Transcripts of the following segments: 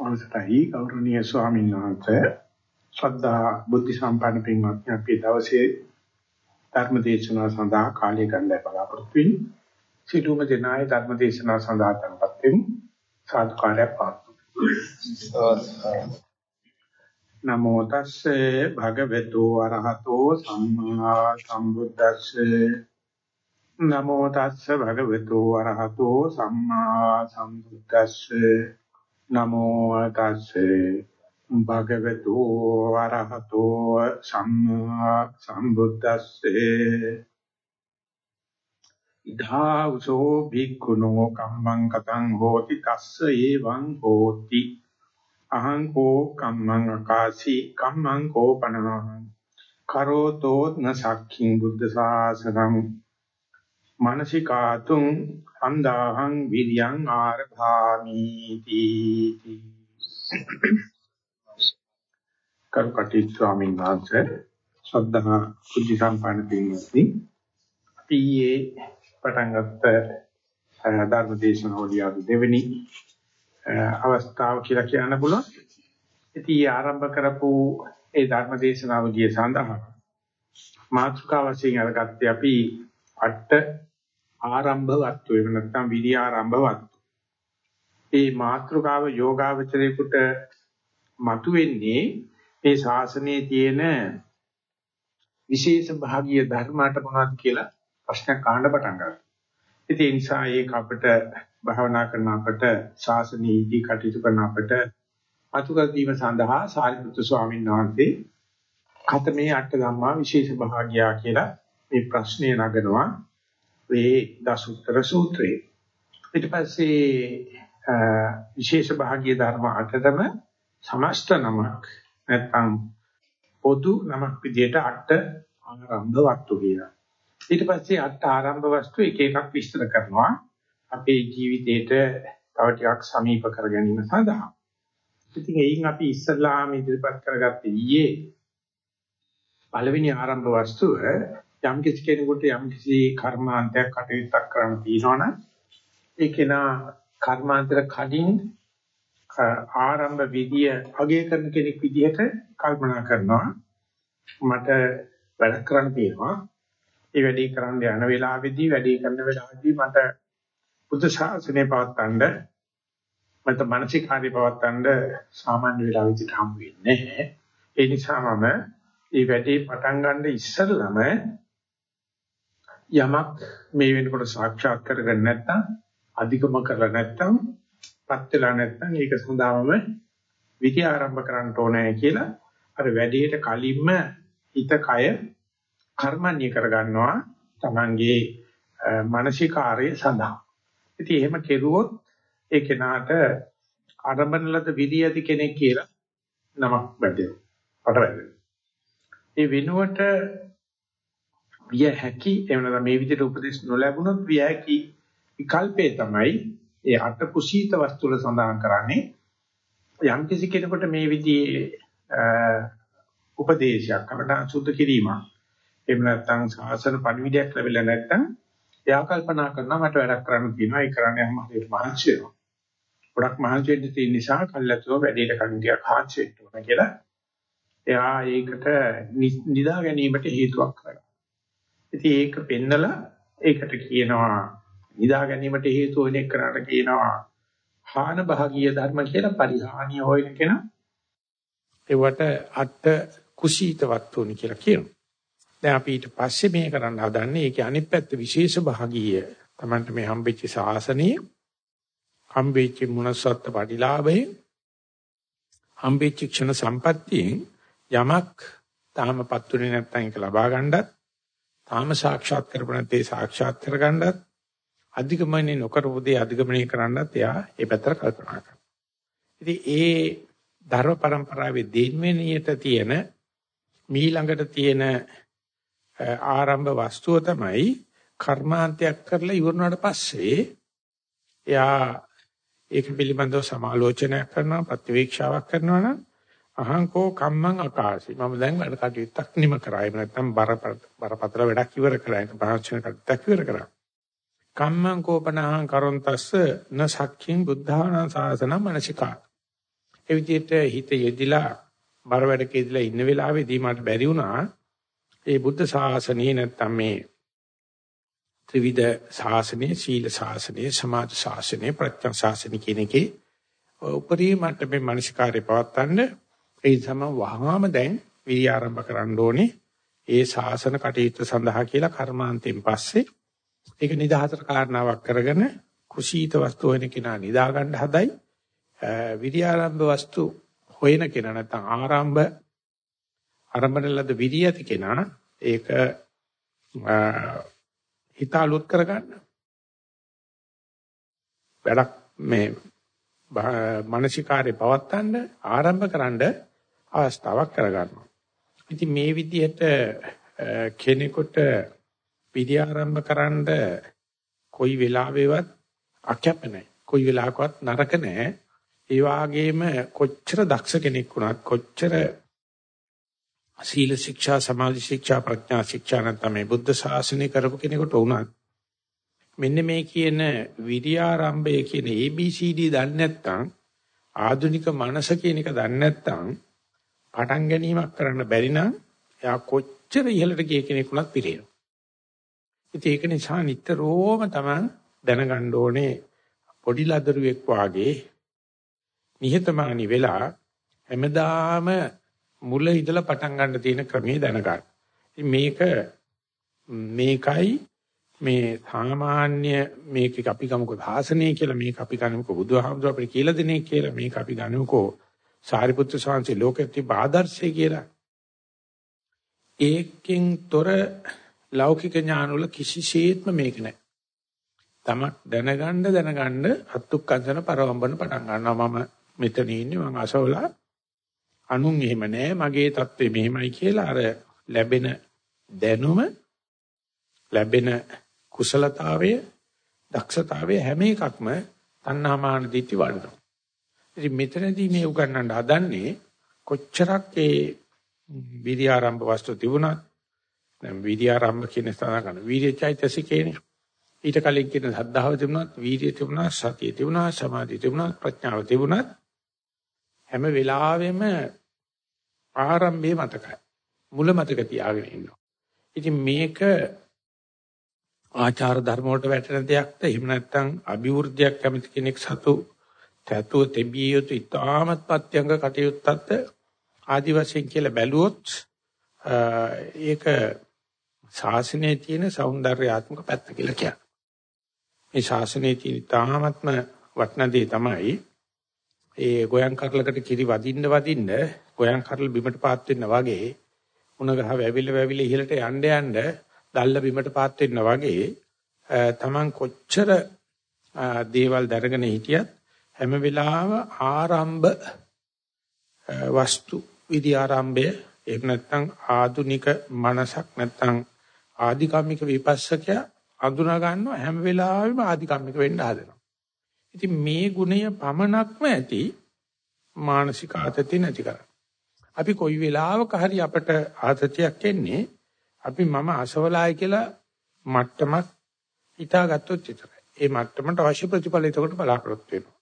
අවසරයි. ගෞරවනීය ස්වාමීන් වහන්සේ. ශ්‍රද්ධා බුද්ධ සම්පන්න පින්වත්නි අපි දවසේ ධර්ම දේශනාව සඳහා කාලය ගන්න බලාපොරොත්තු වෙන්නේ සිටුම දෙනායේ ධර්ම දේශනාව සඳහා tempත් වෙමු. සාදුකාරය පාත්තු නමෝ තස්සේ භගවතු වරහතෝ සම්මා සම්බුද්දස්සේ. නමෝ තස්සේ භගවතු වරහතෝ සම්මා සම්බුද්දස්සේ. නමෝ තස්සේ භගවතු වරහතෝ සම්මා සම්බුද්දස්සේ. ඉධාවසෝ භික්ඛුනෝ කම්මං කතං හෝති තස්ස එවං හෝති. අහං කෝ කම්මං අකාසි කම්මං කෝපනං කරෝතෝ න සක්ඛින් බුද්ධ ශාසනං. මානසිකාතුං අන්දාහං විරියං ආරභාමි තී කරුකටි ස්වාමීන් වහන්සේ ශ්‍රද්ධා කුජි සම්පන්න පින්වත්නි පීයේ පටන් ගත්ත ධර්ම දේශනාවලිය අද දෙවෙනි අවස්ථාව කියලා කියන්න පුළුවන්. ඉතින් ආරම්භ කරපු ඒ ධර්ම දේශනාවලිය සඳහා මාතෘකාව වශයෙන් අරගත්තේ අපි අට ආරම්භ වත්තු එහෙම නැත්නම් විරි ආරම්භ වත්තු. මේ මාත්‍රකාව යෝගාවචරයේකට මතුවෙන්නේ මේ ශාසනයේ තියෙන විශේෂ භාගීය ධර්මයට මොනවද කියලා ප්‍රශ්නයක් අහන්න පටන් ගන්නවා. ඉතින් ඒ නිසා ඒක අපිට භාවනා කරන අපට ශාසනීයදී කටයුතු කරන අපට අතුකර දීම සඳහා සාරිපුත්තු ස්වාමීන් වහන්සේ කතමේ අට ධම්මා විශේෂ භාග්‍යයා කියලා මේ ප්‍රශ්නේ නගනවා. මේ දසුත්තර සූත්‍රයේ. ඊට පස්සේ විශේෂ භාගීය ධර්ම අටතම සමස්ත නමක් නැත්නම් පොදු නමක් විදිහට අට ආරම්භ වස්තු කියනවා. ඊට පස්සේ අට ආරම්භ වස්තු එක එකක් විස්තර කරනවා අපේ ජීවිතේට තව ටිකක් සමීප කර ගැනීම සඳහා. ඉතින් එයින් අපි ඉස්සල්ලාම ඉදිරිපත් කරගත්තේ ඊයේ පළවෙනි ආරම්භ වස්තුව යම් කිසි කෙනෙකුට යම් කිසි කර්මාන්තයක් කටයුත්තක් කරන්න තියෙනවනම් ඒ කෙනා කර්මාන්තර කඩින් ආරම්භ විදිය අගය කරන කෙනෙක් විදිහට කල්පනා කරනවා. මට වැඩ කරන්න තියෙනවා. ඒ වැඩේ කරන්න යන වෙලාවේදී වැඩේ කරන වෙලාවේදී මට බුද්ධ ශාසනය පවත්වන්න මට මානසික කාර්ය පවත්වන්න සාමාන්‍ය වෙලාවෙදිට හම් වෙන්නේ නැහැ. ඒ නිසා මම මේ වැඩේ පටන් ගන්න ඉස්සෙල්ලම යමක් මේ වෙනකොට සාක්ෂාත් කරගන්න නැත්නම් අධිකම කරලා නැත්නම් පත් වෙලා නැත්නම් ඒක සඳහාම විකි ආරම්භ කරන්න ඕනේ කියලා අර වැඩේට කලින්ම හිත කය කර්මන්‍ය කරගන්නවා තමන්ගේ මානසිකාර්ය සඳහා. ඉතින් එහෙම කෙරුවොත් ඒ කෙනාට ආරම්භන ලද විදි ඇති කෙනෙක් කියලා නමක් වැදෙනවා. පට වැදෙනවා. ඒ වෙනුවට විය හැකි. එහෙම නැත්නම් මේ විදිහට උපදෙස් නොලැබුණොත් විය හැකි විකල්පේ තමයි ඒ අට කුසීත වස්තු වල සඳහන් කරන්නේ. යම් කිසි කෙනෙකුට මේ විදිහේ උපදේශයක් අපට සුද්ධ කිරීමක්. එහෙම නැත්නම් සාසන පණිවිඩයක් ලැබෙලා නැත්නම් එයා කල්පනා කරනවා මට වැඩක් කරන්න තියෙනවා. ඒ කරන්නේ හැම හරියට මහන්සි වෙනවා. ගොඩක් මහන්සි වෙන්න තියෙන නිසා කල්ලාතෝ වැඩේට කන් ටිකක් හාන්සි වෙන්න ඕන කියලා එයා ඒකට නිදා ගැනීමට හේතුවක් කරගන්නවා ඉතින් ඒක පෙන්නලා ඒකට කියනවා නිදා ගැනීමට හේතු වෙන එකකට කියනවා හාන භාගීය ධර්ම කියලා පරිහානිය හොයන කෙනා ඒවට අට කුසීත වත්තුනි කියලා කියනවා. දැන් අපි ඊට පස්සේ මේ කරන්න හදන්නේ ඒකේ අනිත් පැත්ත විශේෂ භාගීය. Tamante මේ හම්බෙච්ච සාසනීය හම්බෙච්ච මුනසත් පරිලාභේ හම්බෙච්ච ක්ෂණ සම්පත්තියෙන් යමක් තාමපත්තුනේ නැත්නම් ඒක ලබා ගන්නත් තාම සාක්ෂාත් කරපු නැත්ේ සාක්ෂාත් කරගන්නත් අධිගමනය නොකරපු දේ අධිගමනය කරන්නත් එයා ඒ පැත්තට කල්පනා කරනවා. ඉතින් ඒ ධර්ම પરම්පරාවේ දෙන්වෙනියට තියෙන මීළඟට තියෙන ආරම්භ වස්තුව තමයි කර්මාන්තයක් කරලා ඉවරනාට පස්සේ එයා ඒක පිළිබඳව සමාලෝචනයක් කරනවා ප්‍රතිවීක්ෂාවක් කරනවා නම් අහංකෝ කම්මං අකාශි. මම දැන් වැඩ කටයුත්තක් නිම කරා. එහෙම නැත්නම් බරපතල වැඩක් ඉවර කරා. ඒක පහසුන කටයුත්තක් ඉවර කරා. කම්මං කෝපනහං කරොන්තස්ස න සක්ඛින් බුද්ධානං සාසන මනසිකා. ඒ විදිහට හිත යෙදිලා බර වැඩකේදීලා ඉන්න වෙලාවේදී මට බැරි වුණා ඒ බුද්ධ ශාසනයේ නැත්තම් මේ ත්‍රිවිධ ශාසනයේ සීල ශාසනයේ සමාධි ශාසනයේ ප්‍රඥා ශාසනය කියන එකේ උපරිම මට්ටමේ මානසිකාර්ය පවත්තන්න ඒ තම වහාම දැන් විරි ආරම්භ කරන්න ඕනේ. ඒ ශාසන කටයුතු සඳහා කියලා කර්මාන්තයෙන් පස්සේ ඒක නිදහතර කාරණාවක් කරගෙන කුසීත වස්තු වෙන කෙනා නිදා ගන්න හදයි. විරි ආරම්භ වස්තු හොයන කෙනා නැත්නම් ආරම්භ ආරම්භන ලද විරි ඇති කෙනා ඒක හිතාලුත් කරගන්න. වැඩක් මේ මානසිකාරේ පවත්තන්න ආරම්භ කරන්න අවස්ථාවක් කරගන්නවා. ඉතින් මේ විදිහට කෙනෙකුට විදි ආරම්භ කරන්න කොයි වෙලාවෙවත් අකැප නැහැ. කොයි වෙලාවකවත් නරක නැහැ. ඒ වාගේම කොච්චර දක්ෂ කෙනෙක් වුණත් කොච්චර සීල ශික්ෂා සමාධි ශික්ෂා ප්‍රඥා ශික්ෂා නැත්නම් මේ බුද්ධ ශාසනය කරපු කෙනෙකුට වුණත් මෙන්න මේ කියන විරියාරම්භය කියන ABCD දන්නේ නැත්නම් ආධුනික මනස කියන එක දන්නේ නැත්නම් පටන් ගැනීමක් කරන්න බැරි නම් එයා කොච්චර ඉහළට ගිය කෙනෙක් වුණත් පිරෙනවා. ඉතින් ඒක නිසා නිතරම Taman දැනගන්න ඕනේ පොඩි ලදරුවෙක් වාගේ නිහතමානී වෙලා හැමදාම මුල ඉඳලා පටන් ගන්න තියෙන ක්‍රමයේ දැනගන්න. ඉතින් මේක මේකයි මේ සාමාන්‍ය මේක අපි ගමුකෝ භාසනය කියලා මේක අපි ගමුකෝ බුදුහාමුදුර අපිට කියලා දෙන්නේ කියලා මේක අපි ගමුකෝ සාරිපුත්‍ර ස්වාමීන් ලෝකෙත්ති ආදර්ශය කියලා ඒකෙන් තොර ලෞකික ඥාන වල කිසිසේත්ම මේක නැහැ. තමක් දැනගන්න දැනගන්න අත්ුක්කංශන පරවම්බන පටන් ගන්නවා මම මෙතන ඉන්නේ මම අසවලා අනුන් එහෙම නෑ මගේ தත්ත්වය මෙහෙමයි කියලා අර ලැබෙන දැනුම ලැබෙන කුසලතාවය දක්ෂතාවය හැම එකක්ම තණ්හාමාන දිටි වඩනවා. ඉතින් මෙතනදී මේ උගන්වන්න හදන්නේ කොච්චරක් ඒ විරි ආරම්භ වස්තු තිබුණත් දැන් විරි ආරම්භ කියන ස්ථාන ගන්න. වීර්ය චෛතසිකේනේ ඊට කලින් කියන සද්ධාව තිබුණත් වීර්ය තිබුණා සතිය තිබුණා සමාධිය තිබුණා ප්‍රඥාව තිබුණත් හැම වෙලාවෙම ආරම්භයේ මතකයි. මුල මතක තියාගෙන ඉන්නවා. ඉතින් මේක ආචාර ධර්ම වලට වැටෙන දෙයක්ද? එහෙම නැත්නම් අභිවෘද්ධියක් කැමති කෙනෙක් සතු සැතුව තෙබිය යුතු ඉතාමත් පත්‍යංග කටයුත්තත් ආදි වශයෙන් කියලා බැලුවොත් ඒක ශාසනයේ තියෙන సౌందర్యාත්මක පැත්ත කියලා කියනවා. මේ ශාසනයේ තියෙන තාමත්ම වටින දේ තමයි ඒ ගෝයන් කරලකට කිරි වදින්න වදින්න ගෝයන් කරල බිමට පාත් වෙන්න වගේ උණ ගහ වැවිල වැවිල ඉහළට යන්න යන්න දැල්ල බිමට පාත් වෙන්න වගේ තමන් කොච්චර දේවල් දරගෙන හිටියත් හැම වෙලාව ආරම්භ වස්තු විදි ආරම්භය එහෙම නැත්නම් ආදුනික මනසක් නැත්නම් ආධිකම්මික විපස්සකයා අඳුනා ගන්නවා හැම වෙලාවෙම ආධිකම්මික වෙන්න හදනවා. ඉතින් මේ ගුණය පමණක්ම ඇති මානසික ආතතිය නැති කරන්නේ. අපි කොයි වෙලාවක හරි අපට ආතතියක් එන්නේ අපි මම අසවලායි කියලා මට්ටමක් හිතාගත්තොත් විතරයි. ඒ මට්ටමට අවශ්‍ය ප්‍රතිඵල එතකොට බලාපොරොත්තු වෙනවා.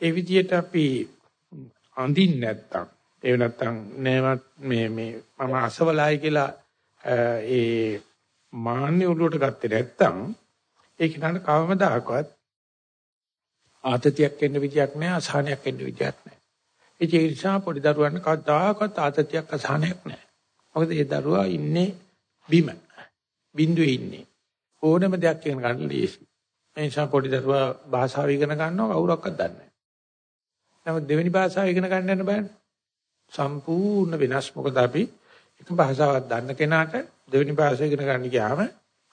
ඒ විදිහට අපි අඳින්න නැත්තම් ඒ නැත්තම් නේවත් මේ මේ මම අසවලායි කියලා ඒ මාන්නේ ඔළුවට ගත්තේ නැත්තම් ඒක නට කවමදාකවත් ආතතියක් එන්න විදියක් නැහැ අසහනයක් එන්න විදියක් නැහැ. ඒ නිසා පොඩි දරුවන්ට කවදාකවත් ආතතියක් අසහනයක් නැහැ. මොකද ඒ දරුවා ඉන්නේ බිම. බිඳුවේ ඉන්නේ. ඕනම දෙයක් ඉගෙන ගන්න ලේසි. ඒ නිසා පොඩි දරුවා භාෂාව ඉගෙන ගන්නවා කවුරක්වත් දන්නේ නැහැ. නමුත් දෙවෙනි භාෂාව ඉගෙන ගන්න යන බෑනේ. සම්පූර්ණ වෙනස් මොකද අපි එක භාෂාවක් දන්න කෙනාට දෙවෙනි භාෂාව ඉගෙන ගන්න ගියාම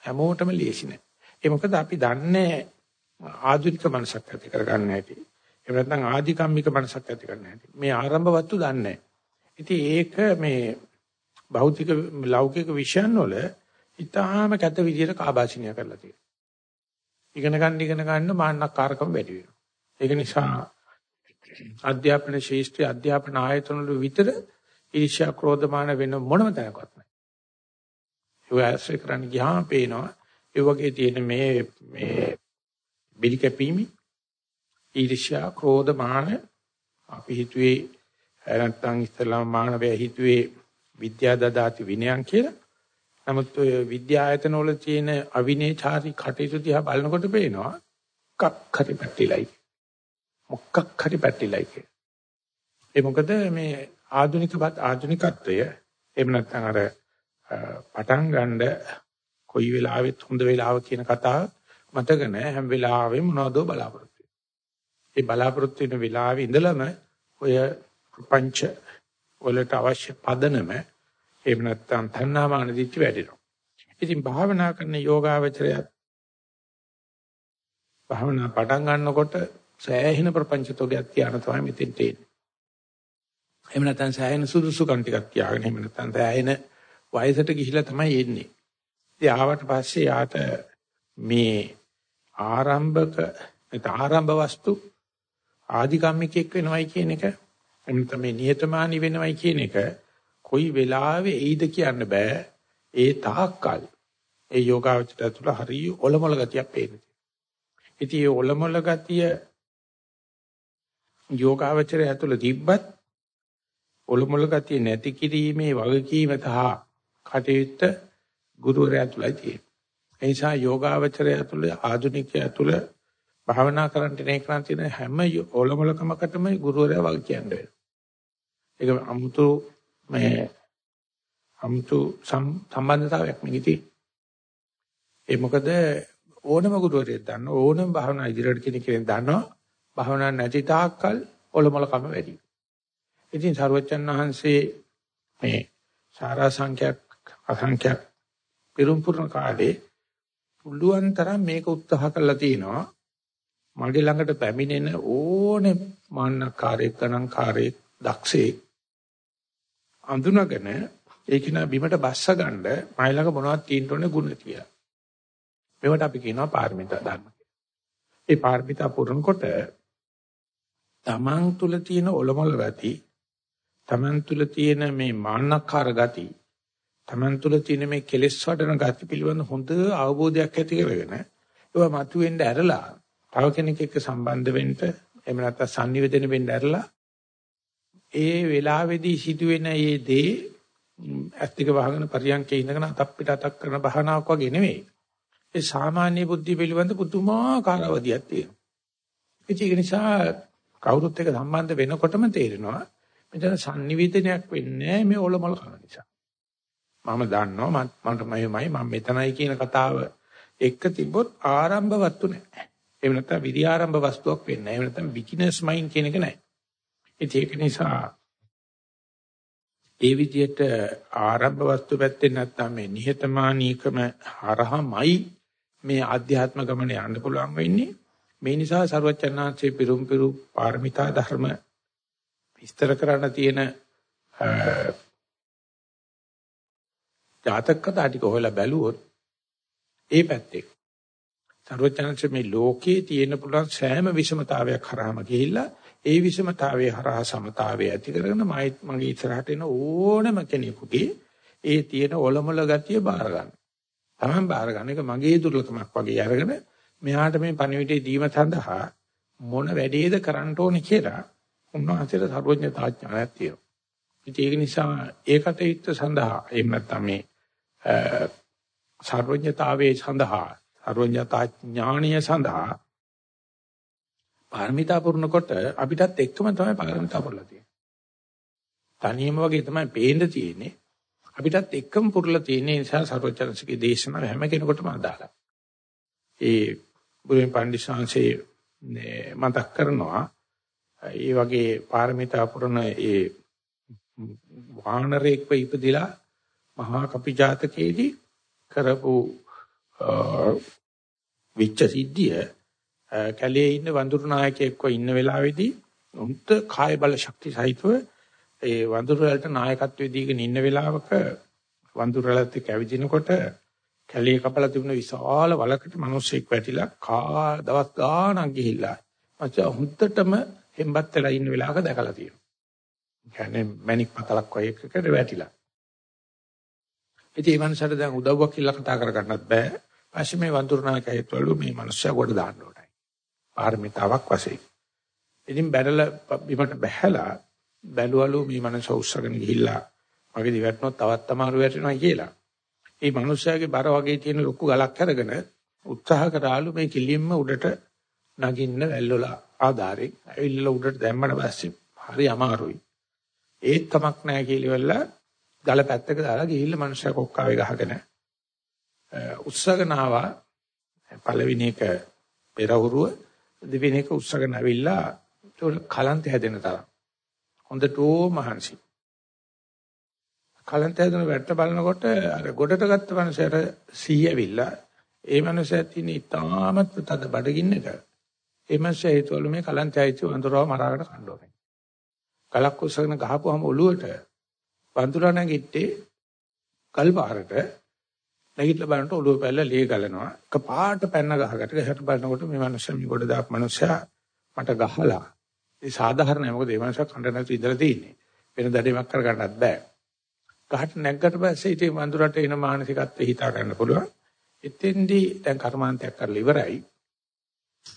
හැමෝටම ලේසි නෑ. ඒ මොකද අපි දන්නේ ආධුනික මනසක් ඇති කරගන්න හැටි. එහෙම නැත්නම් ආධිකම්මික මනසක් ඇති කරන්න හැටි. මේ ආරම්භ වස්තු දන්නේ ඉතින් ඒක මේ භෞතික ලෞකික විෂයන් වල ඊටාම කැත විදියට කාබාසිනිය කරලා තියෙනවා. ඉගෙන ගන්න ඉගෙන ගන්න මාන්නකාරකම වැඩි වෙනවා. ඒක නිසා අධ්‍යාපන ශාස්ත්‍රීය අධ්‍යාපන ආයතන වල විතර ඊර්ෂ්‍යා ක්‍රෝධමාන වෙන මොනම තැනකවත් නැහැ. ඒ ආශ්‍රය කරන්න ගියාම පේනවා ඒ වගේ තියෙන මේ මේ බිලි කැපීමි ඊර්ෂ්‍යා ක්‍රෝධමාන අපි හිතුවේ නැත්තම් ඉස්ලාම මානවය හිතුවේ විද්‍යා දදාති විනයන් කියලා. නමුත් ඔය විද්‍යායතන වල තියෙන අවිනේචාරී කටයුතු දිහා බලනකොට පේනවා කක් හරි පැටලිලයි. මොකක් හරි පැටලිලයි. ඒ මොකද මේ ආධුනිකවත් ආධුනිකත්වය එහෙම නැත්නම් අර පටන් ගන්න කොයි වෙලාවෙත් හොඳ වෙලාව කියන කතාව මතක නැහැ හැම වෙලාවෙම මොනවදෝ බලාපොරොත්තු ඒ බලාපොරොත්තු වෙන වෙලාවේ ඉඳලම ඔය ප්‍රපංච වලට අවශ්‍ය පදනම එහෙම නැත්නම් තණ්හාමාන දිච්ච වැඩිනවා. ඉතින් භාවනා කරන යෝගාවචරයත් භාවනා පටන් ගන්නකොට සෑහෙන ප්‍රපංච තෝගයක් තියාන තමයි මෙතෙන් තේන්නේ. එහෙම නැත්නම් සෑහෙන සුදුසුකම් ටිකක් තියාගෙන එහෙම නැත්නම් සෑහෙන වයසට ගිහිලා තමයි එන්නේ. ඉතින් ආවට පස්සේ යාට මේ ආරම්භක නැත්නම් ආරම්භ වස්තු ආධිකම්මිකෙක් වෙනවයි කියන එක එන්නත මේ නියතමානී වෙනවයි කියන එක කොයි වෙලාවෙ එයිද කියන්න බෑ ඒ තාක්කල් ඒ යෝගාවචරය තුළ හරිය ඔලොමල ගතියක් පේනවා. ඉතින් ඒ ඔලොමල ගතිය යෝගාවචරය තුළ තිබ්බත් ඔලොමල ගතිය නැති කිරීමේ වගකීම තහ කටයුත්ත ගුරුවරයා තුළයි තියෙන්නේ. ඒ නිසා යෝගාවචරය තුළ ආධුනිකයා තුළ භාවනා කරන්න නේ කරන් තියෙන හැම ඔලොමලකමකටම ගුරුවරයා වග කියන්නේ. ඒක අමුතු මේ අමුතු සම්බන්ධතාවයක් නෙගිටි. ඒ මොකද ඕනම ගුරුවරයෙක් දන්න ඕනම භාවනා ඉදිරියට කෙනෙක් දන්නවා භාවනා නැති තාක්කල් ඔලොමලකම වැඩි. ඉතින් සරුවච්චන් වහන්සේ මේ සාරා සංඛ්‍යක් අසංඛ්‍යක් පිරුම්පුරන කාලේ පුළුවන් තරම් මේක උත්සාහ කළා තිනවා මගේ ළඟට පැමිණෙන ඕනේ මාන්නකාරයෙක් ගණන්කාරයෙක් දක්ෂයෙක් අඳුනගෙන ඒක නා බිමට බස්ස ගන්න මයි ළඟ මොනවද තියෙන්න ඕනේ ගුණ කියලා. මේවට අපි කියනවා පාරමිතා ධර්ම ඒ පාරමිතා පුරනකොට තමන් තුල තියෙන ඔලොමල ගති තමන් තුල තියෙන මේ මාන්නකාර ගති තමන් තුල තියෙන මේ කෙලෙස් වඩන ගති පිළිබඳ හොඳ අවබෝධයක් ඇති කරගෙන ඒවා මතුවෙන්න ඇරලා තව කෙනෙක් එක්ක සම්බන්ධ වෙන්න එහෙම නැත්නම් sannivedana වෙන්න ඇරලා ඒ වෙලාවේදී සිදුවෙන මේ දේ ඇත්තික වහගෙන පරියන්කේ ඉඳගෙන අතක් පිට අතක් කරන බහනාවක් වගේ නෙවෙයි. ඒ සාමාන්‍ය බුද්ධිය පිළිබඳ පුදුමාකාර අවදියක් තියෙනවා. ඒක නිසා කවුරුත් එක්ක සම්බන්ධ වෙනකොටම තේරෙනවා මෙතන sannivedanayak වෙන්නේ මේ ඔලොමල කරන නිසා. මම දන්නවා මට මමයි මම මෙතනයි කියන කතාව එක්ක තිබ්බොත් ආරම්භ වස්තු නැහැ. එහෙම නැත්නම් විරියාරම්භ වස්තුවක් වෙන්නේ නැහැ. එහෙම නැත්නම් බිග්ිනර්ස් මයින්ඩ් කියන එක නැහැ. ඒක නිසා ඒ විදිහට ආරම්භ වස්තු පැත්තේ නැත්නම් මේ නිහතමානීකම හරහමයි මේ ආධ්‍යාත්ම ගමන යන්න පුළුවන් වෙන්නේ. මේ නිසා සරුවචනාංශේ පිරුම් පිරු පාරමිතා ධර්ම විස්තර කරන්න තියෙන ජාතක කතා ටික හොයලා බැලුවොත් ඒ පැත්තේ සරුවචනාංශේ මේ ලෝකේ තියෙන පුළුවන් සෑම විෂමතාවයක් හරහාම ගිහිල්ලා ඒ විෂමතාවයේ හරහා සමතාවය ඇති කරගෙන මගේ ඉස්සරහට එන ඕනම කෙනෙකුගේ ඒ තියෙන ඔලොමල ගතිය බාර ගන්න. තමන් බාර ගන්න එක මගේ දුර්ලභමක් වගේ අරගෙන මෙහාට මේ පණිවිඩය දීම සඳහා මොන වැඩේද කරන්න ඕනේ කියලා උන්වහන්සේට සර්වඥතා ඥානයක් තියෙනවා. ඉතින් ඒක නිසා ඒකට යුක්ත සඳහා එහෙම නැත්නම් මේ සර්වඥතාවයේ සඳහා සර්වඥතා ඥානීය සඳහා පාරමිතා පුරනකොට අපිටත් එක්කම තමයි පාරමිතා පුරලා තියෙන්නේ. තනියම වගේ තමයි පේන්න තියෙන්නේ. අපිටත් එක්කම පුරලා තියෙන නිසා සර්වචනසිකේ දේශනාව හැම කෙනෙකුටම අදාළයි. ඒ බුදුන් පඬිස්සංශේ මතක් කරනවා. ඒ වගේ පාරමිතා පුරන ඒ වානරෙක්ව ඉපදිලා මහා කපිජාතකයේදී කරපු විච්ච සිද්ධිය කැලේ ඉන්න වඳුරු නායකයෙක්ව ඉන්න වෙලාවේදී උන්ට කාය බල ශක්ති සහිතව ඒ වඳුරු වලට නායකත්වයේ දීගෙන ඉන්න වෙලාවක වඳුරු වලත් කැවිදිනකොට කැලේ කපලා තිබුණ විශාල වලකට මිනිස්සෙක් වැටිලා කා දවස් ගාණක් ගිහිල්ලා මචං හුත්තටම හෙම්බත් වෙලා ඉන්න වෙලාවක දැකලා තියෙනවා. කියන්නේ මැණික් පතලක් වගේ එකකට වැටිලා. ඉතින් මේ මනුස්සයාට දැන් උදව්වක් කියලා කතා කරගන්නත් බෑ. පස්සේ මේ වඳුරු නායකයෙක්වලු මේ මනුස්සයා කොට දාන්න ඕනේ. පාරමිතාවක් වශයෙන්. ඉතින් බැලලා බිමට බැහැලා බැලුවලු මේ මනස උස්සගෙන ගිහිල්ලා මගේ දිවටනොත් තවත් අමාරු වැටෙනවා කියලා. ඒ මනුස්සයාගේ බර වගේ තියෙන ලොකු ගලක් අරගෙන උත්සාහ කරාලු මේ කිලින්ම උඩට නගින්න වැල්වල ආධාරයෙන්. ඇවිල්ලා උඩට දැම්මට පස්සේ හරි අමාරුයි. ඒත් කමක් නැහැ කියලා ගල පැත්තක දාලා ගිහිල්ලා මනුස්සයා කොක්කාවේ ගහගෙන උත්සාහගෙන ආවා. පළවෙනි එක පෙරහුරුව දෙවෙනි එක උත්සාහගෙන ඇවිල්ලා කලන්ත හැදෙන තරම්. හොඳටෝ මහන්සි. කලන්ත හැදෙන වැට්ට බලනකොට අර ගොඩට ගත්ත මනුස්සයාට සීය ඇවිල්ලා ඒ මනුස්සයා තියෙන ඉතාමත් තද බඩගින්නක ඒ මනුස්සයා හේතුවල මේ කලන්ත ඇයිච්ච වඳුරව මරාගෙන කණ්ඩෝනේ කලක් උස්සගෙන ගහපුවාම ඔළුවට වඳුරා නැගිට්ටේ කල්පාරට නැගිටලා බලනකොට ඔළුව පැල්ල ලේ ගලනවා. එක පාට පැන්න ගහකට ගහට බලනකොට මේ මනුස්සයා මේ ගොඩ දාපු මනුස්සයා මට ගහලා. ඒ සාධාරණයි මොකද මේ මනුස්සයා කණ්ඩ නැතු ඉඳලා තියෙන්නේ. වෙන දඩේමක් කර ගන්නත් බෑ. ගහට නැග්ගට පස්සේ ඉතින් වඳුරට එන මානසිකත්වය හිතා ගන්න පුළුවන්. එතෙන්දී දැන් කර්මාන්තයක් කරලා ඉවරයි.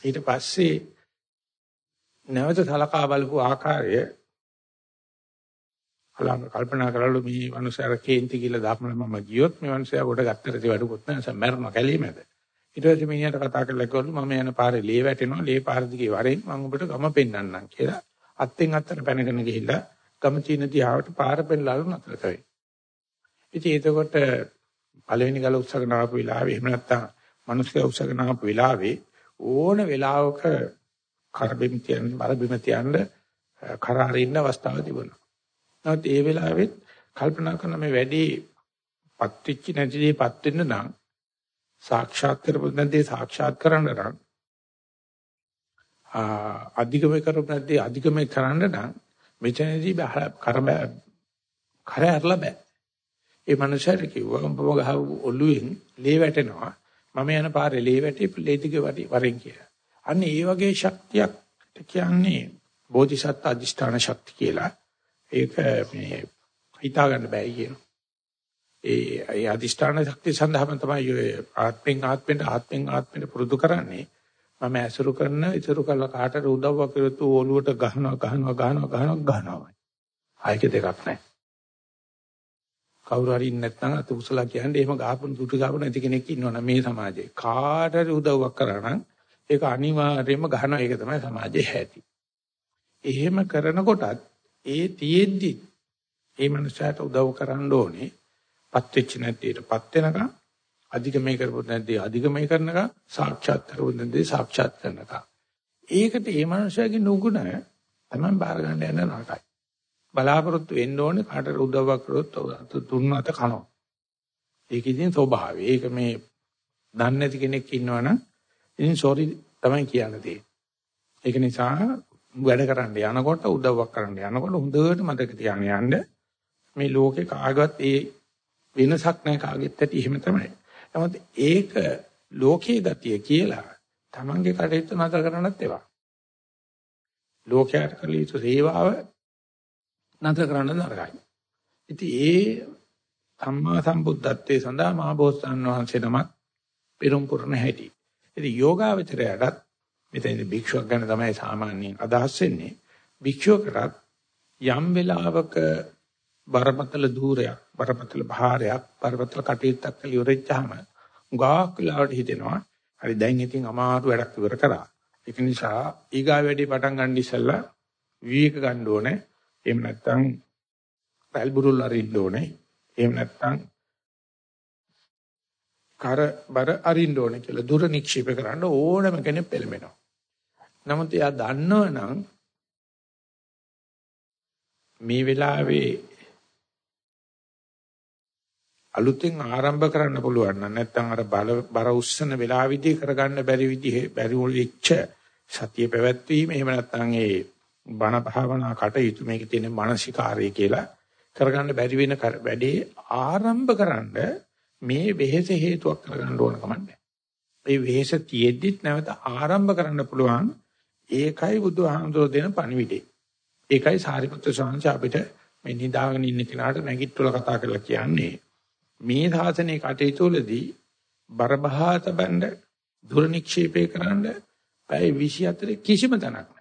ඊට පස්සේ නැවත සලකා බලපු ආකාරය අලංග කල්පනා කරලු මේ මනුස්සයර කේන්ති කියලා දාපම මම ගියොත් මේ මනුස්සයා කොට ගත්තට වැඩකුත් නැහැ. මැරෙනවා කැලීමද ඊට පස්සේ මිනිහට කතා කරලා කිව්වලු මම යන පාරේ ලේ වැටෙනවා. ලේ පාර දිගේ වරෙන් මම ඔබට ගම පෙන්වන්නම් කියලා. අත්ෙන් අත්තට පැනගෙන ගිහිල්ලා ගම චීන දිහාවට පාර පෙන්ලාලු නතර කරේ. ඉතින් එතකොට පළවෙනි ගල උත්සගෙන ආපු වෙලාවේ එහෙම නැත්නම් මනුස්සයා උත්සගෙන ආපු වෙලාවේ ඕන වෙලාවක කරබෙම් තියන්න බරබිම තියන්න කරාරින්න අවස්ථාවක් තිබුණා නමුත් ඒ වෙලාවෙත් කල්පනා කරන මේ වැඩි පත්‍විච්ච නැතිදීපත් වෙන්න නම් සාක්ෂාත් කරපොත් නැද්දී සාක්ෂාත් කරන්න නම් අධිකමේ කරපොත් නැද්දී අධිකමේ කරන්න නම් මෙතනදී කර කර ඇරලා බෑ. ඒ මනුස්සයාට කිව්වා උඹව ගහව ඔළුවෙන් ලේ වැටෙනවා. මම යන පාරේ ලේ වැටි ලේ දිගේ වරින් කියලා. අන්න ඒ වගේ ශක්තියක් කියන්නේ බෝධිසත්ත්ව අධිෂ්ඨාන ශක්තිය කියලා. ඒක මේ හිතා ගන්න බෑ කියනවා. ඒ ඒ අදිෂ්ඨාන ශක්තිය සඳහාම තමයි ඔය ආත්මෙන් ආත්මෙට ආත්මෙන් ආත්මෙට පුරුදු කරන්නේ. මම ඇසුරු කරන ඉතුරු කළ කාටට උදව්වක් කරතු ඔලුවට ගහනවා ගහනවා ගහනවා ගහනවා ගහනවා. ආයක දෙකක් නැහැ. කවුරු හරි ඉන්නේ නැත්නම් අත උසලා කියන්නේ එහෙම ගහපුන දුටු ගහපුන නැති කෙනෙක් ඉන්නවනම් මේ සමාජයේ කාටට උදව්වක් කරා නම් ඒක අනිවාර්යයෙන්ම ගහනවා ඒක තමයි සමාජයේ හැටි. එහෙම කරනකොටත් ඒ තියෙද්දි ඒ මනුස්සයාට උදව් කරන්න ඕනේ. පත් වෙච්ච නැතිටපත් වෙනකම් අධිකමේ කරපොත් නැද්දී අධිකමේ කරනකම් සාක්ෂාත් කරපොත් නැද්දී සාක්ෂාත් කරනකම්. ඒකට ඒ මනුස්සයාගේ නුගුණ තමයි බාර ගන්න යන නරකයි. බලාපොරොත්තු වෙන්න ඕනේ කාටට උදව්වක් කරොත් තුන්වත කනවා. ඒක ඉතින් ස්වභාවය. ඒක මේ දන්නේ නැති කෙනෙක් ඉන්නවනම් ඉතින් සෝරි තමයි කියන්න තියෙන්නේ. ඒක නිසා වැඩ කරන්න යනකොට උදව්වක් කරන්න යනකොට හොඳට මතක තියාගෙන යන්න මේ ලෝකේ කාගවත් ඒ වෙනසක් නැහැ කාගෙත් ඇති එහෙම තමයි. නමුත් ඒක ලෝකයේ ගතිය කියලා Tamange කටයුතු නතර කරන්නත් ඒවා. ලෝකයට කළ යුතු සේවාව නතර කරන්න නරකයි. ඉතින් ඒ සම්මා සම්බුද්ධත්වයේ සඳහා මහ බෝසතාණන් වහන්සේ නමක් පෙරම් පුරණ හැටි. ඉතින් යෝගාවචරයටත් මෙතනදී භික්ෂුවක් ගැන තමයි සාමාන්‍යයෙන් අදහස් වෙන්නේ. භික්ෂුවකටත් යම් වෙලාවක බරපතල ධූරයක්, බරපතල භාරයක්, බරපතල කටයුත්තක් කියලා ඉවරෙච්චාම උගාක් වෙලාවට හිතෙනවා. හරි දැන් ඉතින් අමාරු වැඩක් ඉවර කරා. ඒක නිසා ඊගා වැඩි පටන් ගන්න ඉස්සෙල්ලා විවේක ගන්න ඕනේ. එහෙම නැත්නම් පැල්බුරුල් අරින්න ඕනේ. එහෙම නැත්නම් කර බර අරින්න ඕනේ කියලා දුර නික්ෂේප කරන්න ඕනම කෙනෙක් පෙළඹෙනවා. නමුත් එයා දන්නවනම් මේ වෙලාවේ අලුතෙන් ආරම්භ කරන්න පුළුවන් නම් නැත්නම් අර බල බර උස්සන වෙලාවෙදී කරගන්න බැරි විදිහේ බැරි වෙච්ච සතිය පැවැත්වීම එහෙම නැත්නම් ඒ බණ භාවනා කටයුතු මේකේ තියෙන මානසිකාරය කියලා කරගන්න බැරි වෙන වැඩේ ආරම්භ කරන්න මේ වෙහෙස හේතුවක් කරගන්න ඕන කමන්නේ. ඒ වෙහෙස තියෙද්දිත් නැවත ආරම්භ කරන්න පුළුවන් ඒකයි බුදුහාමුදුරෝ දෙන පණිවිඩේ. ඒකයි සාරිපුත්‍ර ස්වාමීන් අපිට මේ නිදාගෙන ඉන්න කෙනාට නැගිට්ටුල කතා කරලා කියන්නේ. මේ සාසනයේ කටයුතුවලදී බරබහාත බණ්ඩ දුර නික්ෂේපේ කරන්න පැය 24 කිසිම තැනක්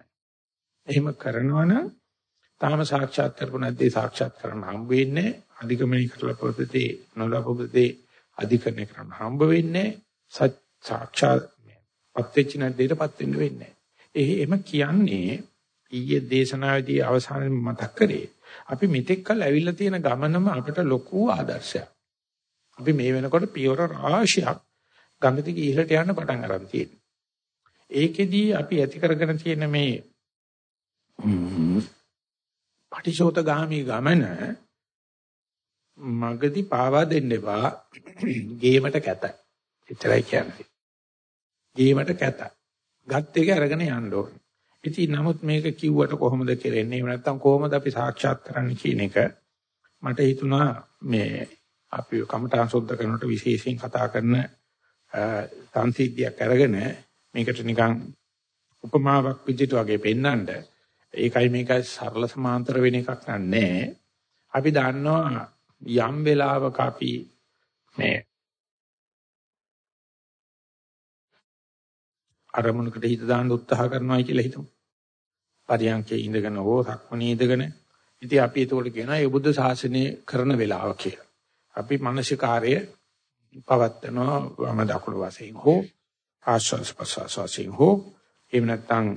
නැහැ. එහෙම කරනවනම් තාම සාක්ෂාත් කරපු නැද්දී සාක්ෂාත් කරන්න හම්බ වෙන්නේ අධිකමනී කරලා පොතේ නොලබපොතේ අධිකරණය කරන්න හම්බ වෙන්නේ සාක්ෂාත් පත්වෙච්ච නැද්දේටපත් වෙන්න වෙන්නේ. එහෙම කියන්නේ ඊයේ දේශනාවේදී අවසානයේ මතක් කරේ අපි මෙතෙක් කල් ඇවිල්ලා තියෙන ගමනම අපිට ලොකු ආදර්ශයක්. අපි මේ වෙනකොට පියවර රාශියක් ගඟ දිගේ ඉහළට යන්න පටන් ගන්න තියෙනවා. ඒකෙදී අපි ඇති කරගෙන තියෙන මේ පටිශෝතගාමී ගමන මගදී පාවා දෙන්න එපා ගේමට කැතයි. එච්චරයි කියන්නේ. ගේමට කැතයි. ගත් එක අරගෙන යන්න ඕනේ. ඉතින් නමුත් මේක කිව්වට කොහොමද කරන්නේ? එහෙම නැත්නම් කොහොමද අපි සාක්ෂාත් කරන්නේ කියන එක මට හිතුණා මේ අපි කමඨාන් සුද්ධ කරනකොට විශේෂයෙන් කතා කරන සංසිද්ධියක් අරගෙන මේකට නිකන් උපමාවක් විදිහට වගේ පෙන්නන්න. ඒකයි මේකයි සරල සමාන්තර වෙන එකක් නෑ. අපි දන්නවා යම් වෙලාවක අපි මේ අරමුණකට හිත දාන්න උත්සාහ කරනවා කියලා හිතමු. පරියන්කේ ඉඳගෙන හෝ සක්මණේ ඉඳගෙන ඉතින් අපි ඒකට කියනවා ඒ බුද්ධ ශාසනය කරන වෙලාව කියලා. අපි මානසිකාර්ය පවත්නවා වම දකුණු වශයෙන් හෝ ආශ්වාස ප්‍රශ්වාස වශයෙන් හෝ එහෙම නැත්නම්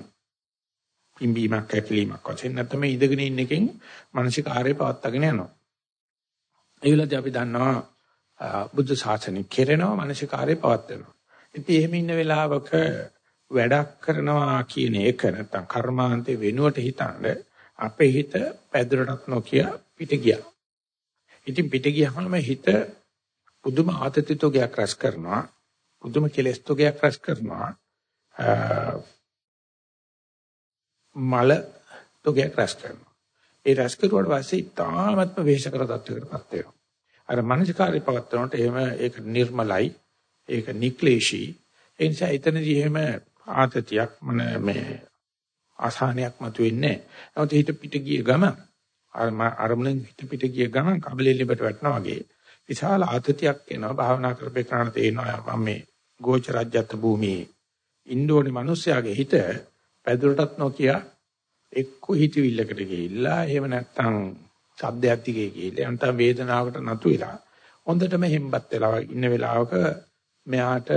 පිම්බීමක් කැකිලීමක් වශයෙන් නැත්නම් මේ ඉඳගෙන ඉන්න එකෙන් මානසිකාර්ය පවත්වාගෙන යනවා. ඒ වෙලාවදී අපි දන්නවා බුද්ධ ශාසනය කෙරෙනවා මානසිකාර්ය පවත්වනවා. ඉතින් එහෙම ඉන්න වෙලාවක වැඩක් කරනවා කියන එක නැත්නම් කර්මාන්තේ වෙනුවට හිතනද අපේ හිත පැදුරටත් නොකිය පිට ගියා. ඉතින් පිට ගියාම හිත පුදුම ආතතිතෝගයක් රැස් කරනවා. පුදුම කෙලස්තෝගයක් රැස් කරනවා. මල තෝගයක් රැස් කරනවා. ඒ රැස් කරුවාට පස්සේ තාමත්ම වේශකර තත්වයකටපත් වෙනවා. අර මානසිකාරය පවත්වනකොට එහෙම ඒක නිර්මලයි. ඒක නික්ලේශී. ඒ නිසා එතනදී එහෙම ආතතියක් මන මේ අසහනයක් මතුවෙන්නේ නැහැ. නමුත් හිත පිට ගිය ගම අරමුණෙන් හිත පිට ගිය ගමන් කබලෙලිබට වැටෙනවා වගේ විශාල ආතතියක් එනවා භාවනා කරපේ කරණ තේනවා මම මේ ගෝච රාජ්‍යත් භූමියේ ඉන්දෝනේ මිනිස්යාගේ හිත පැදුරටත් නොකිය එක්ක හිතවිල්ලකට ගිහිල්ලා එහෙම නැත්නම් සද්දයක් දිගේ ගිහිල්ලා නැත්නම් වේදනාවකට නතු වෙලා හොඳටම හෙම්බත් වෙලා ඉන්න වෙලාවක මෙයාට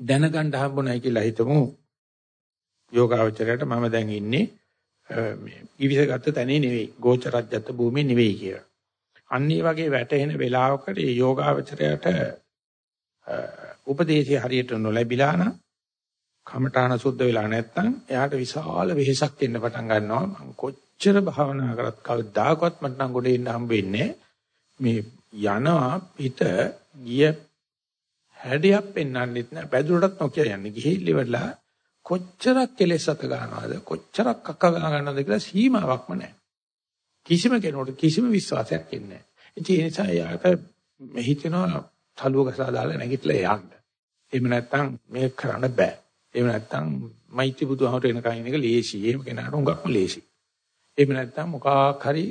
දැනගන්න හම්බුනායි කියලා හිතමු යෝගාවචරයට මම දැන් ඉන්නේ මේ ඉවිසගත්ත තැනේ නෙවෙයි ගෝචරජ්‍යත් භූමියේ නෙවෙයි කියලා. අන්න ඒ වගේ වැටෙන වෙලාවකට මේ යෝගාවචරයට උපදේශය හරියට නොලැබිලා නම් කමඨාන සුද්ධ වෙලා නැත්නම් එයාට විශාල වෙහෙසක් එන්න පටන් ගන්නවා. මම කොච්චර භාවනා කරත් කවදාකවත් මට නම් ගොඩේ ඉන්න හම්බ වෙන්නේ මේ යනවා පිට ගිය හැඩයක් පෙන්වන්නෙත් නෑ පැදුරටත් නොකිය යන්නේ. ගිහිල්ල ඉවරලා කොච්චරක් කෙලෙස් අත ගන්නවද? කොච්චරක් අක්ක ගන්නවද කියලා සීමාවක්ම නෑ කිසිම කෙනෙකුට කිසිම විශ්වාසයක් ඉන්නේ නෑ ඒ නිසා යාට හිතෙනවා තලුව ගසා දාලා නැගිටලා යන්න. එහෙම නැත්නම් මේක කරන්න බෑ. එහෙම නැත්නම් මෛත්‍රී බුදුහමට එනකන් ඉන්න එක ලේසි. එහෙම කෙනාට උඟක්ම ලේසි. එහෙම නැත්නම් මොකක් හරි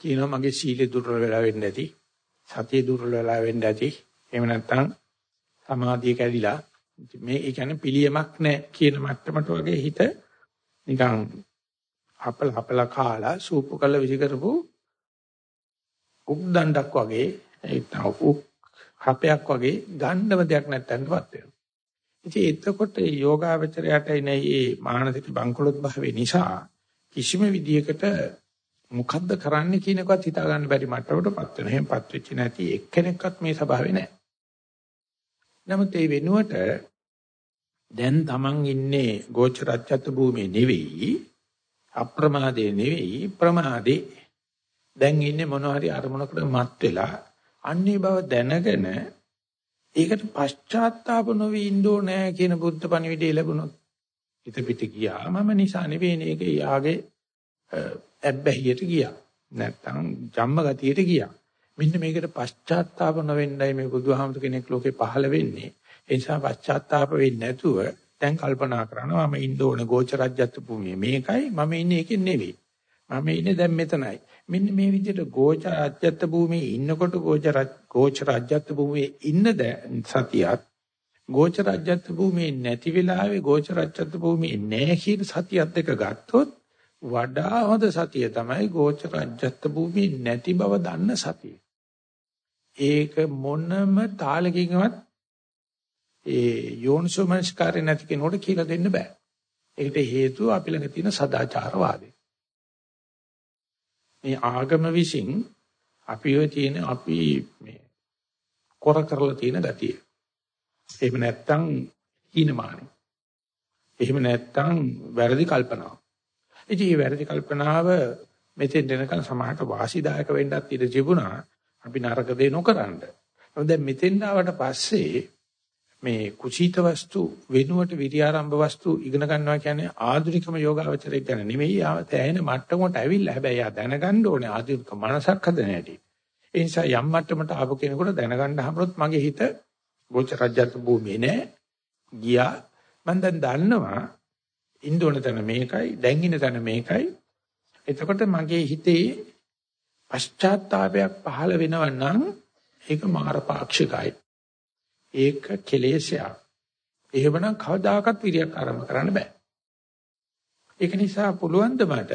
කියනවා මගේ සීලේ දුර්වල වෙලා වෙන්න ඇති සතිය දුර්වල වෙලා වෙන්න ඇති. එහෙම නැත්නම් සමාධිය කැඩිලා මේ ඒ කියන්නේ පිළියමක් නැහැ කියන මට්ටමට වගේ හිත නිකන් අපල අපල කාලා සූපු කළ විසි කරපු උක් දණ්ඩක් වගේ ඒ උක් හපයක් වගේ ගන්නව දෙයක් නැත්තන්ටපත් වෙනවා. ඉතින් එතකොට මේ යෝගාවචරයට එන මේ මානසික බංකොලොත් භාවය නිසා කිසිම විදියකට මොකද්ද කරන්න කියන එකවත් හිතා ගන්න බැරි මට්ටමකටපත් වෙනවා. එහෙමපත් වෙච්ච නැති එක්කෙනෙක්වත් මේ ස්වභාවේ නැහැ. නමුත් ඒ වෙනුවට දැන් Taman ඉන්නේ ගෝචරච්ඡත් භූමියේ නෙවෙයි අප්‍රමාදේ නෙවෙයි ප්‍රමාදේ දැන් ඉන්නේ මොන හරි අරමුණකට මත් වෙලා අන්නේ බව දැනගෙන ඒකට පශ්චාත්තාප නොවි ඉන්න ඕනේ කියන බුද්ධ පණිවිඩය ලැබුණොත් හිත පිට ගියා මම නිසා නෙවෙයි මේක යාගේ ඇබ්බැහියට ගියා නැත්තම් ජම්ම ගතියට ගියා මෙන්න මේකට පශ්චාත්තාප නොවෙන්නයි මේ බුදුහාමුදුර කෙනෙක් ලෝකේ පහළ වෙන්නේ. ඒ නිසා පශ්චාත්තාප වෙන්නේ නැතුව දැන් කල්පනා කරනවා මම ඉන්න ඕනේ ගෝචරජ්‍යත් භූමියේ. මේකයි මම ඉන්නේ ඒකෙන් නෙවෙයි. මම ඉන්නේ දැන් මෙතනයි. මෙන්න මේ විදිහට ගෝචරජ්‍යත් භූමියේ ඉන්නකොට ගෝචර ගෝචරජ්‍යත් භූමියේ ඉන්න සතියත් ගෝචරජ්‍යත් භූමියේ නැති වෙලාවේ ගෝචරජ්‍යත් භූමියේ නැහැ කියන සතියත් දෙක ගත්තොත් වඩා හොඳ සතිය තමයි ගෝචරජ්‍යත් භූමියේ නැති බව දන්න සතිය. ඒක මොනම තාලකින්වත් ඒ යෝනිසෝමනස්කාරය නැති කෙනෙකුට කියලා දෙන්න බෑ. ඒකට හේතුව අපි ළඟ තියෙන සදාචාරවාදය. මේ ආගම විසින් අපි ඔය තියෙන අපි මේ කොර කරලා තියෙන ගතිය. එහෙම නැත්තම් හීනමානයි. එහෙම නැත්තම් වැරදි කල්පනාව. ඉතින් මේ වැරදි කල්පනාව මෙතෙන් දෙනකන් සමාහට වාසිදායක වෙන්නත් ඉඩ තිබුණා. අපි නරක දේ නොකරන්න. දැන් මෙතෙන් ආවට පස්සේ මේ කුසීත වස්තු වෙනුවට විරියාරම්භ වස්තු ඉගෙන ගන්නවා කියන්නේ ආධුනිකම යෝගාවචරයක් ගැන නෙමෙයි. ආවත ඇහෙන මට්ටමකට ඇවිල්ලා. හැබැයි ආ දැනගන්න ඕනේ ආධුනික මනසක් හදන හැටි. ඒ නිසා යම් මට්ටමකට ආපු කෙනෙකුට දැනගන්න හම්බුනොත් මගේ හිත ගෝච රජ්‍යත් භූමියේ නෑ. ගියා. මම දැන් දන්නවා ඉන්දෝන තැන මේකයි දැන් ඉන්න තැන මේකයි. එතකොට මගේ හිතේ පශ්චාත්තාවයක් පහළ වෙනව නම් ඒක මාර පාක්ෂිකයි ඒක කෙලෙසයක්. එහෙමනම් කවදාකවත් විරියක් ආරම්භ කරන්න බෑ. ඒක නිසා පුළුවන් ද මට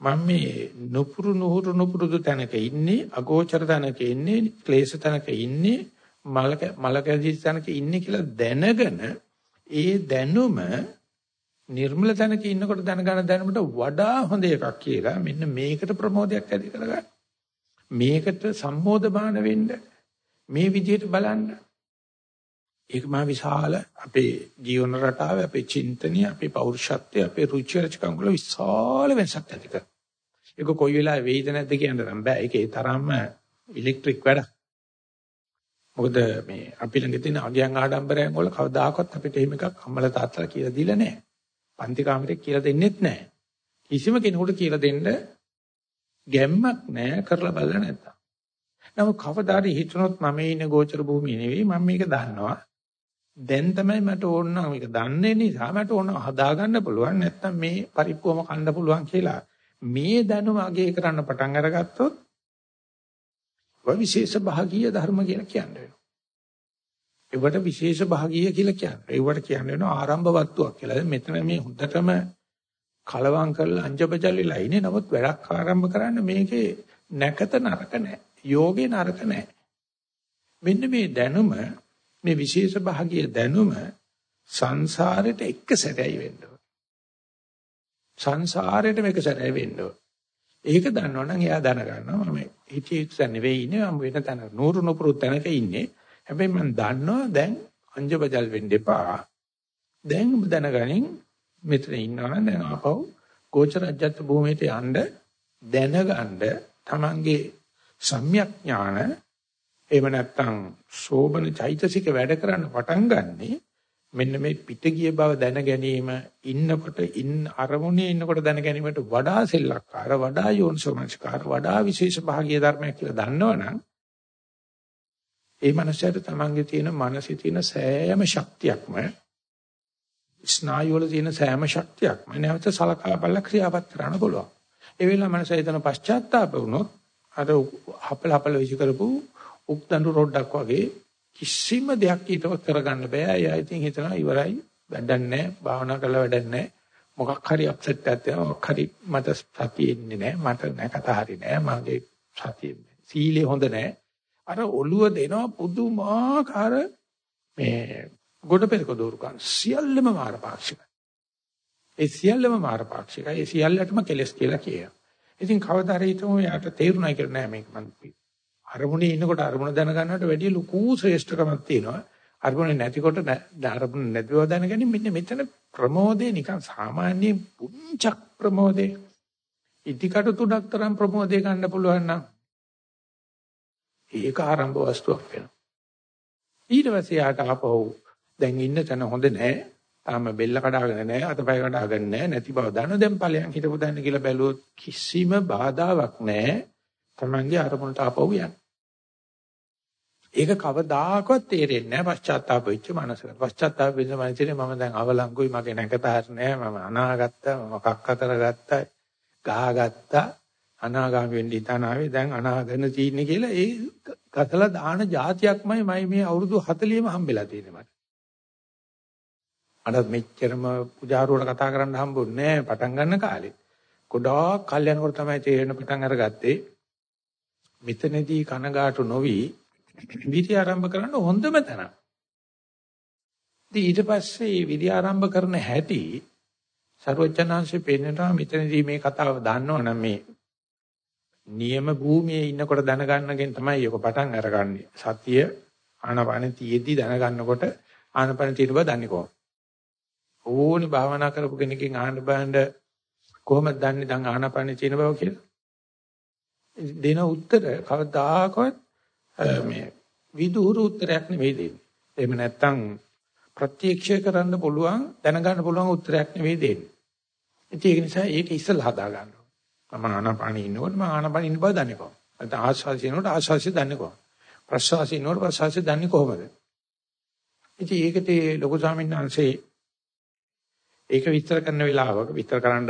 මම මේ නුපුරු නුහුරු නුපුරුදු තැනක ඉන්නේ අගෝචර තැනක ඉන්නේ ක්ලේශ තැනක ඉන්නේ මලක මලකදී තැනක ඉන්නේ කියලා දැනගෙන ඒ දැනුම නිර්මල තැනක ඉන්නකොට දැනගන්න දැනුමට වඩා හොඳ එකක් කියලා මෙන්න මේකට ප්‍රමෝදයක් ඇති කරගන්න. මේකට සම්මෝධ වෙන්න මේ විදිහට බලන්න. ඒක මා විශාල අපේ ජීවන රටාවේ අපේ චින්තනය අපේ පෞරුෂත්වය අපේ රුචි රචකම් වල විශාල වෙනසක් ඇති කරනවා. ඒක කොයි වෙලාවෙ වෙයිද නැද්ද කියන්න නම් බෑ. ඒකේ තරම්ම ඉලෙක්ට්‍රික් වැඩ. මොකද මේ අපි ළඟ තියෙන අගයන් ආඩම්බරයන් වල කවදාකවත් අපිට එහෙම එකක් අම්මලා තාත්තලා කියලා දීලා නැහැ. පන්ති කාමරේ කියලා දෙන්නෙත් නැහැ. කිසිම කෙනෙකුට කියලා දෙන්න ගැම්මක් නැහැ කරලා බලලා නැත්තම්. නමුත් කවදාරි හිතනොත් මම ඉන්නේ ගෝචර භූමියේ නෙවෙයි මම මේක දන්නවා. දැන් තමයි මට ඕන නම් මේක දන්නේ නිසා මට ඕන හදාගන්න පුළුවන් නැත්තම් මේ පරිප්පුවම කන්න පුළුවන් කියලා මේ දැනුම අගේ කරන්න පටන් අරගත්තොත් ඔය විශේෂ භාගීය ධර්ම කියලා කියන්නේ. ඒවට විශේෂ භාගීය කියලා කියන්නේ. ඒවට කියන්නේ වෙනවා ආරම්භ වත්තුවක් කියලා. මෙතන මේ හොඳටම කලවම් කරලා අංජබජල් වෙලා ඉන්නේ. නමුත් වැඩක් ආරම්භ කරන්න මේකේ නැකත නරක නැහැ. යෝගේ නරක නැහැ. මෙන්න මේ දැනුම මේ විශේෂ භාගීය දැනුම සංසාරෙට එක සැරයි වෙන්න ඕන. සංසාරෙට මේක සැරයි වෙන්න ඕන. ඒක දන්නවනම් එයා දැනගන්නවා මම හිතේ ඉස්සන් නෙවෙයි ඉන්නේ මම වෙන තැන නూరు නුපුරු තැනක ඉන්නේ. හැබැයි මම දන්නවා දැන් අංජබජල් වෙන්න එපා. දැන් ඔබ දැනගනින් මෙතන ඉන්නවා දැන් ආපහු ගෝචරජ්‍යත් භූමියට යන්න දැනගන්න තමන්ගේ සම්‍යක් ඥාන එහෙම නැත්නම් සෝබන චෛතසික වැඩ කරන්න පටන් ගන්නෙ මෙන්න මේ පිට ගිය බව දැන ගැනීම ඉන්නකොට ඉන්න අරමුණේ ඉන්නකොට දැන ගැනීමට වඩා සෙල්ලක්කාර වඩා යෝනිසෝමනස්කාර වඩා විශේෂ භාගීය ධර්මයක් කියලා දන්නවනම් ඒ මනසට තමන්ගේ තියෙන මානසික තියෙන සෑම ශක්තියක්ම ස්නායු වල තියෙන සෑම ශක්තියක්ම නැවත සලකා බලලා ක්‍රියාවත් කරන්න පුළුවන්. ඒ වෙලාව මනස හිතන පශ්චාත්තාප වුණොත් අර හපල හපල විසි කරපු උක්දඬු රොඩක් වගේ කිසිම දෙයක් ඊට කරගන්න බෑ. එයා ඉතින් හිතනවා ඉවරයි වැඩක් නැහැ. භාවනා කරලා වැඩක් නැහැ. මොකක් හරි අප්සෙට් එකක් තියෙනවා. මොකක් හරි මට සතිය ඉන්නේ නැහැ. මට නෑ කතා හරි නැහැ. මගේ සතිය සීලේ හොඳ නැහැ. අර ඔළුව දෙනවා පුදුමාකාර මේ ගොඩ පෙරක දෝරුකන් සියල්ලම මාරපාක්ෂිකයි. ඒ සියල්ලම මාරපාක්ෂිකයි. ඒ සියල්ලටම කෙලස් කියලා කියනවා. ඉතින් කවදා හරි හිතමු යාට තේරුණා කියලා නෑ මේක මම අරමුණේ ඉන්නකොට අරමුණ දැනගන්නවට වැඩිය ලොකු ශ්‍රේෂ්ඨකමක් තියෙනවා. අරමුණ නැතිකොට අරමුණ නැතිව දැනගැනීම මෙන්න මෙතන ප්‍රමෝදේ නිකන් සාමාන්‍ය පුංචක් ප්‍රමෝදේ. ඉදිකට තුනක් තරම් ප්‍රමෝදේ ගන්න පුළුවන් නම් ඒක ආරම්භ වස්තුවක් වෙනවා. ඊට පස්සේ යාට ආපහු දැන් ඉන්න තැන හොඳ නෑ. තාම බෙල්ල කඩාගෙන නැහැ අතපය කඩාගෙන නැහැ නැති බව දන්න දැන් ඵලයන් හිටපු දැන්න කියලා බැලුවොත් කිසිම බාධාවක් නැහැ තමන්ගේ අරමුණට ආපහු යන්න. ඒක කවදාකවත් තේරෙන්නේ නැහැ පශ්චාත්තාප වෙච්ච මනසකට. පශ්චාත්තාප වෙච්ච මනසේ මම දැන් අවලංගුයි මගේ නැකතහර නැහැ මම අනාගත්තා මම කක්ක කරගත්තා ගහගත්තා අනාගාමී වෙන්න ඉතන ආවේ දැන් අනාගන තියෙන්නේ කියලා ඒ ගතලා දාන જાතියක්මයි මම මේ අවුරුදු 40ෙම හම්බෙලා තියෙන්නේ මට. අර මෙච්චරම පුජාරුවට කතා කරන්න හම්බුන්නේ පටන් ගන්න කාලේ. ගොඩාක් කල් යනකොට තමයි තේරෙන පටන් අරගත්තේ. මෙතනදී කනගාටු නොවි විදි ආරම්භ කරන්න හොඳම තැන. ඉතින් ඊට පස්සේ විදි ආරම්භ කරන හැටි සර්වඥාන්සේ පෙන්නනවා මෙතනදී මේ කතාව දන්නවනම් මේ නියම භූමියේ ඉන්නකොට දැනගන්නගෙන් තමයි ඔක පටන් අරගන්නේ. සතිය ආනපාන තියේදී දැනගන්නකොට ආනපාන තියෙන බව දන්නේ කොහොමද? ඕනි භාවනා කරපු කෙනකින් අහන්න බෑන්ඩ කොහොමද දන්නේ දැන් ආනපාන තියෙන බව කියලා? දෙන උත්තර කවදාකවත් මේ විදුහුරු උත්තරයක් නෙවෙයි දෙන්නේ. එහෙම නැත්නම් ප්‍රත්‍යක්ෂ කරන්න පුළුවන් දැනගන්න පුළුවන් උත්තරයක් නෙවෙයි දෙන්නේ. ඒක නිසා ඒක ඉස්සෙල්ලා හදා ගන්න මම ආනාපානෙ ඉන්නකොට මම ආනාපානෙ ඉන්න බව දන්නේ කොහොමද? නැත්නම් ආස්වාසිය ඉන්නකොට ආස්වාසිය දන්නේ කොහොමද? ප්‍රස්වාසිය ඉන්නකොට ප්‍රස්වාසිය දන්නේ කොහොමද? ඉතින් ඒකට ලොකු ස්වාමීන් වහන්සේ ඒක විස්තර කරන වෙලාවක විස්තර කරන්න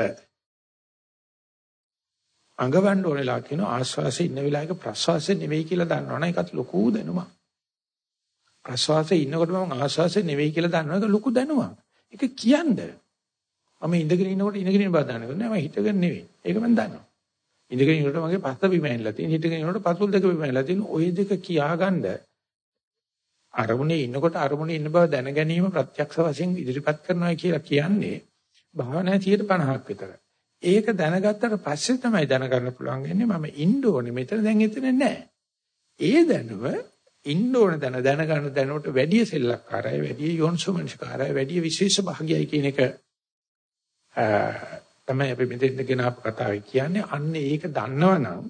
අඟවන්න ඕනෙලා කියන ආස්වාසිය ඉන්න වෙලාවක ප්‍රස්වාසිය නෙවෙයි කියලා දන්නවනේ ඒකත් ලොකු දැනුමක්. ප්‍රස්වාසයේ ඉන්නකොට මම ආස්වාසයේ නෙවෙයි කියලා දන්නවනේ ඒක ලොකු දැනුමක්. ඒක කියන්නේ මම ඉඳගෙන ඉන්නකොට ඉඳගෙන ඉන්න බව දන්නකොට නෑ මම හිටගෙන නෙවෙයි. ඒක මම දන්නවා. ඉඳගෙන ඉන්නකොට මගේ පස්ස බිම ඇනලා තියෙන. හිටගෙන ඉන්නකොට පතුල් දෙක බිම ඇනලා තියෙන. ওই දෙක කියාගන්න අරමුණේ ඉන්නකොට අරමුණේ ඉන්න බව දැන ගැනීම ප්‍රත්‍යක්ෂ වශයෙන් ඉදිරිපත් කරනවා කියලා කියන්නේ භාවනා 50ක් විතර. ඒක දැනගත්තට පස්සේ තමයි දැනගන්න පුළුවන් වෙන්නේ මම ඉන්න ඕනේ මෙතන දැන් එතන නෑ. ඒ දැනුව ඉන්න ඕන දැන දැනගන්න දැනුවට වැඩි සෙල්ලක්කාරයි වැඩි යෝන්සෝමනස්කාරයි වැඩි විශේෂ භාගයයි කියන එක තමයි අපි මෙතෙන්ද ගෙන අප කතාවේ කියන්නේ අන්න ඒක දන්නවනම්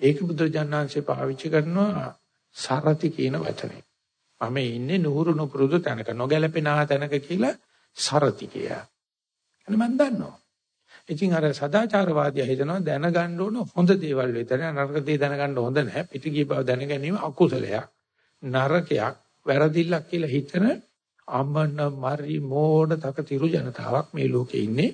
ඒක බුදුජානනාංශේ පාවිච්චි කරනවා සරති කියන වචනේ. මම ඉන්නේ නුහුරු නුපුරුදු තැනක නොගැලපෙන තැනක කියලා සරති කියා. එන්න මම දන්නවා. ඉතින් අර සදාචාරවාදියා හිතනවා දැනගන්න ඕන හොඳ දේවල් විතරයි නරක දේ දැනගන්න හොඳ නැහැ. පිටිගිය බව දැන ගැනීම අකුසලයක්. නරකයක්, වැරදිල්ලක් කියලා හිතන අමන මරි මෝඩ තකතිරු ජනතාවක් මේ ලෝකේ ඉන්නේ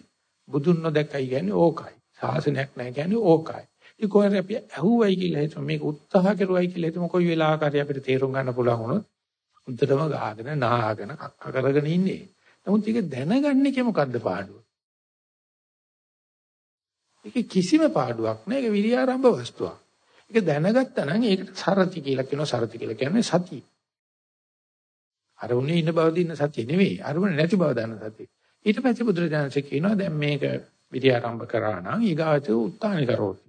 බුදුන් නොදැක්කයි කියන්නේ ඕකයි ශාසනයක් නැහැ කියන්නේ ඕකයි ඉතින් කොහේ අපි ඇහුවයි කියලා හිතමු මේක උත්සාහ කරුවයි කියලා හිතමු කොයි වෙලාවකරි අපිට තේරුම් ගන්න පුළුවන් වුණොත් උන්ටම ගාගෙන නාගෙන කක්ක කරගෙන ඉන්නේ නමුත් ඒක දැනගන්න එක මොකද්ද පාඩුව ඒක කිසිම පාඩුවක් නෑ ඒක විරියාරම්භ වස්තුවක් ඒක දැනගත්තා නම් ඒකට සරති කියලා කියනවා සරති කියලා කියන්නේ සතිය අරුණේ ඉන්න බව දින්න සතිය නෙවෙයි. අරුණ නැති බව දන්න සතිය. ඊට පස්සේ බුදුරජාණන්සේ කියනවා දැන් මේක විදි ආරම්භ කරා නම් ඊගාච උත්තානි කරෝති.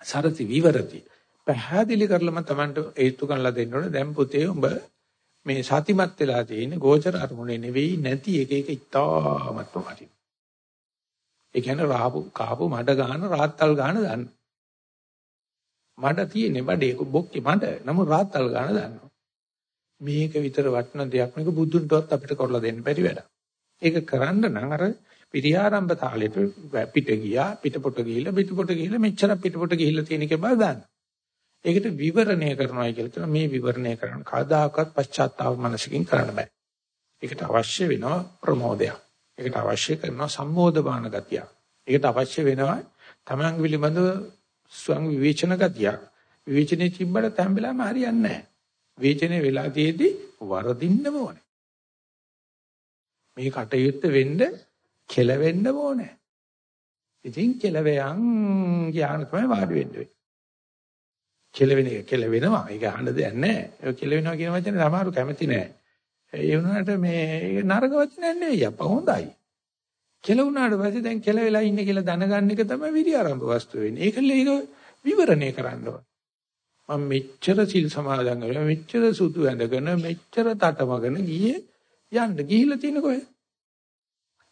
සරති විවරති. පැහැදිලි කරලම Tamanට හේතු කරලා දෙන්න ඕනේ. දැන් පුතේ උඹ මේ සතිමත් වෙලා තියෙන්නේ ගෝචර අරමුණේ නෙවෙයි නැති එක එක ඉතාමත් වටින. ඒ කියන්නේ රාපු කාපු මඩ ගන්න රාත්තල් ගන්න දන්න. මඩ තියෙන්නේ බඩේ බොක්කේ මඩ. නමුත් රාත්තල් ගන්න දන්නවා. මේක විතර වටින දෙයක් නෙක බුදුන්ටවත් අපිට කරලා දෙන්න බැරි වැඩක්. ඒක කරන්න නම් අර පිරියාරම්භ තාලෙට පිට ගියා පිටපොට ගිහිල්ලා පිටපොට ගිහිල්ලා මෙච්චර පිටපොට ගිහිල්ලා තියෙන එක බව දාන්න. ඒකට විවරණය කරනවායි කියලා කියන මේ විවරණය කරන කවදාකවත් පශ්චාත්තාව මනසකින් කරන්න බෑ. ඒකට අවශ්‍ය වෙනවා ප්‍රමෝදයක්. ඒකට අවශ්‍ය කරනවා සම්මෝධබාන ගතිය. ඒකට අවශ්‍ය වෙනවා තමන් පිළිබඳව ස්වං විවේචන ගතිය. විවේචනයේ තිබ්බට තැම්බෙලාම හරියන්නේ නැහැ. වේචනේ වෙලා තියේදී වරදින්නම ඕනේ. මේ කටයුත්ත වෙන්න කෙලවෙන්න ඕනේ. ඉතින් කෙලවෙයන් ඥාන තමයි වාඩි වෙන්නේ. කෙලවෙන එක කෙලවෙනවා. ඒක අහන්න දෙයක් නැහැ. ඒක කෙලවෙනවා කියන වචනේ සමහරු කැමති නැහැ. ඒ වුණාට මේ නරක වචනයක් නෙවෙයි අප හොඳයි. කෙලුණාට පස්සේ දැන් කෙලවෙලා ඉන්නේ කියලා දැනගන්න එක තමයි විරි ආරම්භ වස්තු වෙන්නේ. ඒකල ඒක විවරණය කරන්න ඕන. මම මෙච්චර සිල් සමාදන් කරලා මෙච්චර සුදු ඇඳගෙන මෙච්චර තටමගෙන ගියේ යන්න ගිහිල්ලා තියෙන කොහෙද?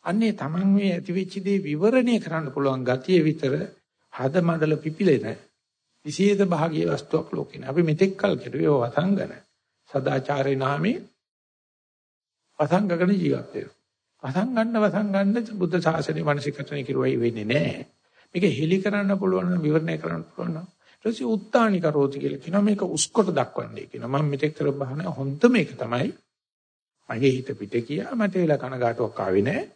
අන්නේ Taman මේ ඇතිවෙච්ච දේ විවරණය කරන්න පුළුවන් ගතිය විතර හද මඩල පිපිලෙන විශේෂ භාගීය වස්තුවක් ලෝකේ අපි මෙතෙක් කල් කෙරුවේ වසංගන. සදාචාරේ නාමේ වසංගකන ජීවත් වෙනවා. වසංගන්න වසංගන්න බුද්ධ ශාසනය මානසිකත්වයේ කිරුවයි වෙන්නේ නැහැ මේක හෙලි කරන්න පුළුවන් නම් විවරණය කරන්න පුළුවන් නම් ඊට පස්සේ උත්තානි කරෝති කියලා කියනවා. මේක උස්කොට දක්වන්නේ කියනවා. මම මෙතෙක් කර බහන හොඳ මේක තමයි. මගේ හිත පිට කියා මට වෙලා කනගාටුවක් ආවේ නැහැ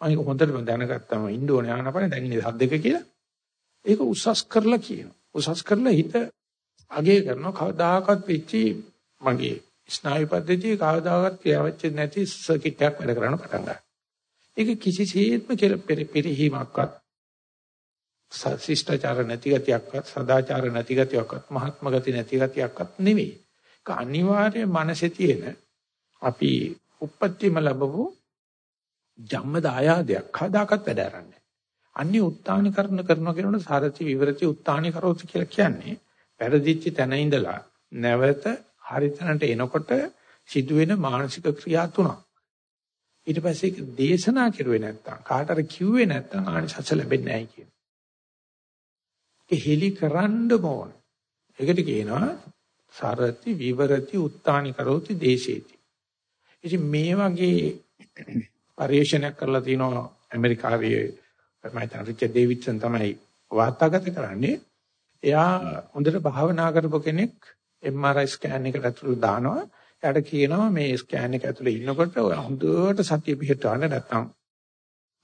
මම හොඳටම දැනගත්තම ඉන්න ඕනේ ආනපන දැන් ඉන්නේ සද්දක කියලා. ඒක උසස් කරලා කියනවා. උසස් කරලා හිත අගය කරනවා කවදාකවත් වෙච්චි මගේ ස්නායු පද්ධතිය කවදාකවත් ක්‍රියාවෙච්ච නැති සර්කිට් එකක් වැඩ කරන්න පටන් ගන්නවා. ඒක කිසිසේත්ම පෙරහිමක්වත් ශිෂ්ටාචාර නැති ගතියක්වත් සදාචාර නැති ගතියක්වත් මහත්ම ගති නැති ගතියක්වත් නෙවෙයි. ඒක අනිවාර්ය මනසේ තියෙන අපි උප්පත්තියම ලැබවු ජම්ම දායාදයක් කදාකත් වැඩ ආරන්නේ. අන්නේ උත්තානිකරණ කරනවා කියනකොට සාරති විවරති උත්තානිකරෝති කියලා කියන්නේ පෙරදිච්ච තැන ඉඳලා නැවත හරිතැනට එනකොට සිදුවෙන මානසික ක්‍රියා තුනක්. ඊට පස්සේ ඒක දේශනා කරුවේ නැත්තම් කාටට කිව්වේ නැත්තම් ආනිසස ලැබෙන්නේ නැහැ කියන. ඒක හෙලි කරන්න ඕන. ඒකට කියනවා සරති විවරති උත්තානි කරෝති දේශේති. ඉතින් මේ වගේ පරිශ්‍රණයක් කරලා තිනවා ඇමරිකාවේ මම හිතන රිචඩ් ඩේවිඩ්සන් තමයි වාර්තාගත කරන්නේ. එයා හොඳට භාවනා කරපු කෙනෙක් MRI ස්කෑන් එකට ඇතුළු දානවා. එයාට කියනවා මේ ස්කෑන් එක ඇතුළේ ඉන්නකොට හොඳට සතිය පිහිටවන්න නැත්නම්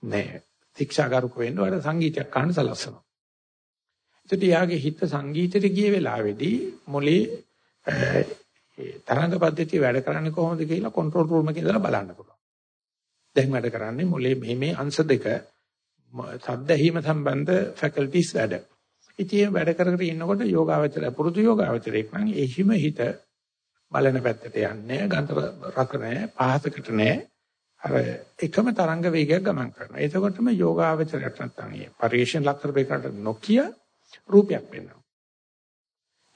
නෑ. ශික්ෂාගාරක වෙන්න වල සංගීතයක් අහන්න සලස්සනවා. ඒත් යාගේ හිත සංගීතෙට ගිය වෙලාවේදී මොලේ තරංග පද්ධතිය වැඩ කරන්නේ කොහොමද කියලා කන්ට්‍රෝල් රූම් එකේ ඉඳලා බලන්න පුළුවන්. දැන් වැඩ කරන්නේ මොලේ මේ මේ අංශ දෙක සද්ද ඇහිම සම්බන්ධ ෆැකල්ටිස් වැඩ. ඉතින් වැඩ කර කර ඉන්නකොට යෝගාවචරය පුරුදු යෝගාවචරයක් නම් එහිම හිත බලන පැත්තට යන්නේ ගන්ත රක නැහැ පහසකට නැහැ. අර එකම තරංග වේගයක් ගමන් කරනවා. එතකොටම යෝගාවචරයට නැත්තම් මේ පරිේශන ලක්ෂර දෙකට නොකිය රූපයක් වෙනවා.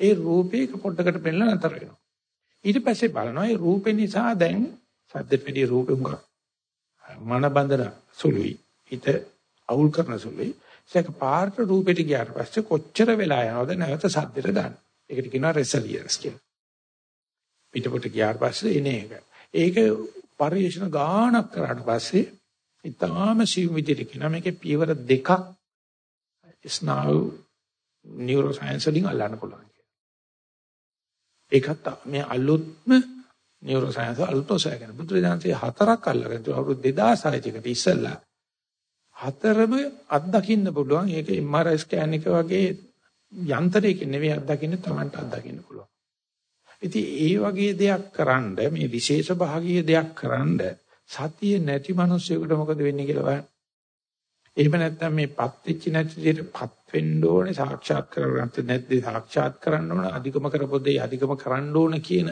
ඒ රූපේක පොඩ්ඩකට පෙන්නලා නතර වෙනවා. ඊට පස්සේ බලනවා ඒ රූපේ නිසා දැන් සද්ද පිළි රූපෙ උඟ මන බඳන සුළුයි. හිත අවුල් කරන සුළුයි. ඒක පාර්ට රූපෙට ගියාට පස්සේ කොච්චර වෙලා යනවද නැවත සද්දෙට දාන්න. ඒකට කියනවා රෙසිලියන්ස් කියලා. පිටපොට ගියාට පස්සේ එන එක. ඒක පරිශන ගානක් කරාට පස්සේ ඊටාම සිව් විදිහට කියනවා මේකේ පියවර දෙකක් ස්නායු නියුරෝ සයන්ස් වලින් අල්ලන්න පුළුවන් කියලා. ඒකත් මේ අලුත්ම නියුරෝ සයන්ස් අලුත්ම සයගෙන බුදුරජාණන්සේ හතරක් අල්ලගෙන අවුරුදු 2600 කට ඉස්සෙල්ලා හතරම අත්දකින්න පුළුවන්. ඒක MRI ස්කෑන් එක වගේ යන්ත්‍රයකින් නෙවෙයි අත්දකින්න Tamanට අත්දකින්න පුළුවන්. ඉතින් ඒ වගේ දෙයක් කරන්ඩ මේ විශේෂ භාගීය දෙයක් කරන්ඩ සතිය නැති මිනිස්සුෙකුට මොකද වෙන්නේ කියලා බලන්න. එහෙම නැත්නම් මේ පත් වෙච්ච නැති දෙයට පත් වෙන්න ඕනේ සාක්ෂාත් කරගන්න නැත්නම් සාක්ෂාත් කරන්න ඕන අධිකම කරපොදේ අධිකම කරන්න ඕන කියන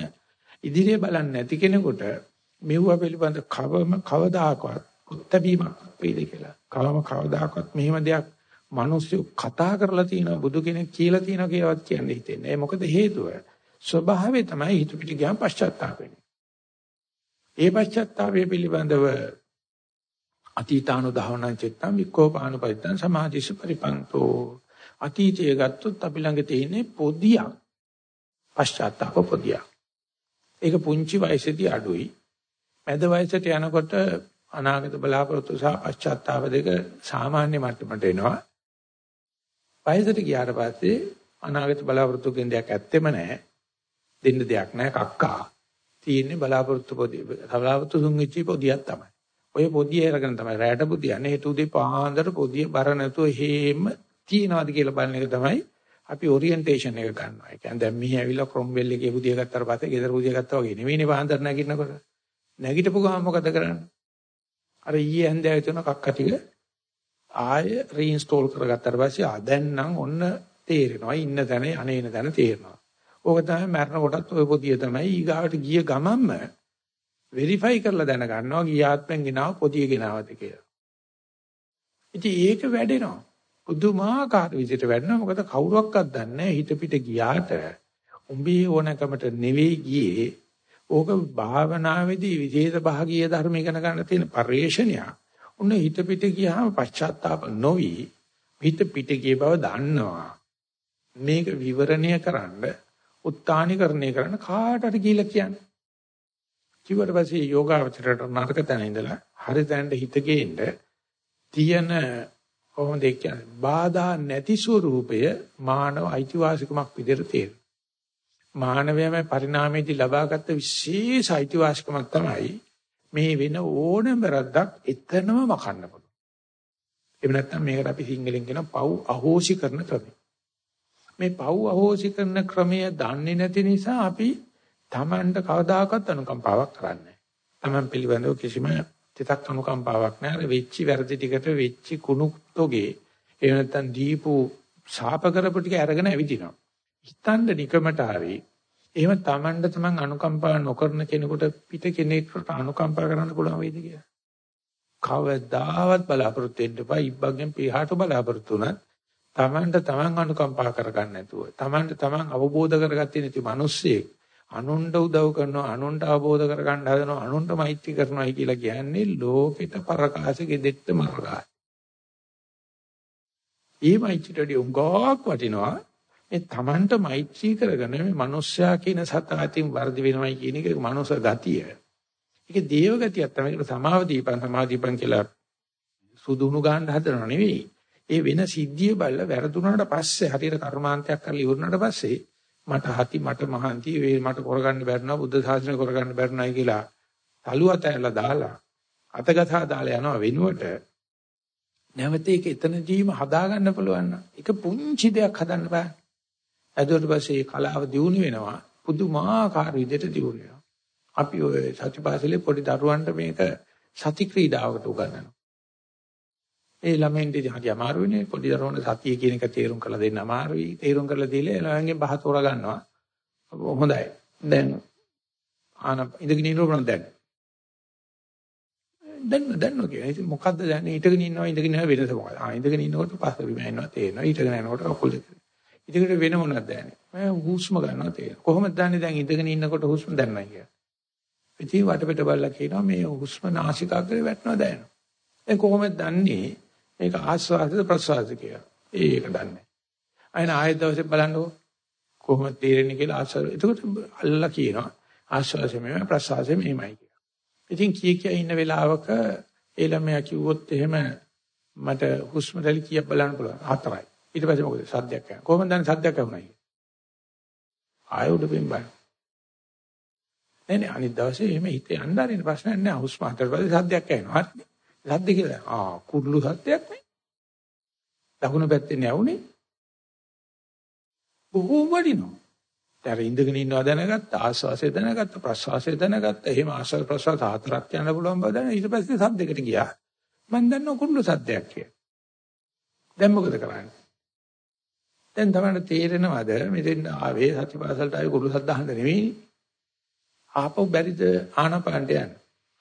ඉදිරිය බලන්නේ නැති කෙනෙකුට මෙවුව පිළිබඳ කවම කවදාකවත් උත්තරීමක් වෙයිද කියලා. කවම කවදාකවත් මෙහෙම දෙයක් මිනිස්සු කතා කරලා තියෙනවා බුදු කෙනෙක් කියලා තියෙනවා කියලාවත් කියන්න හිතෙන්නේ. ඒ මොකද හේතුව? ස්වභාවය තමයි හිත පිට ගියාම පශ්චාත්තාප වෙන්නේ. ඒ පශ්චාත්තාපය පිළිබඳව අතීතානු දහවනං චිත්තං වික්ඛෝපානුපදිතං සමාධිස පරිපන්තෝ අතීතය ගත්තොත් අපි ළඟ තියෙන්නේ පොදියක් පශ්චාත්තාප පොදියක් ඒක පුංචි වයසේදී අඩුයි මැද වයසට යනකොට අනාගත බලාපොරොත්තු සහ පශ්චාත්තාප දෙක සාමාන්‍ය මට්ටමට එනවා වයසට ගියාට පස්සේ අනාගත බලාපොරොත්තු කියන දෙයක් ඇත්තෙම නැහැ දෙන්න දෙයක් නැහැ කක්කා තියෙන්නේ බලාපොරොත්තු පොදිය බලාපොරොත්තු දුන් වෙච්ච පොදියක් තමයි ඔය පොදිය අරගෙන තමයි රැට පුදියන්නේ හේතු උදේ පාන්දර පොදිය බර නැතුව හේම තියනවාද කියලා බලන එක තමයි අපි ඔරියන්ටේෂන් එක ගන්නවා. ඒ කියන්නේ දැන් මෙහි ඇවිල්ලා ක්‍රොම්වෙල් එකේ පුදිය ගත්තාට පස්සේ ගෙදර පුදිය ගත්තා වගේ නෙවෙයිනේ පාන්දර නැගිටිනකොට. නැගිටපු ගමන් මොකද කරන්නේ? අර ඊයේ හන්දෑවේ තුන කක්ක ටික ආය රීඉන්ස්ටෝල් කරගත්තාට පස්සේ ආ දැන් නම් ඔන්න තේරෙනවා. ඉන්න තැන අනේන තැන තේරෙනවා. ඕක තමයි මරණ කොටත් ওই පොදිය තමයි ඊගාවට ගිය ගමන්ම වෙරිෆයි කරලා දැනගන්නවා ගියාත්මෙන් ගෙනාව පොදිය ගෙනාවද කියලා. ඉතින් ඒක වැඩෙනවා. පුදුමාකාර විදිහට වැඩෙනවා. මොකද කවුරක්වත් දන්නේ හිත පිට ගියාට උඹේ ඕනකමට නෙවෙයි ගියේ. ඕක භාවනාවේදී විශේෂ භාගීය ධර්ම ඉගෙන ගන්න තියෙන පරිශ්‍රණය. උන්න හිත පිට ගියාම පශ්චාත්තාප නොවි හිත පිට ගිය බව දන්නවා. මේක විවරණය කරන්න උත්තානිකරණය කරන්න කාටට කියලා කියන්නේ. කිව්වට පස්සේ යෝගාවචරයට නරක තැන ඉඳලා හරි තැනට හිත ගේන්න තියෙන කොහොමද කියන්නේ බාධා නැති ස්වરૂපය මානව අයිතිවාසිකමක් විදිහට තේරෙනවා. මානවයම පරිණාමයේදී ලබාගත් විශේෂ අයිතිවාසිකමක් තමයි මේ වෙන ඕනම වැරද්දක් එතනම මකන්න පුළුවන්. එහෙම නැත්නම් මේකට අපි සිංහලෙන් කියන පව් අහෝසි කරන ක්‍රමය. මේ පව් අහෝසි කරන ක්‍රමය දන්නේ නැති නිසා අපි Tamanට කවදාකවත් අනුකම්පාවක් කරන්නේ නැහැ. Taman පිළිබඳව කිසිම තිතක් අනුකම්පාවක් නැහැ. වෙච්චි වැරදි ටිකට වෙච්චි කුණු තොගේ එහෙම නැත්නම් දීපු ශාප කරපු ටික අරගෙන ඇවිදිනවා. හිතන්න නිකමට ආවේ එහෙම Tamanට තමන් අනුකම්පා නොකරන කෙනෙකුට පිට කෙනෙකුට අනුකම්පා කරන්න පුළුවන් වේද කියලා. කවදාවත් බලාපොරොත්තු වෙන්න එපා. ඉබ්බගෙන් පිහාට බලාපොරොත්තු වුණත් Tamanට තමන් අනුකම්පා කරගන්න නැතුව Tamanට තමන් අවබෝධ කරගත්තේ නැති මිනිස්සෙක් අනුන්ට උදව් කරනවා අනුන්ට අවබෝධ කරගන්න හදනවා අනුන්ට මෛත්‍රී කරනවායි කියලා කියන්නේ ලෝකෙට පරකාසෙ දෙත්ත මරගා. ඒ මෛත්‍රියට උංගාවක් වටිනවා මේ Tamanට මෛත්‍රී කරගෙන මේ මිනිස්සයා කියන සතා අතින් වර්ධි වෙනවයි කියන එක මනුස්ස ගතිය. ඒක දේව ගතියක් තමයි. ඒකට සමාව දීපන් සමාව දීපන් කියලා සුදුණු ගන්න හදනව නෙවෙයි. ඒ වෙන සිද්ධිය බල්ල වැරදුනාට පස්සේ හරියට කර්මාන්තයක් කරලා ඉවරනාට පස්සේ මට හති මට මහන්ති වේ මට කරගන්න බැරිනවා බුද්ධ ශාසනය කරගන්න බැරිනයි කියලා තලුවත ඇල්ල දාලා අතගතා දාලා යනවා වෙනුවට නැවත ඒක එතනදීම හදාගන්න පුළුවන් නම් ඒක පුංචි දෙයක් හදන්න බෑ. ඇදුවට පස්සේ කලාව දියුණු වෙනවා පුදුමාකාර විදිහට දියුණු වෙනවා. අපි ඔය සතිපාසලේ පොඩි දරුවන්ට මේක සති ක්‍රීඩාවකට උගන්වනවා. ඒ ළමයින්ට හරි අමාරුයිනේ පොඩි දරුවන්ට සතිය කියන එක තේරුම් කරලා දෙන්න අමාරුයි. තේරුම් කරලා දීලා ළමයින්ගෙන් බහ තෝරා ගන්නවා. හොඳයි. දැන් ආන ඉඳගෙන ඉන්නකොට දැන් දැන් දැන් ඔකේ ඉතින් මොකද්ද දැන් හිටගෙන ඉන්නවා ඉඳගෙන ඉන්නවා වෙනස මොකක්ද ආ ඉඳගෙන ඉන්නකොට පස්ස බිම යනවා තේරෙනවා හිටගෙන යනකොට කකුල් දෙක ඉඳගෙන වෙන මොනවද දැනෙන්නේ? මම හුස්ම ගන්නවා තේරෙනවා කොහොමද දන්නේ දැන් ඉඳගෙන ඉන්නකොට හුස්ම දැනනවා කියලා? ඉතින් වටපිට බලලා කියනවා මේ හුස්ම නාසිකාග්‍රේ වැටෙනවා දැනෙනවා. ඒ කොහොමද දන්නේ? මේක ආස්වාදද ප්‍රසවාද කියලා. ඒක දන්නේ. අයන ආයෙත් දවසේ බලන්නකො. කොහොමද තේරෙන්නේ කියලා ආස්වාද. එතකොට අල්ලලා කියනවා. ආස්වාදයෙන් මෙහෙම ප්‍රසවාසයෙන් මෙහෙමයි ඉතින් කී කිය ඉන්න වෙලාවක ඒ ළමයා කිව්වොත් එහෙම මට හුස්ම රැලි කීයක් බලන්න පුළුවන්. හතරයි. ඊට පස්සේ මොකද සද්දයක් යනවා. කොහොමද දන්නේ සද්දයක් ඇහුණයි? ආයෙ උඩ බිම්බයි. එනේ අනිත් දවසේ එහෙම හිතේ යන්න ආරින ප්‍රශ්නයක් නෑ. හුස්ම හතර පස්සේ සද්දයක් ඇහෙනවා. හරි. සද්ද කියලා. ආ කුරුළු සද්දයක් නේ. දකුණු පැත්තේ නැවුනේ. බොහෝ වටිනවා. දැන් ඉඳගෙන ඉන්නවා දැනගත්ත ආස්වාසය දැනගත්ත ප්‍රස්වාසය දැනගත්ත එහෙම ආස්වාස ප්‍රස්වාස හතරක් යන්න පුළුවන් බව දැන ඊට පස්සේ සද්දයකට ගියා මම දන්නව කුරුළු සද්දයක් කියලා දැන් මොකද කරන්නේ දැන් තමයි තේරෙනවද? මෙතෙන් ආවේ සතිපාසලට ආවේ කුරුළු සද්ද අහන්න නෙවෙයි. ආපහු බැරිද ආනපානට යන්න?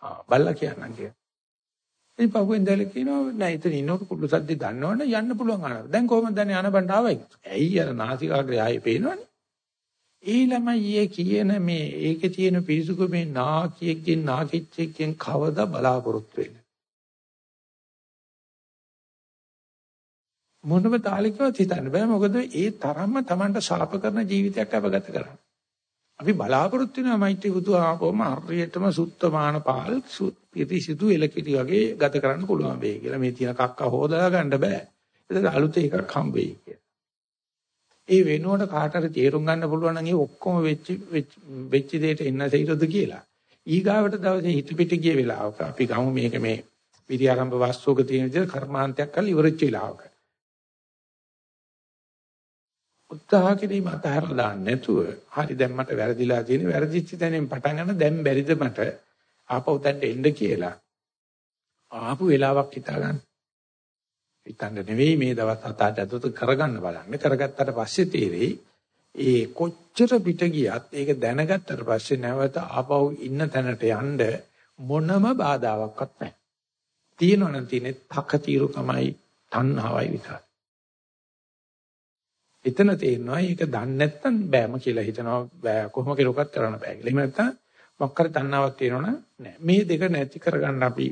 ආ බල්ලා කියන්නම් කියලා. ඉතින් පහුවෙන් දැල කියනවා නෑ ඉතින් ඉන්නකොට කුරුළු සද්ද දන්නවනේ යන්න පුළුවන් ආනපාන. දැන් කොහොමද දන්නේ ආනපානට ආවයි? ඇයි අර නාසිකාග්‍රය ආයේ පේනවනේ? ඒ ළමයි කියන මේ ඒකේ තියෙන පිරිසුකු මේ නාකියෙක්ගෙන් නාකිච්චෙක්ගෙන් කවදා බලාපොරොත්තු වෙන්නේ? මොනම තාලිකවත් හිතන්න බෑ. මොකද ඒ තරම්ම Tamanට ශාප කරන ජීවිතයක් අපගත කරන්නේ. අපි බලාපොරොත්තු වෙනවා මෛත්‍රී බුදු ආපෝම හරියටම සුත්තමාන පාල් පිරිසිදු එලකිරි වගේ ගත කරන්න පුළුවන් වෙයි කියලා. මේ තියෙන කක්ක හොදලා ගන්න බෑ. ඒක අලුත් එකක් හම්බ වෙයි කියලා. ඒ වෙනුවට කාට හරි තේරුම් ගන්න පුළුවන් නම් ඒ ඔක්කොම වෙච්ච වෙච්ච දෙයට එන්න සෙයිරද කියලා. ඊගාවට දවසේ හිත පිට ගිය වෙලාවක අපි ගමු මේක මේ විරියාරම්භ වාස්තුවක තියෙන විදිහට කර්මාන්තයක් කරලා ඉවරච්ච වෙලාවක. උත්සාහ කිරීම අතහැරලා දාන්න නැතුව හරි දැන් මට වැරදිලා තියෙන වැරදිච්ච තැනින් පටන් ගන්න දැන් බැරිද මට ආපහු තැන්ට එන්න කියලා. ආපු වෙලාවක් හිතා ගන්න. හිතන්න නෙවෙයි මේ දවස් හත අට ඇතුළත කරගන්න බලන්න. කරගත්තට පස්සේ තේරෙයි ඒ කොච්චර පිට ගියත් ඒක දැනගත්තට පස්සේ නැවත ආපහු ඉන්න තැනට යන්න මොනම බාධාවක්වත් නැහැ. තියෙනවනම් තියෙන්නේ තකතිරුකමයි තණ්හාවයි විතරයි. එතන තේරෙනවා මේක දන්නේ නැත්නම් බෑම කියලා හිතනවා බෑ කොහොම කෙරුවක්වත් කරන්න බෑ කියලා. එහෙම නැත්නම් මොකක් හරි තණ්හාවක් තියෙනවනම් නෑ. මේ දෙක නැති කරගන්න අපි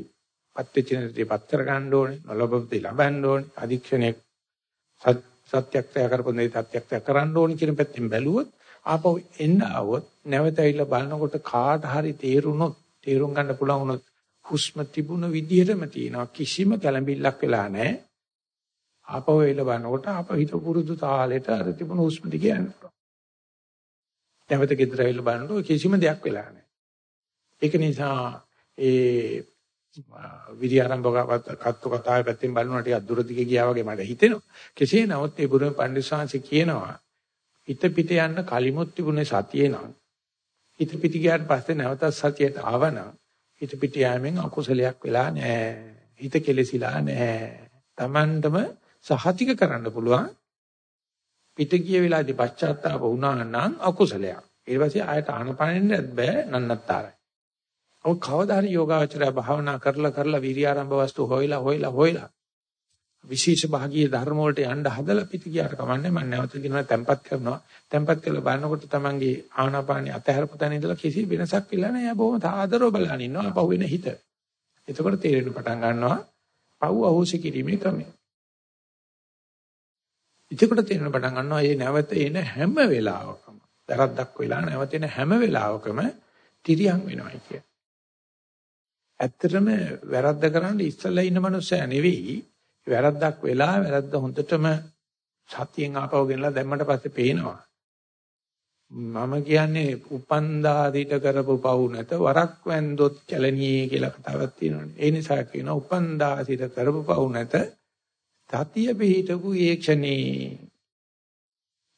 පත්‍ත්‍ච නිරතිපත් කර ගන්න ඕනේ නොලබපති ලබන්න ඕනේ අධික්ෂණය සත්‍යක්ෂය කරපොනේ සත්‍යක්ෂය කරන්න ඕනේ කියන පැත්තෙන් බැලුවොත් ආපහු එන්න આવොත් නැවත ඇවිල්ලා බලනකොට කාට හරි තේරුනොත් තේරුම් ගන්න පුළුවන් වුණොත් හුස්ම තිබුණ විදිහටම තියෙනවා කිසිම කැළඹිල්ලක් වෙලා නැහැ ආපහු එවිල්ලා බලනකොට ආපහු හිත පුරුදු තාලෙට අර තිබුණ හුස්ම දිග යනවා නැවත ගෙදර ඇවිල්ලා බලනකොට කිසිම දෙයක් වෙලා නැහැ ඒක නිසා ඒ විරි ආරම්භකවත් කත්තු කතාවේ පැත්තෙන් බලනවා ටිකක් දුර දිගේ ගියා වගේ මට හිතෙනවා. කෙසේ නමුත් ඒ බුදුන් පඬිස්සංශ කියනවා හිත පිට යන්න කලිමුත් තිබුණේ සතියේ නම් හිත පිට ගියාට පස්සේ නැවතත් සතියට ආවනම් හිත පිට යෑමෙන් අකුසලයක් වෙලා නැහැ. හිත කෙලෙසිලා නැහැ. Tamandම සහතික කරන්න පුළුවන්. පිට ගිය වෙලාවේදී පශ්චාත්තාප වුණා නම් අකුසලයක්. ඊට පස්සේ ආයත ආනපනින්නත් බෑ නන්නත්තරයි. ඔය කවදා හරි යෝගාචරය භාවනා කරලා කරලා විරි ආරම්භ වස්තු හොයලා හොයලා හොයලා විශේෂ භාගීය ධර්ම වලට යන්න හදලා පිට ගියාට කමන්නේ මම නැවත කියනවා tempat කරනවා tempat කරලා බලනකොට තමන්ගේ ආනාපානිය අතහැරපු තැන ඉඳලා කිසි වෙනසක් වෙලා නැහැ බොහොම සාදරව බලන ඉන්නවා පහු වෙන හිත එතකොට තේරෙන්න පටන් ගන්නවා පව් අහෝසි කිරීමේ ක්‍රමය එතකොට තේරෙන්න පටන් ගන්නවා මේ නැවත එන හැම වෙලාවකම. දරද්දක් වෙලා නැවත එන හැම වෙලාවකම තිරියන් වෙනවා කියන්නේ ඇත්තටම වැරද්ද කරන්න ඉස්සලා ඉන්න මනුස්සයා නෙවෙයි. වැරද්දක් වෙලා වැරද්ද හොඳටම සතියෙන් ආපහු ගෙනලා දැම්මට පස්සේ පේනවා. මම කියන්නේ උපන්දාදිට කරපු පව් නැත වරක් වැන්දොත් කැලණියේ කියලා කතාවක් තියෙනවානේ. ඒ නිසා කියනවා උපන්දාසිට කරපු පව් නැත සතිය පිහිටපු ඒක්ෂණේ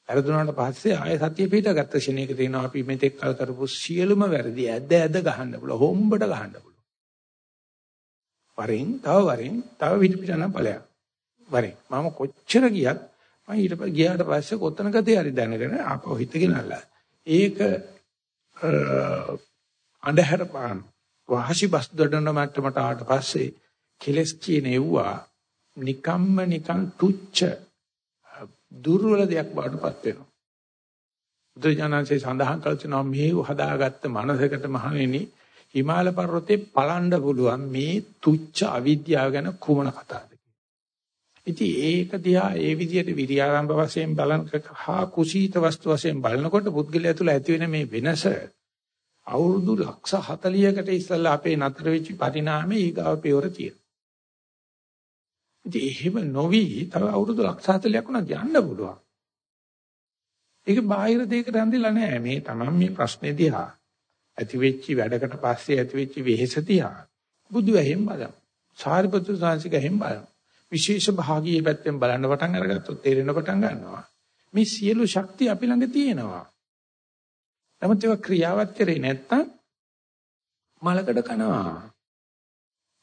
වැරදුනාට පස්සේ ආය සතිය පිහිට ගත්ත ශනේක තියෙනවා අපි මෙතෙක් කල් කරපු සියලුම වැරදි ඇද්ද ඇද්ද ගහන්න පුළුවන් හොම්බට ගහන්න පුළුවන් වරෙන් තව වරෙන් තව පිටිපිටන ඵලයක්. වරෙන් මම කොච්චර ගියත් මම ඊට පස්සේ ගියාට පස්සේ කොතනකදී හරි දැනගෙන ආපහු හිතගෙන අල්ලා. ඒක අඳුර පාන වහසි බස් දඩන මට්ටමට ආවට පස්සේ කෙලස් කියන එව්වා නිකම්ම නිකන් තුච්ච දුර්වල දෙයක් බවටපත් වෙනවා. බුදුජානන්සේ සඳහන් කළ තියෙනවා මේ හදාගත්ත මනසකට මහණෙනි හිමාල පර්වතේ පලන්න පුළුවන් මේ තුච්ච අවිද්‍යාව ගැන කුමන කතාවද ඉතින් ඒක දිහා ඒ විදිහට විරියාරම්භ වශයෙන් බලන හා කුසීත වස්තු වශයෙන් බලනකොට පුද්ගලයා තුළ ඇති වෙන මේ වෙනස අවුරුදු ලක්ෂ 40කට ඉස්සෙල්ලා අපේ නතර වෙච්ච පරිණාමයේ ඊගාව පියවර තියෙනවා. ඉතින් එහෙම නොවි තව අවුරුදු ලක්ෂ 40ක් උනත් යන්න පුළුවන්. ඒක බාහිර දෙයකට ඇඳිලා නැහැ. මේ තමයි මේ ප්‍රශ්නේ දිහා ඇති වෙච්ච වැඩකට පස්සේ ඇති වෙච්ච වෙහෙස තියා බුදු ඇහෙන් බලමු. සාරිපුත්‍ර සාංශික ඇහෙන් බලමු. විශේෂ භාගීය පැත්තෙන් බලන්න පටන් අරගත්තොත් තේරෙන පටන් ගන්නවා. මේ සියලු ශක්තිය අපි ළඟ තියෙනවා. නමුත් ඒක ක්‍රියාවත් කරේ නැත්තම් මලකඩ කනවා.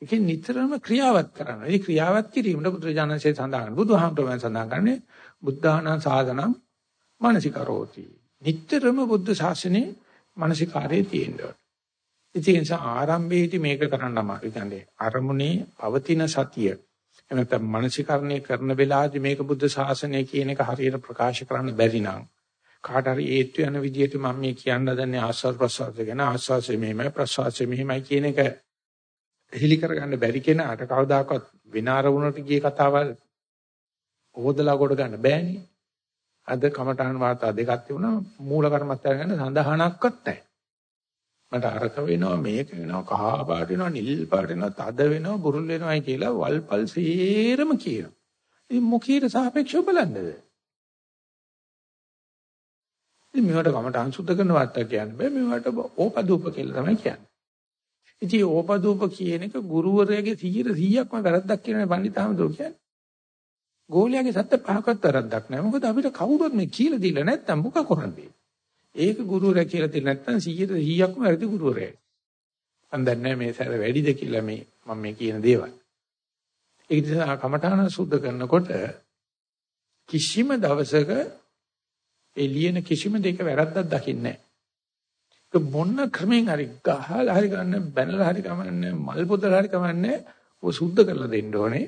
ඒකේ නිතරම ක්‍රියාවත් කරනවා. ඒ ක්‍රියාවත් කිරීමට බුදුරජාණන්සේ සඳහන් බුදුහාමුදුරුවෝ සඳහන් කරන්නේ බුද්ධානං සාධනං මානසිකරෝති. නිතරම බුද්ධ ශාසනයේ මානසිකාරයේ තියෙනවා. ඉතින් ඒ නිසා ආරම්භයේදී මේක කරන්න අමාරුයි. කියන්නේ අරමුණේ පවතින සතිය එනතම් මානසිකරණය කරන වෙලාවදී මේක බුද්ධ ශාසනය කියන එක හරියට ප්‍රකාශ කරන්න බැරි නම් කාට හරි ඒත්තු යන විදිහට මම මේ කියන්න දන්නේ ආස්වාද ප්‍රසවාස ගැන ආස්වාසය මෙහෙමයි ප්‍රසවාසය මෙහෙමයි කියන එක හිලි කරගන්න බැරි කෙනාට කවදාකවත් වින අරමුණට ගිය කතාවල් ඕදලා කොට ගන්න බෑනේ. අද කමඨාන් වාර්තා දෙකක් තිබුණා මූල කර්මස්ථාන ගැන සඳහනක්වත් නැහැ. මට අරක වෙනවා මේක වෙනවා කහ පාට වෙනවා නිල් පාට වෙනවා තද වෙනවා බුරුල් වෙනවායි කියලා වල්පල් සේරම කියනවා. ඉතින් මොකීට සාපේක්ෂව බලන්නද? ඉතින් මේවට කමඨාන් සුද්ධ කරන වාර්තා කියන්නේ බෑ මේවට ඕපදූප කියලා තමයි කියන්නේ. ඉතින් ඕපදූප කියන එක ගුරුවරයාගේ 100%ක්ම වැරද්දක් කියන පඬිතාමදෝ කියන්නේ. ගෝලයාගේ සත්‍ය පහකවත් වැරද්දක් නැහැ. මොකද අපිට කවුරුත් මේ කියලා දීලා නැත්තම් මොකක් කරන්නේ? ඒක ගුරුවරයා කියලා දෙන්නේ නැත්තම් 100ට 100ක්ම වැරදි ගුරුවරයා. මම දන්නේ මේ සැර වැඩිද කියලා මේ මම මේ කියන දේවල්. ඒ නිසා කමඨාන සුද්ධ කරනකොට කිසිම දවසක එළියන කිසිම දෙයක වැරද්දක් දකින්නේ නැහැ. මොන ක්‍රමෙන් හරි ගහලා හරි ගන්න බැනලා හරි කමන්නේ මල් පොදලා හරි කමන්නේ ඔය සුද්ධ කරලා දෙන්න ඕනේ.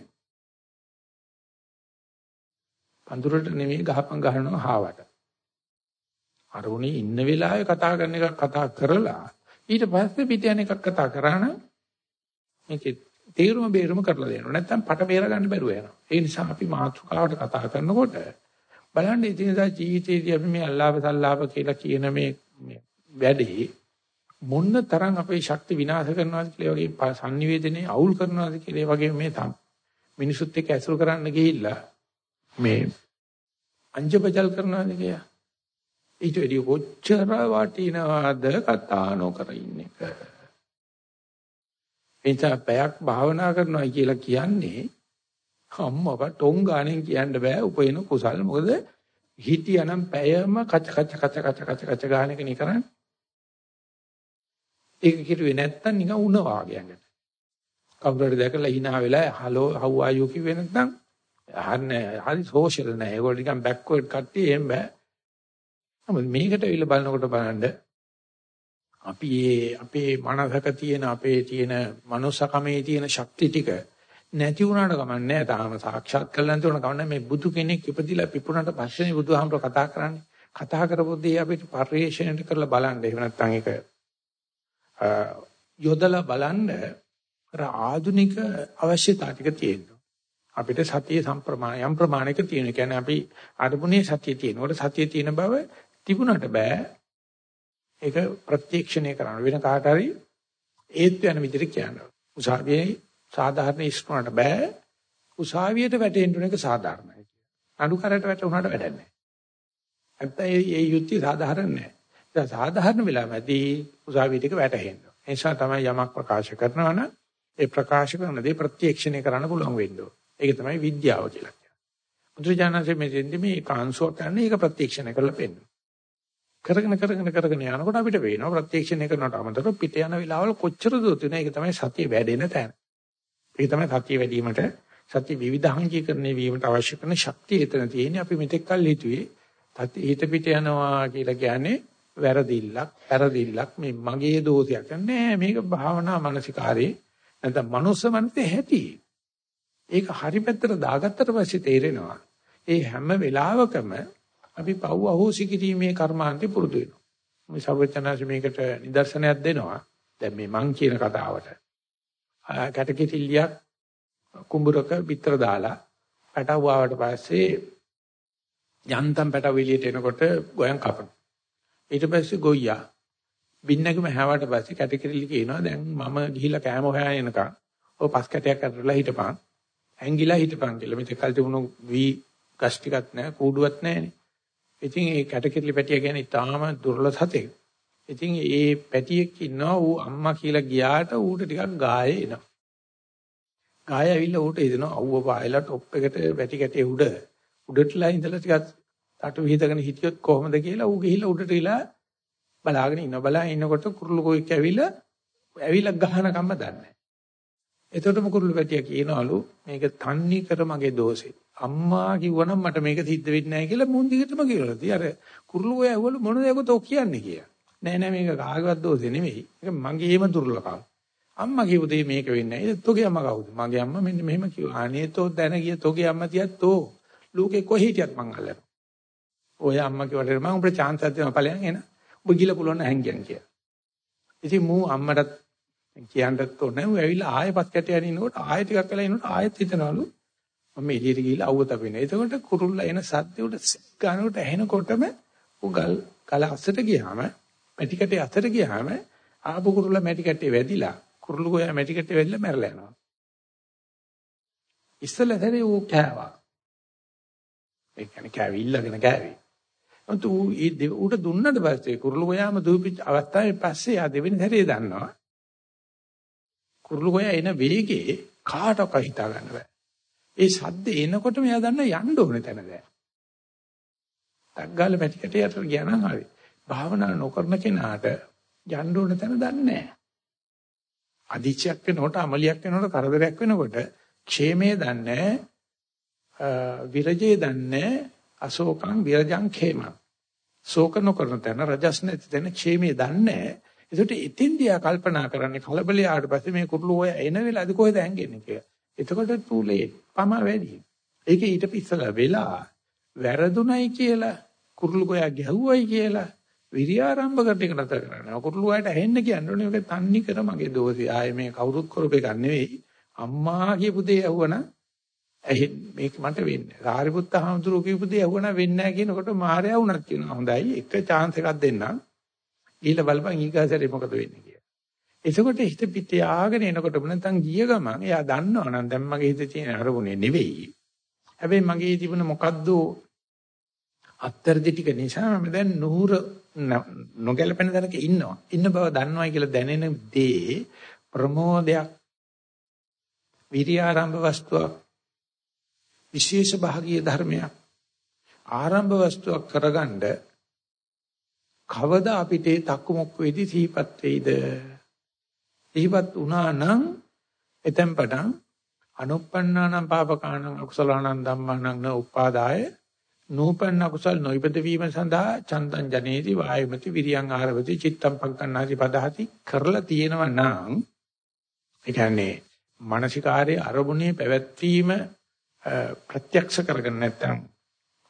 පඳුරට නෙමෙයි ගහපන් ගහනවා හාවට. අරුණේ ඉන්න වෙලාවේ කතා කරන එකක් කතා කරලා ඊට පස්සේ පිට යන එකක් කතා කරා නම් මේකේ තේරුම බේරුම කරලා දෙනවා. නැත්තම් පට බේර ගන්න බැරුව යනවා. ඒ නිසා අපි මාතෘකාවට කතා කරනකොට බලන්න ඉතින්දා ජීවිතේදී අපි මේ අල්ලාප සල්ලාප කියලා කියන මේ වැඩේ මොන්න තරම් අපේ ශක්ති විනාශ කරනවාද කියලා වගේ sannivedanaye අවුල් කරනවාද කියලා වගේ මේ මිනිසුත් එක්ක ඇසුරු කරන්න ගිහිල්ලා මේ අංජබජල් කරනවාද කියලා. ඊට වැඩි කොච්චර වටිනවද කතා නොකර ඉන්න එක. එනිසා පැයක් භාවනා කරනවා කියලා කියන්නේ අම්මව ටොං ගානෙන් කියන්න බෑ උපයන කුසල් මොකද හිටියනම් පැයම කච කච කච කච කච කච ගාන එක නේ කරන්නේ ඒක කිරුවේ නැත්තම් නිකන් උණ වාගයන්කට කවුරු හරි දැකලා hina වෙලා hello how are you? කිව්වේ නැත්නම් අහන්නේ හරි සෝෂල් නෑ. ඒගොල්ලෝ නිකන් බෑක්වර්ඩ් කට්ටිය එහෙම බෑ. නමුත් මේකට විල බලනකොට බලන්න අපි අපේ මනසක තියෙන අපේ තියෙන මනුස්සකමේ තියෙන ශක්ති ටික නැති වුණාට කමන්නේ තාම සාක්ෂාත් කරලා නැති වුණා කමන්නේ මේ බුදු කෙනෙක් ඉපදිලා පිපුණාට පස්සේ බුදුහාමර කතා කරන්නේ කතා කරපු දේ අපිට පරිශ්‍රණයට කරලා බලන්න. එහෙම නැත්නම් ඒක යොදලා බලන්න අර ආධුනික අවශ්‍යතා ටික තියෙනවා අපිට සතිය සම්ප්‍රමාණ යම් ප්‍රමාණයක තියෙන. කියන්නේ අපි අරමුණේ සතිය තියෙනකොට සතිය තියෙන බව තිබුණාට බෑ. ඒක ප්‍රත්‍යක්ෂණය කරන්න වෙන කාට හරි ඒත් යන විදිහට කියනවා. උසාවියේ සාධාරණ ඉස්මනට බෑ. උසාවියට වැටෙන්න එක සාධාරණයි. අනුකරයට වැටුණාට වැඩක් නැහැ. නැත්නම් මේ යුක්තිය සාධාරණ නැහැ. ඒක සාධාරණ වෙලාවදී උසාවියට එක වැටෙන්න. ඒ නිසා තමයි යමක් ප්‍රකාශ කරනවා නම් ඒ ප්‍රකාශ කරන දේ ප්‍රත්‍යක්ෂණය කරන්න පුළුවන් වෙන්න ඕන. ඒක තමයි විද්‍යාව කියලා කියන්නේ. බුදුජානකසේ මෙතෙන්දි මේ කාංශුවක් කරන්නේ ඒක ප්‍රත්‍යක්ෂණය කරලා පෙන්නනවා. කරගෙන කරගෙන කරගෙන යනකොට අපිට පේනවා ප්‍රත්‍යක්ෂණය කරනට අමතරව පිට යන වෙලාවල් කොච්චර දුර තියෙන ඒක තමයි සතිය වැඩෙන තැන. ඒක තමයි සතිය වැඩිවීමට සතිය විවිධාංගීකරණය වීමට අවශ්‍ය කරන ශක්තිය එතන තියෙන්නේ. අපි මෙතෙක් කල් හිතුවේ සතිය හිත පිට යනවා කියලා කියන්නේ වැරදිල්ලක්, වැරදිල්ලක් මේ මගේ දෝෂයක් නෑ මේක භාවනා මානසිකාරේ නැත්නම් මනුස්ස මනසේ ඇති. ඒක හරි පැත්තට දාගත්තට පස්සේ තේරෙනවා. ඒ හැම වෙලාවකම අපි පව් අහෝසි කිරීමේ කර්මාන්තේ පුරුදු වෙනවා. මේ සර්වචනාසි මේකට නිදර්ශනයක් දෙනවා. දැන් මේ මං කියන කතාවට. කැටකිටිල්ලියක් කුඹුරක පිටර දාලා පැටවුවාට පස්සේ යන්තම් පැටව එළියට එනකොට ගොයන් කපනවා. ඊට පස්සේ ගොයියා බින්නකම හැවට පස්සේ කැටකිරිලි කියනවා දැන් මම ගිහිල්ලා කෑම හොයා එනකන් ඔය පස් කැටයක් අරලා හිටපන්. ඇංගිලා හිටපන් කියලා. මෙතෙක් කල් තිබුණු වී ගස් ටිකක් නැහැ, කූඩුවක් නැහැනේ. ඉතින් ඒ කැටකිරලි පැටිය කියන්නේ ඊටාම දුර්ලභ සතෙක්. ඉතින් ඒ පැටියෙක් ඉන්නවා ඌ අම්මා කියලා ගියාට ඌට ටිකක් ගාය එනවා. ගාය ඇවිල්ලා ඌට හිතෙනවා අවුව පායලා টොප් එකට වැටි කැටේ උඩ උඩටලා ඉඳලා ටිකක් තටු විහිදගෙන හිටියොත් කොහොමද කියලා ඌ ගිහිල්ලා උඩට ඉලා බලාගෙන ඉන්න බලා ඉන්නකොට කුරුළු කොයික් ඇවිල්ලා ඇවිල්ලා ගහන කම්ම දන්නේ. එතකොටම කුරුළු පැටියා කියනවලු මේක තන්නේ කර මගේ දෝෂේ. අම්මා කිව්වනම් මට මේක සිද්ධ වෙන්නේ නැහැ කියලා මුන් දිගටම කියලා. ඉතින් අර කුරුළු ඔය ඇහුවලු මොනද යකෝ තෝ කියන්නේ කියලා. නෑ නෑ මේක කාගේවත් දෝෂේ නෙමෙයි. මේක මගේම දුර්ලභකම. අම්මා කියපු දේ මේක වෙන්නේ නැහැ. තෝගේ අම්මා කවුද? මගේ අම්මා මෙන්න මෙහෙම කිව්වා. අනේ තෝ දැන ගිය තෝගේ අම්මා තියත් තෝ ලෝකේ කොහේ හිටියත් මං අල්ලනවා. ඔය අම්මා කිව්වට මම උඹට chance එකක් දෙනවා ඵලයන් එන. ඔබ ගිල පුළුවන් හැංගියන් කියලා. ඉතින් මූ අම්මටත් කියන්නත් ඕනේ. ඌ ඇවිල්ලා ආයෙ පස් කැට යනිනකොට ආයෙ ටිකක් වෙලා ඉන්නකොට ආයෙත් හිතනවලු මම එළියට ගිහිල්ලා අවුව තපිනවා. එතකොට කුරුල්ලා එන සද්ද උඩ ගන්නකොට ඇහෙනකොටම ඌ ගල් ගල අස්සට ගියාම මැටි කැටේ අතට ගියාම ආපු කුරුල්ලා මැටි කැටේ වැදිලා කුරුළු ගෝයා මැටි කැටේ වැදිලා මැරලා යනවා. ඉස්සෙල්ලා හැරේ ඌ කෑවා. ඒ කියන්නේ කෑවි ඉල්ලගෙන කෑවි. නමුත් ඌ ඌට දුන්නට පස්සේ කුරුළු ගෝයාම දූපිච්ච අවස්ථාවේ පස්සේ ආ දෙවෙනි හැරේ දන්නවා. කුරුළු ගෝයා එන වේගේ කාටවත් හිතා ගන්න බෑ. ඒ සද්ද එනකොට මෙයා දන්න යන්න ඕනේ තැන දැන්. ඩග්ගාල පැටිකට යට ගියා නම් හරි. භාවනා නොකරන කෙනාට යන්න ඕන තැන දන්නේ නැහැ. අදිච්චයක් වෙනකොට අමලියක් වෙනකොට කරදරයක් වෙනකොට ക്ഷേමයේ දන්නේ විරජේ දන්නේ අශෝකං විරජං ඛේම. ශෝක නොකරන තැන රජස් නැති තැන ക്ഷേමයේ දන්නේ ඒකට ඉතින්දියා කල්පනා කරන්නේ කලබලයේ ආවට පස්සේ මේ කුරුළු ඔය එන වෙලාවද කොහෙද හැංගෙන්නේ කියලා. එතකොට තුලේ පම වැඩි. ඒක ඊට පිස්සලා වෙලා වැරදුණයි කියලා කුරුළු ගෝයා ගැහුවයි කියලා විරියාරම්භ කරන එක නතර කරනවා. කුරුළු ගෝයාට ඇහෙන්න කියන්නේ ඔක තන්නි කර මගේ දෝෂය. ආයේ මේ කවුරුත් කරපේ ගන්න නෙවෙයි. අම්මා කියපු දේ ඇහුවනම් ඇහි මේක මට වෙන්නේ. සාරිපුත්ත හාමුදුරුවෝ කියපු දේ ඇහුවනම් වෙන්නේ නැහැ කියනකොට මාර්යා වුණත් කියනවා. හොඳයි එක chance එකක් දෙන්නම්. ඊළ බලපන් ඊගාසරේ මොකද වෙන්නේ කියලා. එතකොට හිත පිට යාගෙන එනකොට නැත්නම් ගිය ගමන් එයා දන්නවනම් දැන් මගේ හිතේ තියෙන අරමුණේ නෙවෙයි. හැබැයි මගේ තිබුණ මොකද්ද අත්තරදි ටික නිසා මම දැන් නුහුර නොගැලපෙන තැනක ඉන්නවා. ඉන්න බව දන්නවයි කියලා දැනෙන දේ ප්‍රමෝදයක් විරියාරම්භ වස්තුවක් විශේෂ භාගීය ධර්මයක්. ආරම්භ වස්තුවක් කරගන්න කවදා අපිට ඒ තක්කමුක් වෙදි සිහිපත් වෙයිද? සිහිපත් වුණා නම් එතෙන් පටන් අනුප්පන්නානම් පාපකානම් අකුසලානම් ධම්මානම් න උපාදාය. නූපන්න කුසල් නොයිපද වීම සඳහා චන්දං ජනේති වායමති විරියං ආරවති චිත්තම් පංකන්නාති පදහති කරලා තියෙනවා නම් ඒ කියන්නේ මානසිකාරයේ අරමුණේ පැවැත්වීම ප්‍රත්‍යක්ෂ කරගෙන නැත්නම්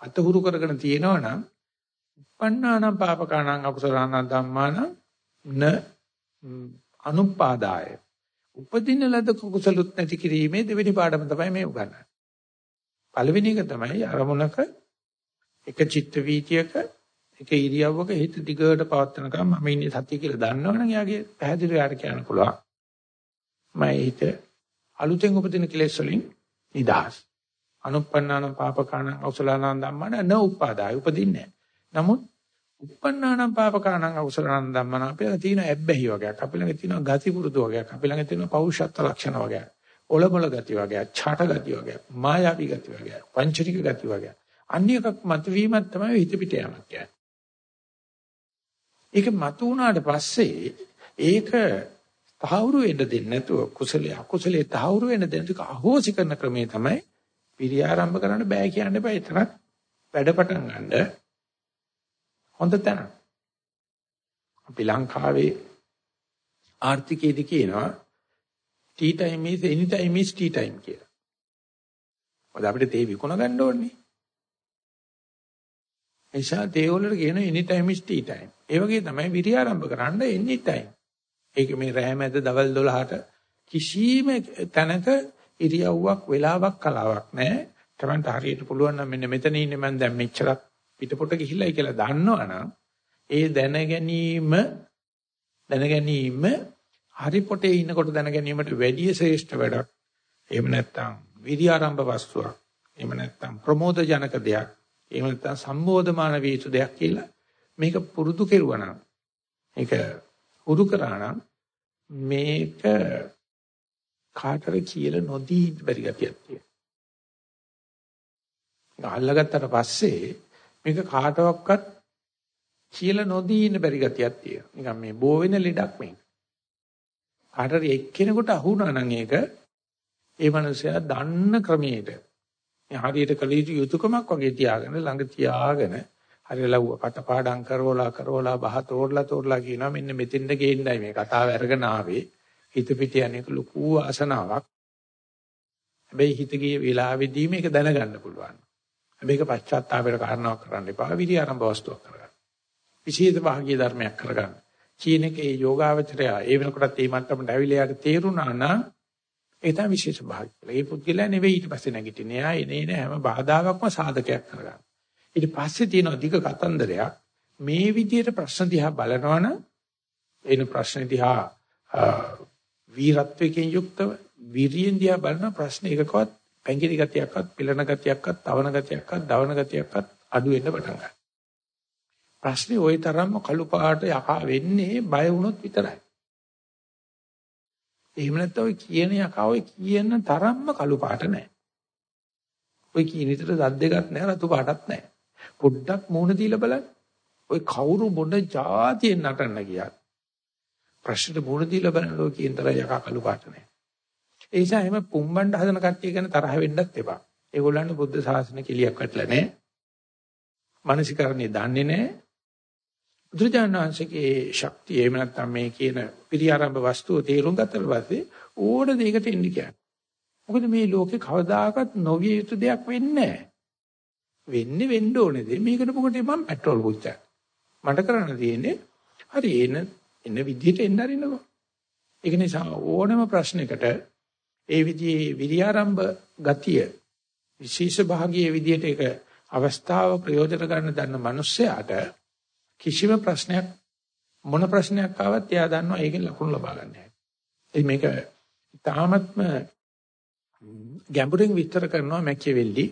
අතහුරු කරගෙන තියෙනවා නම් උපන්නානම් පාපකානම් අකුසලානම් ධම්මානම් න අනුපාදාය උපදින ලද කුසලුත් නැති කිරීමේ දෙවෙනි පාඩම තමයි මේ උගන්වන්නේ. පළවෙනි එක තමයි අරමුණක එක චිත්ත වීතියක එක ඉරියව්වක හිත දිගට පවත්වනකම් මම ඉන්නේ සතිය කියලා දන්නවනම් යාගේ පැහැදිලිව යාට කියන්න පුළුවන්. මම හිත අලුතෙන් උපදින කෙලෙස් වලින් නිදහස්. අනුප්පන්නාන පාපකාන අකුසලාන ධම්මන න උපාදාය උපදින්නේ නමුත් උප්පන්නාන පාපකාන අකුසලාන ධම්මන අපේ ළඟ තියෙන ඇබ්බැහි වගේක් අපේ ළඟ තියෙන ගති පුරුදු වගේක් අපේ ළඟ තියෙන පෞරුෂත්ව ලක්ෂණ වගේක් ඔලබල ගති වගේක් ඡාට ගති වගේක් මායාවී ගති වගේක් පංචනික ගති වගේක් අන්‍ය එකක් මතුවීමක් තමයි හිත පිට යamak කියන්නේ. ඒක මතු වුණාට පස්සේ ඒක තහවුරු වෙන්න දෙන්නේ නැතුව කුසලයේ අකුසලයේ තහවුරු වෙන්න දෙන්න ටික අහෝසි කරන ක්‍රමේ තමයි පිරිය ආරම්භ කරන්න බෑ කියන්න බෑ එතනත් වැඩ පටන් ගන්න හොඳ තැන. අපි ලංකාවේ ආර්ථිකයේදී කියනවා tea time is any time is tea time කියලා. මොකද අපිට තේ විකුණ ගන්න ඕනේ. නිසා තේ වලට කියන any time is tea time. ඒ වගේ තමයි විරිය ආරම්භ කරන්න any time. ඒක මේ රෑ මැද දවල් 12ට කිසිම තැනක ඉරියව්වක් වෙලාවක් කලාවක් නැහැ. Tamanට හරියට පුළුවන් නම් මෙන්න මෙතන ඉන්නේ මම දැන් මෙච්චරක් පිටපොට ගිහිල්ලායි කියලා දන්නවනම් ඒ දැන ගැනීම දැන ගැනීම හරි පොටේ ඉන්නකොට දැන ගැනීමට වැඩිය ශ්‍රේෂ්ඨ වැඩක්. එහෙම නැත්නම් විරිය ආරම්භ වස්තුවක්. එහෙම නැත්නම් ප්‍රමෝද ජනක දෙයක්. එහෙම නැත්නම් සම්බෝධමාන වේතු දෙයක් කියලා මේක පුරුදු කෙරුවා නම් මේක උරු කරා නම් මේක කාටර කියලා නොදී බැරි ගතියක් තියෙනවා. අල්ලගත්තට පස්සේ මේක කාටවත් කියලා නොදී ඉන්න බැරි ගතියක් තියෙනවා. නිකන් මේ බෝ වෙන ලෙඩක් මේක. කාටර එක්කෙනෙකුට අහුණා නම් ඒක ඒ මනුස්සයා දන්න ක්‍රමයට හරියට කළ යුතු යුතුයකමක් වගේ තියාගෙන ළඟ තියාගෙන හරි ලව්ව කටපාඩම් කරවලා කරවලා බහ තෝරලා තෝරලා කියනවා මෙන්න මෙතෙන්ද ගේන්නයි මේ කතාව අරගෙන ආවේ හිත පිට යන්නේක ලොකු ආසනාවක් හැබැයි හිත ගිය වෙලාවෙදී මේක දැනගන්න පුළුවන් හැබැයි ඒක පශ්චාත්තාපයට කාරණාවක් කරන්න එපා විරි ආරම්භ වස්තුවක් කරගන්න විශේෂ භාගීය ධර්මයක් කරගන්න කියන එක ඒ යෝගාවචරය ඒ වෙනකොටත් මේ මට්ටමට ඇවිල්ලා යාට තේරුණා නම් ඒ තමයි විශේෂ භාගය. ඒ පුද්ගලයා නෙවෙයි ඊට පස්සේ නැගිටින්නේ. එයා එනේ නේ හැම බාධාවක්ම සාධකයක් කරගන්න. ඊට පස්සේ තියෙන අධික කතන්දරයක් මේ විදිහට ප්‍රශ්න දිහා බලනවනම් එන ප්‍රශ්න දිහා වීරත්වයෙන් යුක්තව විරියෙන් දිහා බලන ප්‍රශ්නේ එකකවත් පැංගිරි ගතියක්වත් පිළන ගතියක්වත් තවන ගතියක්වත් දවන ගතියක්වත් අඩු වෙන්න පටන් ගන්නවා. ප්‍රශ්නේ ওই තරම්ම කළු පාට යකා වෙන්නේ බය වුණොත් විතරයි. එහෙම නැත්නම් ඔය කියන යකා ඔය කියන තරම්ම කළු පාට නෑ. ඔය කියන විතර සද්දෙකත් නෑ රතු පාටත් නෑ. පොඩ්ඩක් මූණ දීලා බලන්න. ඔය කවුරු මොන જાතියෙන් නටන්න ගියාද? ප්‍රශ්නෙට මූණ දීලා බලන්න ඔය කියන තරම් යකා කළු පාට නැහැ. ඒ නිසා එහෙම පුම්බණ්ඩ හදන කට්ටිය ගැන තරහ වෙන්නත් එපා. ඒගොල්ලන්ට බුද්ධ ශාසන කෙලියක් වැටලා නැහැ. මානසිකරණේ දන්නේ නැහැ. බුදුජානනාංශකේ ශක්තිය එහෙම නැත්නම් මේ කියන පිරියාරම්භ වස්තුව තේරුම් ගත්තට පස්සේ ඕන දෙයකට එන්න කියන්නේ. මොකද මේ ලෝකේ කවදාකවත් නොවිය යුතු දෙයක් වෙන්නේ වෙන්නේ වෙන්න ඕනේ දේ. මේකට මොකටද මම පෙට්‍රල් පුච්චන්නේ. මට කරන්න තියෙන්නේ හරි එන එන විදිහට එන්න අරින්නකෝ. ඒක නිසා ඕනම ප්‍රශ්නයකට ඒ විදිහේ විරියාරම්භ ගතිය විශේෂ භාගීය විදිහට ඒක අවස්ථාව ප්‍රයෝජන ගන්න දන්න මිනිස්සයාට කිසිම ප්‍රශ්නයක් මොන ප්‍රශ්නයක් ආවත් එයා දන්නවා ඒකෙන් ලකුණු ලබා ගන්න හැටි. ඒ මේක තාමත්ම ගැඹුරින් විස්තර කරනවා මැකියවෙල්ලි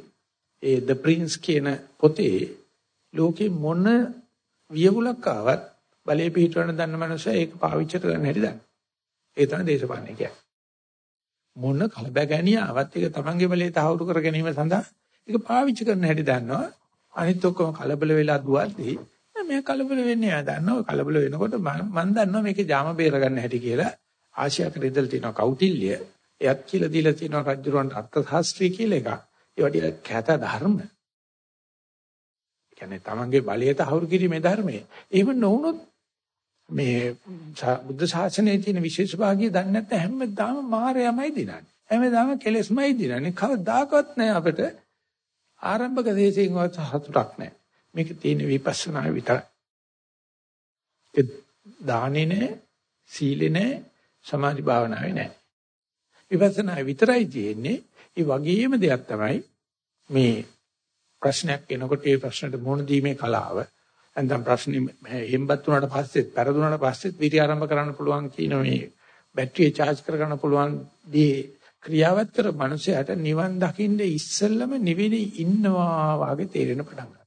ඒ The Prince කියන පොතේ ලෝකේ මොන වියවුලක් ආවත් බලේ පිටවන දන්න මනුස්සය ඒක පාවිච්චි කරන්න හැටි දන්න. ඒ තමයි දේශපාලනය කියන්නේ. මොන කලබගැනියාවත් ඒක තමන්ගේ බලයේ තහවුරු කර ගැනීම සඳහා ඒක පාවිච්චි කරන්න හැටි දන්නවා. අනිත් ඔක්කොම කලබල වෙලා දුවද්දී මේ කලබල වෙන්නේ ආ දන්නවා කලබල වෙනකොට මම දන්නවා මේකේ ජාම බේර ගන්න හැටි කියලා ආශියාක රිදල් තියෙනවා කෞටිල්‍ය එයත් කියලා දීලා තියෙනවා රජුරවන්ට අර්ථශාස්ත්‍රී කියලා එකක්. ඒ වගේ කැත ධර්ම. කියන්නේ තමන්ගේ බලය තහවුරු කිරීමේ ධර්මය. එහෙම නොවුනොත් මේ බුද්ධ ශාසනයේ තියෙන විශේෂ භාගිය දන්නේ නැත්නම් හැමදාම මායයමයි දිනන්නේ. හැමදාම කෙලෙස්මයි දිනන්නේ. කවදාකවත් නැහැ අපිට ආරම්භක දේශයෙන්වත් හතුටක් නැහැ. මේක තියෙන විපස්සනා විතරයි. ඒ දානේ නැහැ, සීලේ නැහැ, සමාධි භාවනාවේ නැහැ. විපස්සනා විතරයි තියෙන්නේ. ඒ වගේම දෙයක් තමයි මේ ප්‍රශ්නයක් එනකොට ඒ ප්‍රශ්නට මුහුණ දීමේ කලාව. නැත්නම් ප්‍රශ්නේ හෙම්බත් වුණාට පස්සෙත්, පෙරදුනාට පස්සෙත් විරි ආරම්භ කරන්න පුළුවන් කියන මේ බැටරිය charge කරගන්න පුළුවන් දී ක්‍රියාවත් කර මනුස්සයාට නිවන් දකින්න ඉස්සෙල්ලම නිවිලි ඉන්නවා වාගේ තේරෙන පටන් ගන්නවා.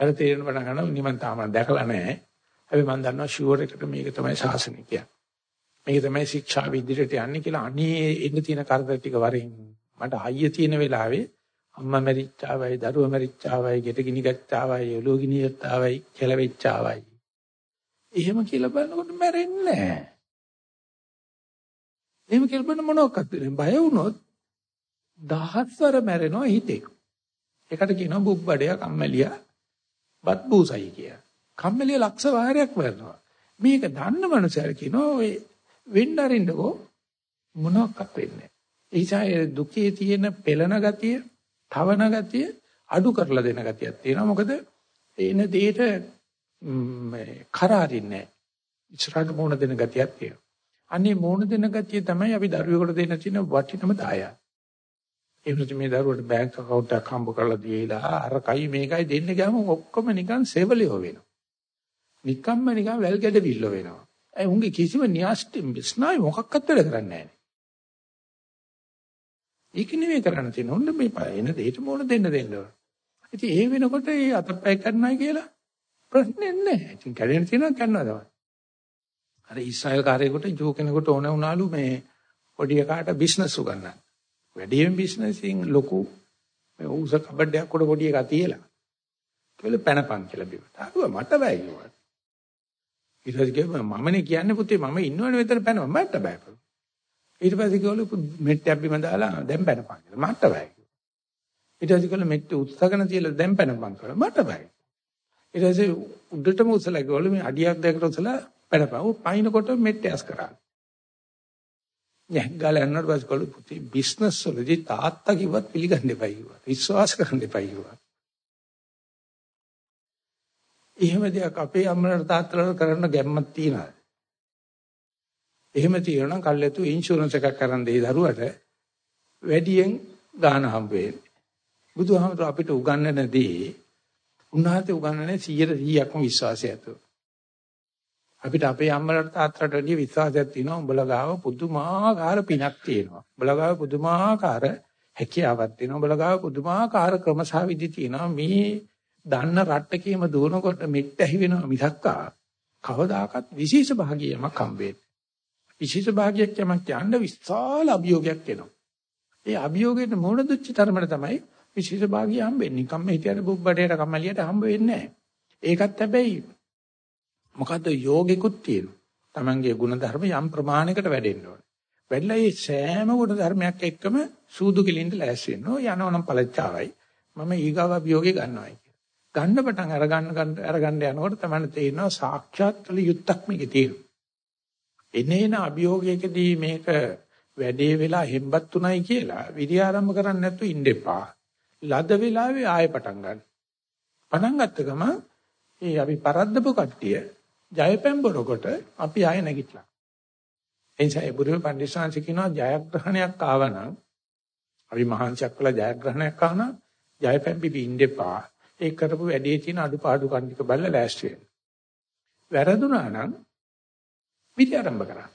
අර තේරෙන පටන් ගන්නවා නිවන් තාම දැකලා නැහැ. හැබැයි මම දන්නවා ෂුවර් එකට මේක තමයි ශාසනය කියන්නේ. මේක තමයි ශික්ෂා විදිහට යන්නේ කියලා අනේ එන්න තියෙන කරදර ටික වරින් මට හයිය තියෙන වෙලාවේ අම්මා මැරිච්චාවයි දරුවා මැරිච්චාවයි ගෙට ගිනි ගච්ඡාවයි ඔලුව ගිනියත්තාවයි කෙලවෙච්චාවයි එහෙම කියලා බලනකොට මැරෙන්නේ නැහැ. එහෙම කියලා බලන මොනක්වත් බය වුණොත් දහස්වර මැරෙනවා හිතේ ඒකට කියනවා බුබ්බඩය කම්මැලියා බත් බූසයි කිය. කම්මැලිය ලක්ෂ වාරයක් මැරෙනවා. මේක දන්න මනුස්සයර කියනවා ඔය වෙන්න අරින්නකෝ මොනවත් වෙන්නේ නැහැ. ඒ දුකේ තියෙන පෙළන ගතිය, තවන ගතිය අඩු කරලා දෙන ගතියක් තියෙනවා. මොකද එන දෙයට කරාරින්නේ නැහැ. ඉස්සරහට මොන දෙන ගතියක් තියෙනවා. අනේ මොන දෙන ගතිය තමයි අපි දරුවෙකුට දෙන්න තියෙන වටිනම දායය. ඒ වුණත් මේ දරුවට බැංක් account එකක් හම්බ කරලා දීලා අර කයි මේකයි දෙන්න ගියාම ඔක්කොම නිකන් සෙවලියෝ වෙනවා. නිකම්ම නිකන් වැල් ගැඩවිල්ල වෙනවා. ඒ උන්ගේ කිසිම න්‍යාස්ටි ස්නායු මොකක්වත් වැඩ කරන්නේ නැහැ. ඒක නෙවෙයි කරන්න තියෙන්නේ. ඔන්න මේ එන දෙයට මොන දෙන්න දෙන්න ඕන. ඉතින් ඒ වෙනකොට ඒ අතපය කරන්නයි කියලා ප්‍රශ්නේ නැහැ. ඉතින් කැඩෙන තියෙනවා කරනවා තමයි. අර ඊශ්‍රායල් කාර්යයකට ජෝ කෙනෙකුට ඕන වුණාලු මේ පොඩි එකාට බිස්නස් උගන්නන්න. වැඩිම බිස්නසින් ලොකු මේ උස කබඩයක් උඩ පොඩි එකක් තියලා. කියලා පැනපන් කියලා බිව්වා. ආවා මට බෑ කිව්වා. ඊට පස්සේ කිව්වා මමනේ කියන්නේ පුතේ මම ඉන්නවනේ මෙතන පැනව මට බෑ. ඊට පස්සේ කිව්වලු මෙට්ටයක් බිම දාලා දැන් පැනපන් කියලා මට බෑ. ඊට පස්සේ කිව්වලු මෙට්ට උත්සාහන තියලා දැන් පැනපන් කියලා මට බෑ. ඊට පස්සේ උඩටම උසලා කිව්වලු මේ අඩියක් දෙකට උසලා පැනපන්. ਉਹ පයින්කොට මෙට්ට ඇස් කරා. යහගල යනකොට පස්සේ කිව්වලු පුතේ බිස්නස් වලදී තාත්තා කිව්වත් පිළිගන්න එපා කිව්වා. විශ්වාස කරන්න එපා කිව්වා. එහෙම දෙයක් අපේ අම්මලාට තාත්තලාට කරන්න ගැම්මක් තියනවාද? එහෙම තියෙනවා නම් කල්ැතු ඉන්ෂුරන්ස් එකක් කරන් දෙයි දරුවට වැඩියෙන් ගාන හම්බ වෙන්නේ. බුදුහාමර අපිට උගන්වන දේ උන්වහන්සේ උගන්වන්නේ 100%ක්ම විශ්වාසය ඇතුව. අපිට අපේ අම්මලාට තාත්තලාට වැඩිය විශ්වාසයක් තියෙනවා උඹලා ගාව පුදුමාකාර පිනක් තියෙනවා. උඹලා ගාව පුදුමාකාර හැකියාවක් තියෙනවා. උඹලා ගාව පුදුමාකාර ක්‍රමසහවිදි තියෙනවා. මේ දන්න රට්ටකේම දුවනකොට මෙට්ට ඇහි වෙනවා මිසක්කා කවදාකවත් විශේෂ භාගියමක් හම්බෙන්නේ. විශේෂ භාගයක් යමක් යන්න විශාල අභියෝගයක් එනවා. ඒ අභියෝගයට මොන දුච්ච තරමට තමයි විශේෂ භාගිය හම්බෙන්නේ. නිකම්ම හිටියට බුබ්බඩේට කම්මැලියට හම්බ වෙන්නේ නැහැ. ඒකත් හැබැයි මොකද්ද යෝගිකුත් තියෙනවා. Tamange ಗುಣධර්ම යම් ප්‍රමාණයකට වැඩෙන්න ඕනේ. වැඩිලා මේ සෑම ගුණ ධර්මයක් එක්කම සූදු කෙලින්ද ලෑස්ති වෙනවා. යනවනම් පළච්චාවයි. මම ඊගාව අභියෝගේ ගන්නවායි. ගන්න පටන් අර ගන්න ගන්න අර ගන්න යනකොට තමයි තේරෙනවා සාක්ෂාත් කළ යුත්තක් මේකේ තියෙනවා. එනේන අභියෝගයකදී මේක වැඩේ වෙලා හෙම්බත් උනායි කියලා විරි ආරම්භ කරන්නේ නැතුව ඉන්න එපා. ලද වෙලාවේ ආයෙ පටන් ගන්න. පටන් ගත්ත ගම ඒ අපි පරද්දපු කට්ටිය ජයපැම්බරකොට අපි ආයෙ නැගිටලා. එනිසා ඒ බුදුම පඬිස්සංශ කියනවා ජයග්‍රහණයක් ආවනම් අපි මහන්සියක් කළා ජයග්‍රහණයක් ආවනම් ජයපැම්බි බින්න එපා. ඒ කරපු වැඩේ තියෙන අඩුපාඩු කන්නික බලලා ලෑස්ති වෙන්න. වැරදුනා නම් විදි ආරම්භ කරන්න.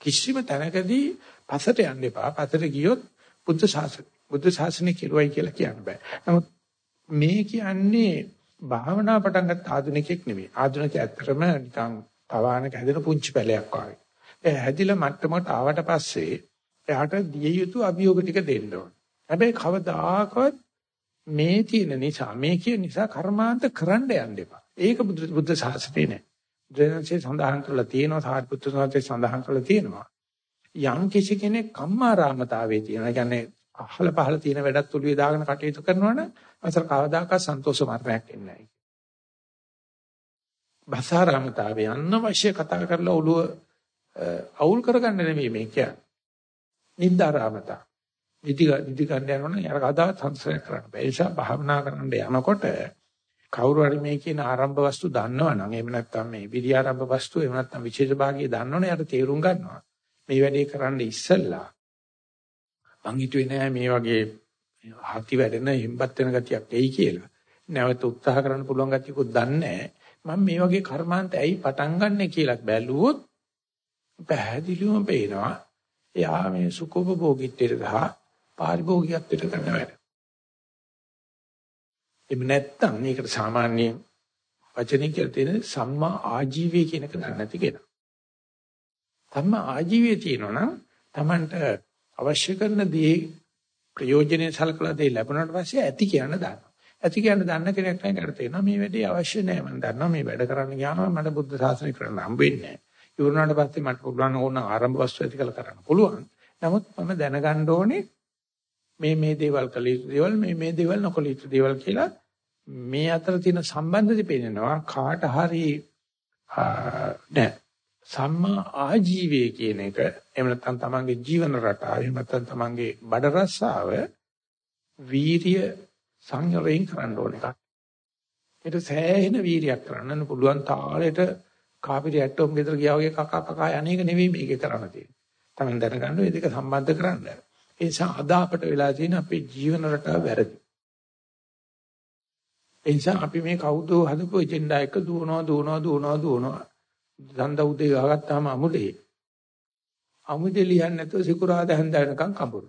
කිසිම තැනකදී පසට යන්න එපා. පසට ගියොත් බුද්ධ ශාසනය බුද්ධ ශාසනය කෙරුවයි කියලා කියන්න බෑ. නමුත් මේ කියන්නේ භාවනා පටන් ගත්ත ආධුනිකෙක් නෙවෙයි. ආධුනික ඇත්තටම නිකන් තවානක හැදෙන පුංචි පැලයක් වගේ. ඒ හැදිලා මට්ටමකට ආවට පස්සේ එයාට දිය යුතු අභියෝග ටික දෙන්න ඕන. හැබැයි කවදාකවත් මේ තියෙන නිසා මේ කියන නිසා කර්මාන්ත කරන්න යන්න එපා. ඒක බුද්ධ ශාසනයේ නෑ. බුදුන්සේ සඳහන් කරලා තියෙනවා සාරිපුත්‍ර සාන්තේ සඳහන් කරලා තියෙනවා. යම් කිසි කෙනෙක් කම්මාරාමතාවයේ තියෙනවා. ඒ කියන්නේ අහල පහල තියෙන වැඩත් ඔළුවේ දාගෙන කටයුතු කරනවනම් අසර කවදාකවත් සන්තෝෂ මරණයක් එන්නේ නැහැ. භසාරාමතාවේ අනවශ්‍ය කතා කරලා ඔළුව අවුල් කරගන්න නෙමෙයි මේ කියන්නේ. නින්දාරාමතා. නිදි නිදි ගන්න යනවනම් යාර කවදාවත් සංසය කරන්න බෑ. ඒ නිසා භාවනා කරන්න යනකොට කවුරු හරි මේ කියන ආරම්භ වස්තු දන්නවනම් එහෙම නැත්නම් මේ විරි ආරම්භ වස්තු එහෙම නැත්නම් විශේෂ භාගිය දන්නවනේ යාට තේරුම් ගන්නවා. මේ වැඩේ කරන්න ඉස්සෙල්ලා මං හිතුවේ නෑ මේ වගේ හති වැඩෙන හිම්බත් වෙන ගතියක් එයි කියලා. නැවත උත්සාහ කරන්න පුළුවන් ගතියකුත් දන්නේ මම මේ වගේ කර්මාන්ත ඇයි පටන් ගන්නෙ කියලා බැලුවොත් පැහැදිලිවම පේනවා. එයා මේ සුඛෝපභෝගීත්වයට සහ පාරිභෝගිකත්වයට කරන වැඩ. එහෙම නැත්නම් මේකට සාමාන්‍ය වචනින් කියලා තියෙන සම්මා ආජීවය කියන එක දන්නේ නැති කෙනා. සම්මා ආජීවය තියෙනවා නම් Tamanට අවශ්‍ය කරන දේ ප්‍රයෝජනෙට සලකලා දේ ලැබුණාට පස්සේ ඇති කියන දානවා. ඇති කියන දන්න කෙනෙක් නම් ඒකට තේරෙනවා මේ වැඩේ අවශ්‍ය නැහැ. මම දන්නවා මේ වැඩ කරන්න ගියාම මට බුද්ධ ශාසනය කරන්න හම්බ වෙන්නේ නැහැ. ඉවරනාට පස්සේ මට පුළුවන් ඕන ආරම්භ වස්තු ඇති කළ කරන්න පුළුවන්. නමුත් මම දැනගන්න ඕනේ මේ මේ දේවල් කළ යුතු දේවල් මේ මේ දේවල් නොකළ යුතු දේවල් කියලා මේ අතර තියෙන සම්බන්ධය පේනවා කාට හරි නෑ සම්මා ආජීවය කියන එක එහෙම නැත්නම් තමන්ගේ ජීවන රටාව එහෙම නැත්නම් තමන්ගේ බඩ රස්සාව වීරිය සංයරයෙන් කරන්න ඕන එකක්. ඒක සෑහෙන වීරියක් කරන්න පුළුවන් තාලෙට කාපිරි ඇටෝම් ගෙදර ගියා වගේ කකා කකා යන්නේක නෙවෙයි මේකේ කරන්න තියෙන්නේ. තමන් දැනගන්න මේ දෙක සම්බන්ධ කරන්න. ඒ නිසා අද අපට වෙලා තියෙන අපේ ජීවන රටාව වැරදි. ඒ නිසා අපි මේ කවුද හදපු එජෙන්ඩා එක දුවනවා දුවනවා දුවනවා දුවනවා. දන්ද උදේ ගහගත්තාම අමුඩේ අමුඩේ ලියන්නේ නැතුව සිකුරාද හැන්දෑනකම් කඹරු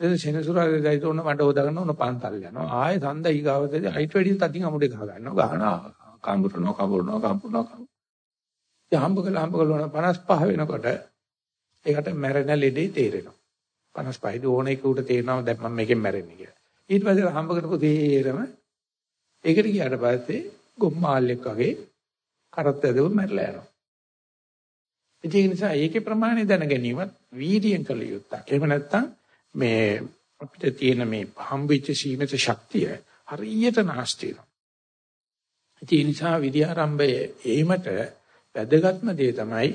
එතන සෙනසුරාදේ දයි තෝරන මඩ හොදාගෙන උන පන්තල් යනවා. ආයේ සඳ ඊගාවතේ අයිට වැඩි තදින් අමුඩේ ගහ ගන්නවා ගහනවා කඹරනවා කඹරනවා කඹරනවා කඹරනවා. හම්බ කළා හම්බ කළා 55 වෙනකොට ඒකට මැරෙන ලෙඩේ තේරෙනවා. 55 දී ඕන එක උට තේරෙනවා දැන් මම මේකෙන් මැරෙන්නේ කියලා ඊට පස්සේ හම්බ කරපු තේරම ඒකට ගියාට පස්සේ ගොම්මාල්ලෙක් වගේ කරත් ඇදව මැරලා යනවා. ඒ නිසා ඒකේ ප්‍රමාණය දැන ගැනීමත් වීර්යයෙන් කළ යුත්තක්. එහෙම නැත්නම් මේ අපිට තියෙන මේ හම්බෙච්ච සීමිත ශක්තිය හරියට නැස්ති වෙනවා. ඒ නිසා විද්‍යාරම්භයේ ඒමට වැදගත්ම දේ තමයි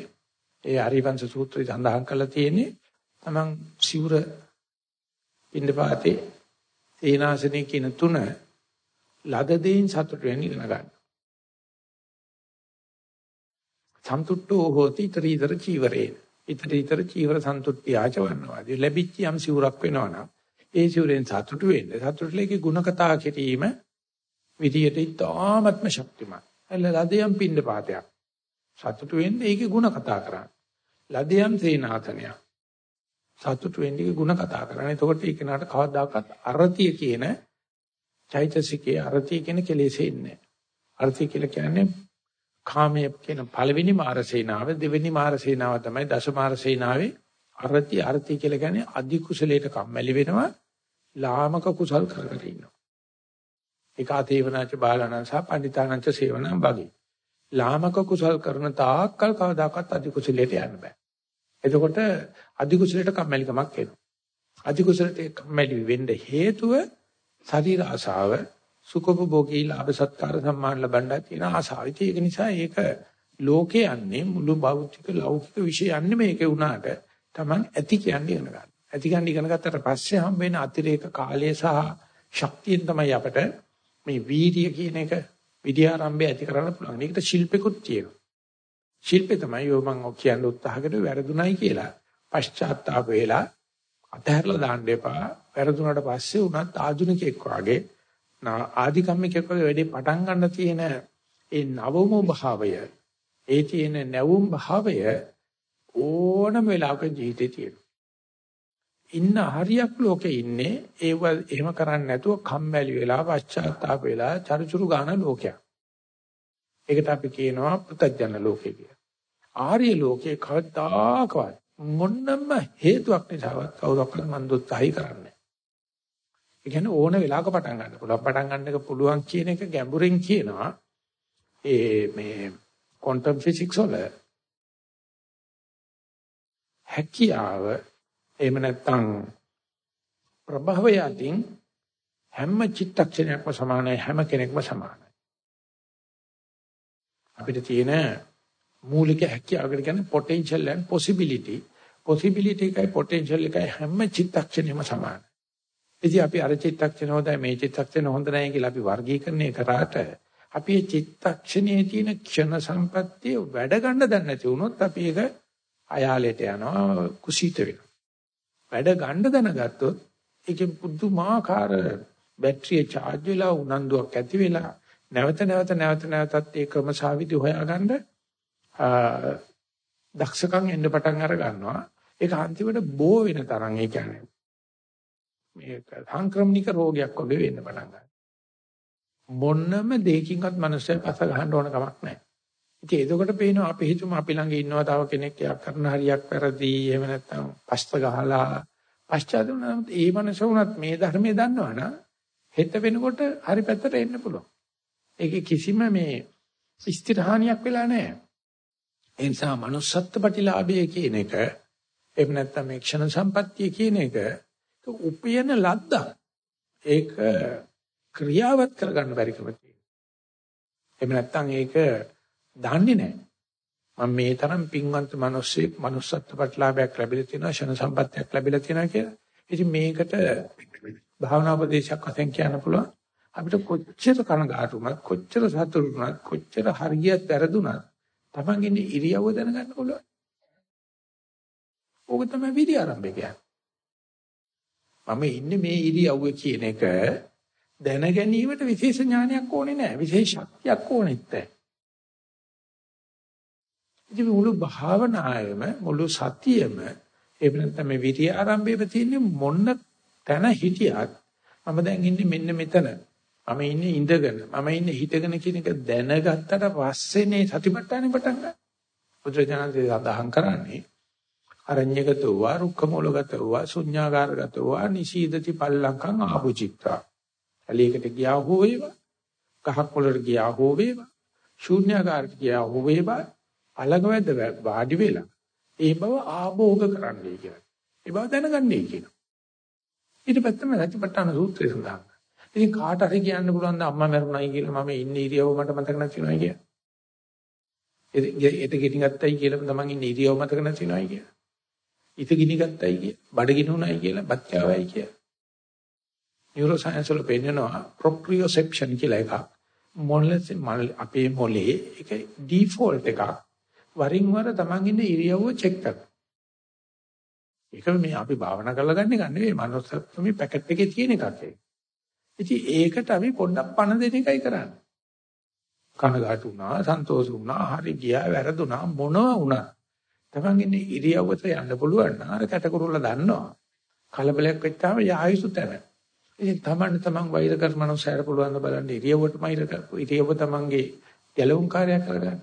ඒ හරිවංශ සූත්‍රය සඳහන් කරලා තියෙන්නේ තමන් සිවුර පින්නපාතේ සේනාසනේ කියන තුන ලද දෙයින් සතුට වෙන්න ඉගෙන ගන්න. සන්තුට්ඨෝ හෝති ඊතරීතර චීවරේන. ඊතරීතර චීවර සන්තුට්ඨිය ආචවන්නවාදී. ලැබිච්ච යම් සිවුරක් වෙනවනම් ඒ සිවුරෙන් සතුටු වෙන්න. සතුටුලේකේ ಗುಣ කතා කිරීම විදියට ඉතාමත්ම ශක්තිමත්. එළ ලදයන් පින්න පාතයක්. සතුටු වෙන්න ඒකේ ಗುಣ කතා කරන්න. ලදයන් සේනාසනයක්. සතුටු වෙන්න ඒකේ ಗುಣ කතා කරන්න. එතකොට ඒක නට කවදාකවත් අරතිය කියන චෛතසිකයේ අරතිය කියන කෙලෙසේ ඉන්නේ. අරතිය කියලා කියන්නේ කාමයේ කියන පළවෙනි මාරසේනාව දෙවෙනි මාරසේනාව තමයි දශමාරසේනාවේ අරති අරති කියලා කියන්නේ අධි කුසලයට කම්මැලි වෙනවා ලාමක කුසල් කරගෙන ඉන්නවා. ඒකාතේවනාච බාලණං සහ පණ්ඩිතානංච සේවනං වගේ. ලාමක කුසල් කරන තාක්කල් කවදාකවත් අධි කුසලයට යන්න බෑ. එතකොට අධි කුසලයට කම්මැලිකමක් එනවා. අධි කුසලයට කම්මැලි වෙන්න හේතුව ශරීර ආසාව සුඛෝපභෝගී ලාභ සත්කාර සම්මාන ලබන්න තියෙන ආසාව. ඒක නිසා ඒක ලෝකේ යන්නේ මුළු භෞතික ලෞකික විෂය යන්නේ මේකේ උනාට Taman ඇති කියන්නේ ඉගෙන ගන්න. ඇති ගන්න ඉගෙන ගත්තට පස්සේ හම් වෙන අතිරේක කාලය සහ ශක්තියෙන් තමයි අපට මේ වීර්ය කියන එක විද්‍යාරම්භය ඇති කරන්න පුළුවන්. ඒකට ශිල්පෙකුත් තියෙනවා. ශිල්පේ තමයි යෝ මම කියන්න උත්සාහ කරේ වැරදුණයි කියලා. පශ්චාත්තාප වෙලා අතහැරලා දාන්න එපා. වැරදුනට පස්සේ උනත් ආධුනිකෙක් වාගේ ආධිකම්මිකෙක් වගේ වැඩේ පටන් ගන්න තියෙන ඒ නවම භාවය ඒ තියෙන නැවුම් භාවය ඕනම වෙලාවක ජීවිතේ තියෙනවා. ඉන්න හරියක් ලෝකේ ඉන්නේ ඒව එහෙම කරන්නේ නැතුව කම්මැලි වෙලා පශ්චාත්තාප වෙලා චරිචුරු ගන්න ලෝකයක්. ඒකට අපි කියනවා පෘථග්ජන ලෝකේ කියලා. ආර්ය ලෝකේ කවදාකවත් මොන්නම හේතුවක් නිසාවත් කවුරක්වත් මන් දුත්සහයි කරන්නේ. ඒ කියන්නේ ඕන වෙලාවක පටන් ගන්න පුළුවන්. පටන් ගන්න එක පුළුවන් කියන එක ගැඹුරින් කියනවා. ඒ මේ ක්වොන්ටම් ෆිසික්ස් වල හැකියාව එහෙම නැත්නම් ප්‍රභවය අතින් හැම චිත්තක්ෂණයක්ම සමානයි හැම කෙනෙක්ම සමානයි. අපිට තියෙන මූලික හැකියාවකට කියන්නේ potential and possibility. possibility එකයි potential එකයි හැම චිත්තක්ෂණයම සමානයි. ඉතින් අපි අර චිත්තක්ෂණ හොඳයි මේ චිත්තක්ෂණ හොඳ නැහැ කියලා අපි වර්ගීකරණය කරාට අපි මේ චිත්තක්ෂණයේ තියෙන ක්ෂණ සම්පත්තිය වැඩ ගන්න දන්නේ නැති වුණොත් අපි ඒක අයාලයට යනවා කුසීත වෙනවා. වැඩ ගන්න දැනගත්තොත් ඒකේ පුදුමාකාර බැටරිය charge වෙලා උනන්දුවක් ඇති වෙලා නැවත නැවත නැවත නැවතත් ඒ ක්‍රමසාවිදි හොයාගන්න දක්ෂකම් එන්න පටන් අර ගන්නවා. ඒක අන්තිමට බෝ වෙන තරම් ඒ කියන්නේ මේක සංක්‍රමණික රෝගයක් වගේ වෙන්න පටන් ගන්නවා. මොන්නම දෙයකින්වත් මනුස්සය පස ගන්න ඕන කමක් නැහැ. ඉතින් එතකොට පේනවා අපි හිතමු අපි ළඟ ඉන්නවා තව කෙනෙක් යක් කරන හරියක් වැරදි එහෙම නැත්නම් පස්ත ගහලා පශ්චාත් වුණාම ඒ මනස වුණත් මේ ධර්මයේ දන්නවනම් හෙට වෙනකොට හරි පැත්තට එන්න පුළුවන්. ඒකේ කිසිම මේ ස්ථිරහානියක් වෙලා නැහැ. ඒ නිසා manussත්ත්ව ප්‍රතිලාභය කියන එක එහෙම නැත්නම් මේ ක්ෂණ සම්පත්තිය කියන එක උපයන ලද්දා. ඒක ක්‍රියාවත් කරගන්න බැරි කම තියෙනවා. එහෙම නැත්නම් ඒක දන්නේ නැහැ. මම මේ තරම් පින්වන්ත මිනිස්සෙක් manussත්ත්ව ප්‍රතිලාභයක් ලැබිලා තියෙනවා ක්ෂණ සම්පත්තියක් ලැබිලා තියෙනවා කියලා. ඉතින් මේකට භාවනා උපදේශයක් වශයෙන් කියන්න පුළුවන්. අපිට කොච්චර කනගාටුමත් කොච්චර සතුටුමත් කොච්චර හරියට වැරදුනත් තමන්ගේ ඉරියව්ව දැනගන්න පුළුවන්. ඕක තමයි විදි ආරම්භය කියන්නේ. මම ඉන්නේ මේ ඉරියව්වේ කියන එක දැන ගැනීමට විශේෂ ඥානයක් ඕනේ නැහැ. විශේෂ ශක්තියක් ඕනෙත් නැහැ. ඉතින් මුළු භාවනාවෙම මුළු සතියෙම එහෙම නැත්නම් මේ විරිය ආරම්භයේ තියෙන්නේ මොන්න තැන හිටියත් මම දැන් ඉන්නේ මෙන්න මෙතන. මම ඉන්නේ ඉඳගෙන මම ඉන්නේ හිටගෙන කියන එක දැනගත්තට පස්සේනේ සතිපට්ඨානෙ පටන් ගන්න. බුදුරජාණන්සේ සඳහන් කරන්නේ අරඤ්‍යගතෝ වා රුක්ඛමූලගතෝ වා ශුඤ්ඤාගාරගතෝ වා නිශීදති පල්ලංකං ආභුචිත්තා. ඇලීකට ගියා හෝ වේවා ගහක් වලට ගියා හෝ වේවා ශුඤ්ඤාගාරට ගියා හෝ වේවා අලගවැද්ද වාඩි වෙලා ඒ බව ආභෝග කරන්නයි කියන්නේ. ඒ බව දැනගන්නයි කියනවා. ඊට පස්සේ සතිපට්ඨාන සූත්‍රය සඳහන්. ඉතින් කාට හරි කියන්න පුළුවන් ද අම්මා මරුණයි කියලා මම ඉන්නේ ඉරියව්ව මට මතක නැතිනොයි කියලා. ඒට ගෙඩි ගත්තයි කියලා තමන් ඉන්නේ ඉරියව්ව මතක නැතිනොයි කියලා. ඉත ගිනි ගත්තයි කියලා, බඩ ගිනුණයි කියලා, බත් කෑවයි කියලා. නියුරෝ සයන්ස් වල පෙන්නනවා ප්‍රොප්‍රියොසෙප්ෂන් කියලා එකක්. මොළේ අපේ මොළේ ඒක ඩිෆෝල්ට් එකක්. වරින් වර තමන් ඉන්නේ ඉරියව්ව චෙක් කරනවා. ඒක මේ අපි භාවනා කරලා ගන්න එක නෙවෙයි මනෝසත් මේ පැකට් එකේ තියෙන එකක් ඒක. ඉතින් ඒකට අපි පොඩ්ඩක් පණ දෙන එකයි කරන්නේ. කනගාටු වුණා, සන්තෝෂ වුණා, හරි ගියා, වැරදුනා මොනවා වුණා. තමන් ඉන්නේ ඉරියව්වට යන්න පුළුවන් නම් අර කැටකුරුල්ල දන්නවා. කලබලයක් වෙච්චාම යායුසු තැන. ඉතින් තමන් තමන් වෛර කර මනෝසයර පුළුවන් ද බලන්න ඉරියව්වට මයිර ඉරියව්ව තමන්ගේ ගැලවුම් කාර්යයක් කරගන්න.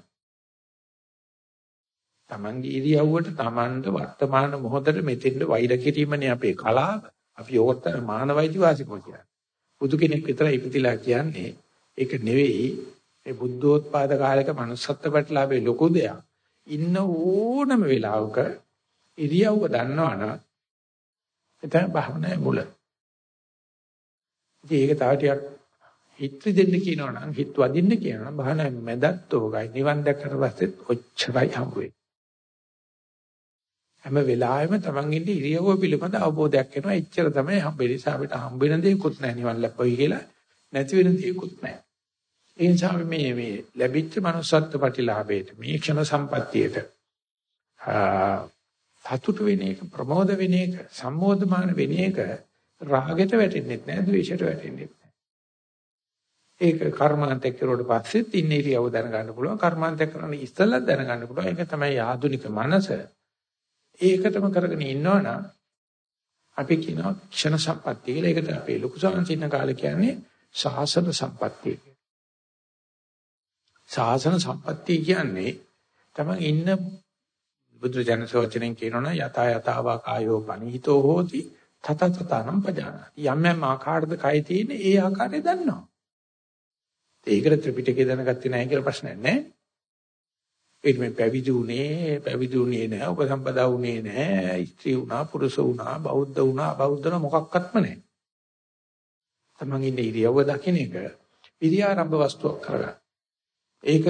තමන්ගේ ඉරියව්වට තමන්ට වර්තමාන මොහොතේ මෙතෙන්ද වෛර කිරීමනේ අපේ කලාව. අපි ඕකට මානවයිති වාසිකෝ කියන්නේ. බුදු කෙනෙක් විතරයි ඉපදිලා කියන්නේ. ඒක නෙවෙයි මේ බුද්ධෝත්පාද කාලයක manussත්ත්ව ප්‍රතිලාභේ ලොකු දෙයක්. ඉන්න ඕනම වෙලාවක ඉරියව්ව දන්නවනම් එතන භවනායේ මුල. ඒක තව ටිකක් හිත දෙන්න කියනවනම් හිත වදින්න කියනවනම් භවනායේ මැදත් ඕකයි. නිවන් දැක්කට පස්සෙත් ඔච්චරයි හම්බ වෙන්නේ. හැම වෙලාවෙම Taman ඉන්නේ ඉරියව්ව පිළිබඳ අවබෝධයක් එනවා. එච්චර තමයි හම්බෙන්නේ. නිසා අපිට හම්බ වෙන දේකුත් නැහැ නිවන් ලැබුවයි කියලා. නැති වෙන දේකුත් නැහැ. ඒ නිසා මේ මේ ලැබිච්ච manussත්ත්ව ප්‍රතිලාභයට මේ ක්ෂණ සම්පත්තියට සතුට වෙන එක ප්‍රමෝද වෙන එක සම්මෝධමාන වෙන එක රාගෙට වැටෙන්නේ නැහැ ද්වේෂයට වැටෙන්නේ නැහැ. ඒක කර්මාන්තයක් කරුවට පස්සෙත් ඉන්න ඉරියව්ව දැනගන්න පුළුවන්. කර්මාන්තයක් කරන ඉස්සෙල්ලත් දැනගන්න පුළුවන්. ඒක තමයි ආධුනික මනස. ඒකටම කරගෙන ඉන්නවනම් අපි කියනවා ක්ෂණ සම්පත්තිය කියලා. ඒකට අපේ ලොකු සංසින්න කාලේ කියන්නේ සාසන සම්පත්තිය කියලා. සාසන සම්පත්තිය කියන්නේ තමන් ඉන්න බුදු ජන සෝචනෙන් කියනවනේ යතා යතාවා කායෝ පනිහිතෝ හෝති තත තතනම් පජානාති යම් යම් ආකාරද කය තියෙන ඒ ආකාරය දන්නවා ඒකට ත්‍රිපිටකය දැනගත්තේ නැහැ කියලා ප්‍රශ්නයක් නැහැ ඒක මේ පැවිදි උනේ පැවිදි උනේ නැහැ උපසම්පදා උනේ නැහැ ස්ත්‍රී වුණා පුරුෂ වුණා බෞද්ධ වුණා අබෞද්ධ වුණා මොකක්වත්ම නැහැ තමන් ඉන්නේ ඉරියව්ව දකින්න එක ඉරියාරම්භ වස්තුවක් කරගන්න ඒක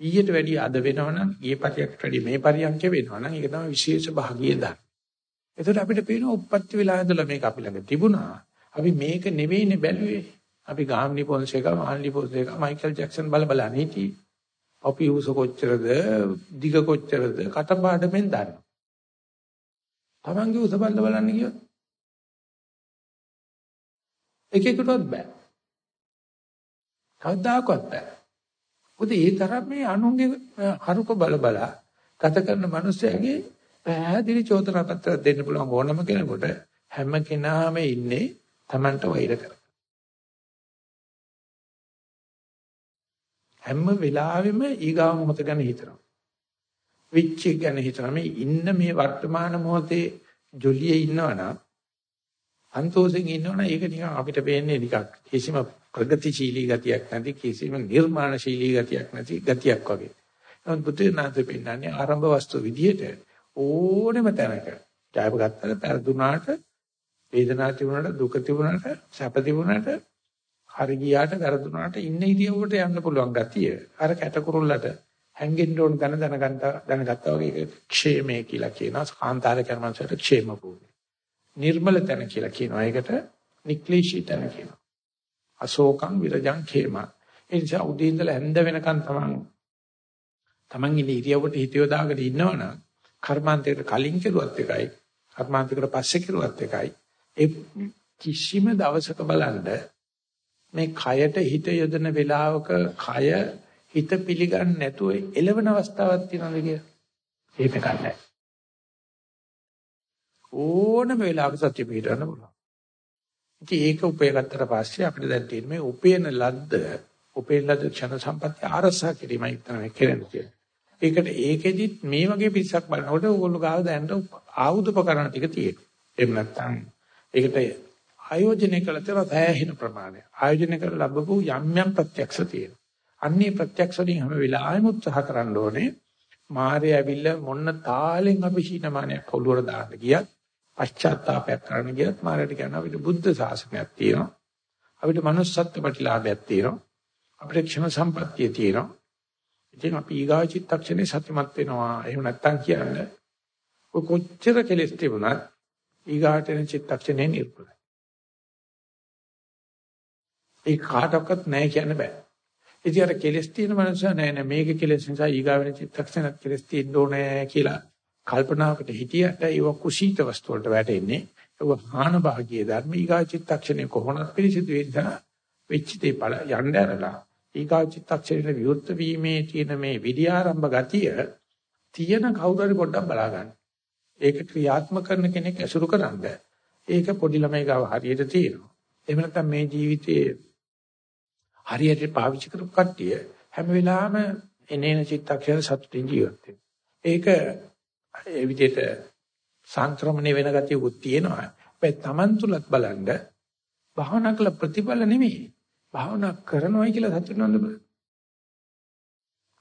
ඊට වැඩිය අද වෙනවනම් ඊයේ පරියන්කට වැඩිය මේ පරියන්ක වෙනවනම් ඒක තමයි විශේෂ භාගිය දාන. එතකොට අපිට පේනවා උප්පත්ති වෙලා ඉඳලා මේක අපි ළඟ තිබුණා. අපි මේක නෙවෙයිනේ බැලුවේ. අපි ගාම්නි පොන්සේකා, මාන්ලි පොන්සේකා, මයිකල් ජැක්සන් බල බල අනීටි. අපි උස කොච්චරද, දිග කොච්චරද කටපාඩමෙන් දන්නවා. Tamange උස බල බලන්න කියොත් එකෙකුටවත් බෑ. කවදාකවත් බෑ. මොකද ඒ තරම් මේ අනුන්ගේ හරුක බල බල ගත කරන මිනිස්සයාගේ පැහැදිලි චෝදනා පත්‍ර දෙන්න පුළුවන් ඕනම කෙනෙකුට හැම කෙනාම ඉන්නේ Tamanට වෛර කර. හැම වෙලාවෙම ඊගාව මොහොත ගැන හිතනවා. විච්ච ගැන හිතනවා. මේ ඉන්න මේ වර්තමාන මොහොතේ ජොලියේ ඉන්නවනම් සන්තෝෂෙන් ඉන්නවනම් ඒක නිකන් අපිට පේන්නේ නිකන් කිසිම ප්‍රගතිශීලී ගතියක් නැති කිසිම නිර්මාණශීලී ගතියක් නැති ගතියක් වගේ. නමුත් බුදුනාථ පෙන්නන්නේ ආරම්භ වස්තු විදියට ඕනෙම තැනක ජයව ගත්තට පෙරදුනාට වේදනාව තිබුණාට දුක තිබුණාට සැප තිබුණාට හරි ගියාට වැරදුනාට ඉන්න ඉරියව්වට යන්න පුළුවන් ගතිය. අර කැටකුරුල්ලට හැංගෙන්න ඕන දැන දැනගන්න දැනගත්තා වගේ ඒක ക്ഷേමය කියලා කියනවා. කාන්තාර කර්මන්සට ക്ഷേම භූමිය. නිර්මල තැන කියලා කියනවා. ඒකට නික්ලිෂී තැන කියනවා. අශෝකං විරජං ඛේම. ඒ නිසා උදේ ඉඳලා හැන්ද වෙනකන් තමන් තමන් ඉන්න ඉරියව්වට හිත යොදාගෙන ඉන්නවනම් කර්මාන්තයකට කලින් කෙරුවත් එකයි කර්මාන්තයකට පස්සේ කෙරුවත් එකයි ඒ කිසිම දවසක බලන්න මේ කයට හිත යොදන වෙලාවක කය හිත පිළිගන්නේ නැතුව එළවෙන අවස්ථාවක් තියෙනවද කියලා ඒක ගන්නෑ ඕනම වෙලාවක සත්‍ය පිටවන්න පුළුවන් ඉතින් ඒක උපය ගත්තට පස්සේ අපිට දැන් තියෙන මේ උපේන ලද්ද උපේන ලද්ද ක්ෂණ සම්පත්‍ය ආරසා කිරීමයි තමයි කරන්නේ. ඒකට ඒකෙදිත් මේ වගේ පිස්සක් බලනකොට ඕගොල්ලෝ ගාව දැනට ආයුධ උපකරණ ටික තියෙනවා. එහෙම නැත්නම් ඒකට ආයෝජනය කළ තර තැහෙන ප්‍රමාණය. ආයෝජනය කර ලැබපු යම් යම් ප්‍රත්‍යක්ෂ තියෙනවා. අන්නේ ප්‍රත්‍යක්ෂ වලින් හැම වෙලාවෙම උත්සාහ කරන්න ඕනේ. මාරේ ඇවිල්ලා මොන්න තාලෙන් අපි හීනමානයක් ඔළුවට දාන්න ගියත් පශ්චාත්තාවයක් කරන්න ගියත් මාරයට කියන අපිට බුද්ධ ශාසනයක් තියෙනවා. අපිට manussත්ත්ව ප්‍රතිලාභයක් තියෙනවා. අපිට ක්ෂණ සම්පත්තිය තියෙනවා. ඉතින් අපි ඊගා චිත්තක්ෂණේ සත්‍යමත් වෙනවා. එහෙම නැත්තම් කියන්නේ ඔය කොච්චර කෙලස් තිබුණත් ඊගාට එන චිත්තක්ෂණේ නිර්පලයි. ඒ කාටවත් නැහැ කියන්න බෑ. ඉතින් අර කෙලස් තියෙන මනුස්සයා නෑ නෑ මේක කෙලස් නිසා ඊගාවෙන චිත්තක්ෂණත් කෙලස් තියෙන්න ඕනේ කියලා කල්පනාවකට හිටියට ඒව කුසීත වස්තු වලට වැටෙන්නේ ඒව හාන භාගයේ ධර්ම ඊගා චිත්තක්ෂණය කොහොමද පිළිසිදු වෙන්න වෙච්ච දේ බල යන්න ඇරලා ඊගා චිත්තක්ෂණය විවෘත වීමේ තියෙන මේ විද්‍යාරම්භ ගතිය තියෙන කවුරු හරි පොඩ්ඩක් බලා ගන්න. ඒක ක්‍රියාත්මක කරන කෙනෙක් ඇසුරු කරන්ද ඒක පොඩි ළමයි ගාව හරියට තියෙනවා. එහෙම නැත්නම් මේ ජීවිතයේ හරියට පාවිච්චි කරපු කට්ටිය හැම වෙලාවෙම එනේන චිත්තක්ෂණ සතුටින් ජීවත් වෙනවා. ඒක ඒ විදිහට සංක්‍රමණය වෙන ගතියකුත් තියෙනවා. හැබැයි Taman තුලත් බලන්න භාවනා කළ ප්‍රතිඵල නෙමෙයි. භාවනා කරනවායි කියලා සතුටු වෙනවද බලන්න.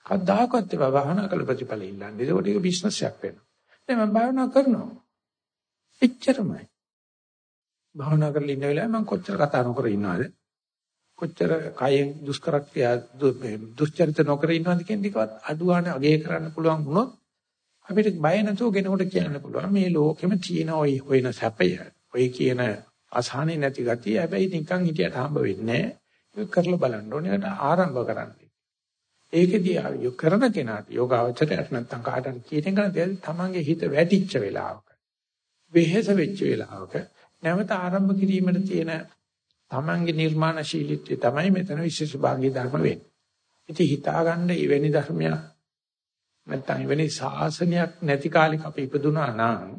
කවදාකවත් ඒ භාවනා කළ ප්‍රතිඵල ඉල්ලන්නේ. ඒක ටික බිස්නස් එකක් වෙනවා. දැන් මම භාවනා කරනවා. එච්චරමයි. භාවනා කරලා ඉන්න වෙලාවේ මම කොච්චර කතා නොකර ඉන්නවද? කොච්චර කයෙන් දුෂ්කරක්‍රිය දුස්චරිත නොකර ඉන්නවද කියන එකවත් අඩුවානේ අගේ කරන්න පුළුවන් වුණොත් අපිට බය නැතුව කෙනෙකුට කියන්න පුළුවන් මේ ලෝකෙම තියෙන ওই හොයන සැපය ඔය කියන අසහනෙ නැති ගතිය හැබැයි නිකන් හිටියට හම්බ වෙන්නේ නැහැ කරලා බලන්න ඕනේ ඒකට ආරම්භ කරන්න. ඒකෙදී යො කරන කෙනාට යෝගාවචරයට නැත්තම් කාටද කියන එක තමන්ගේ හිත වැටිච්ච වෙලාවක වෙහෙස වෙච්ච වෙලාවක නැවත ආරම්භ කිරීමට තියෙන තමන්ගේ නිර්මාණශීලීත්වය තමයි මෙතන විශේෂ භාගී ධර්ම වෙන්නේ. ඉතින් හිතාගන්න එවැනි ධර්මයක් නැත්නම් එවැනි ශාසනයක් නැති කාලෙක අපි ඉපදුනා නම්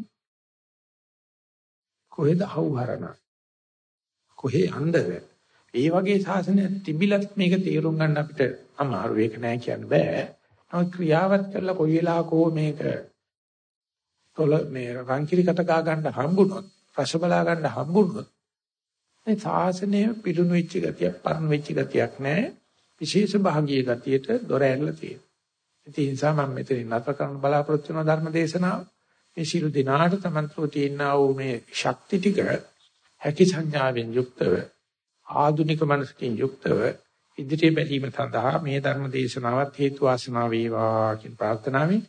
කොහෙද හවුහරන කොහේ අන්දර ඒ වගේ ශාසනයක් තිබිලත් මේක තේරුම් ගන්න අපිට අමාරු. ඒක නෑ කියන්න බෑ. නමුත් ක්‍රියාවත් කරලා කොයි වෙලාවකෝ මේක තොල මේ රංකිරි කට ගා ගන්න හම්බුනොත් රස බලා ගන්න හම්බුනොත් මේ සාසනය පිටුණු වෙච්ච ගතියක් පරණ වෙච්ච ගතියක් නැහැ විශේෂ භාගීය ගතියට දොර ඇරලා තියෙනවා. ඒ නිසා මම මෙතනින් නතර කරන්න බලාපොරොත්තු වෙන ධර්ම දේශනාව මේ සියලු දිනාට තමන්තෝ තියෙනා වූ මේ ශක්ති ටික හැකි සංඥාවෙන් යුක්තව ආධුනික මනසකින් යුක්තව ඉදිරියේ බැලීම සඳහා මේ ධර්ම දේශනාවත් හේතු වාසනා වේවා කියන ප්‍රාර්ථනාවෙන්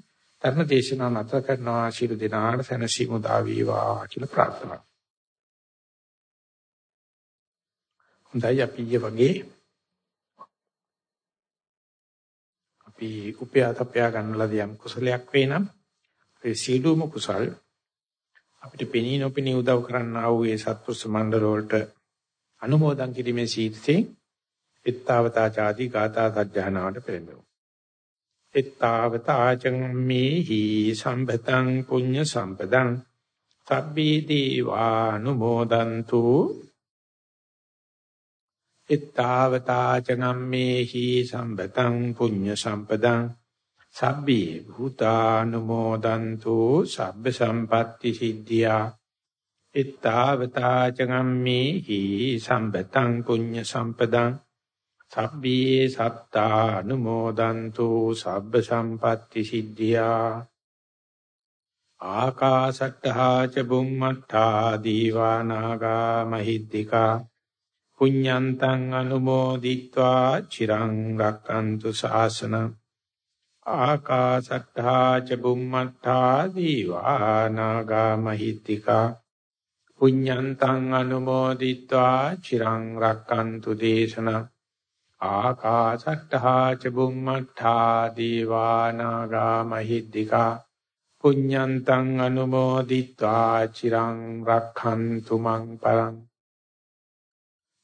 ධර්ම දේශනාව නතර කරනවා. ශිරු දිනාට සැනසීම උදා වේවා කියලා ප්‍රාර්ථනා. හොඳයි අපි වගේ. අපි උපයාතපයා ගන්නලා දියම් කුසලයක් වේ නම් ඒ සීලුම කුසල් අපිට පෙනී නොපෙනී උදව් කරන්න ආ වූ ඒ සත්පුරුෂ මණ්ඩල වලට අනුමෝදන් කිරීමේ සීතේ ittavata chadi gata sajjanaවට පෙරඹෙමු. ittavata ආචම්මේහි සම්පතං පුඤ්ඤ සම්පදං. සබ්බී දීවානුමෝදන්තු. Ittavata චනම්මේහි සම්පතං පුඤ්ඤ සම්පදං සබ්බී භූතානුමෝදන්තු සබ්බ සම්පatti සිද්ධියා. ittavata චනම්මේහි සම්පතං පුඤ්ඤ සම්පදං සබ්බේ සත්තානුමෝදන්තු සබ්බ සම්පatti සිද්ධියා. ආකාශට්ඨා ච බුම්මට්ඨා දීවානාගා මහිද්దికා පුඤ්ඤන්තං අනුමෝදිත්වා චිරං රක්칸තු ශාසන ආකාශට්ඨා ච බුම්මට්ඨා දීවා නාග මහිත්‍තිකා පුඤ්ඤන්තං අනුමෝදිත්වා චිරං රක්칸තු දේශන ආකාශට්ඨා ච බුම්මට්ඨා දීවා නාග මහිත්‍තිකා පුඤ්ඤන්තං අනුමෝදිත්වා චිරං රක්칸තු මං පරං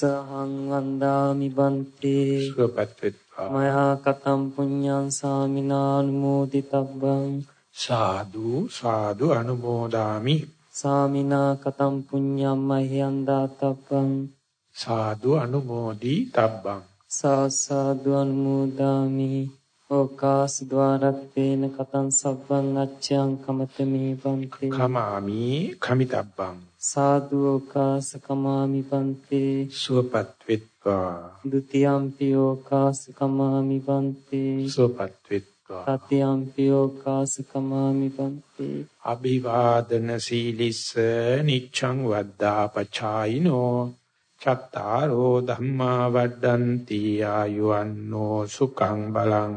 සහං වන්දාමි බන්තේ. සුවපත්ත්වා මයා කතම් පුඤ්ඤං සාමිනානුමෝදිතබ්බං. සාදු සාදු අනුමෝදාමි. සාමිනා කතම් පුඤ්ඤම් මහ්යං දාතප්පං සාදු අනුමෝදි තබ්බං සාසාදු අනුමෝදාමි ඕකාස ద్వාරත්තේන කතං සබ්බං අච්ඡං කමතමේ බන්තේ කමාමි කමිතබ්බං සාදු ඕකාස කමාමි බන්තේ සුවපත් වෙත්වා ဒ ුතියම්පි ඕකාස කමාමි බන්තේ සුවපත් වෙත්වා තතියම්පි ඕකාස කමාමි බන්තේ අභිවාදන සීලිස්ස නිච්ඡං වද්දා පචායිනෝ චත්තාරෝ ධම්මා වඩ්ඩಂತಿ ආයුවන්නෝ සුඛං බලං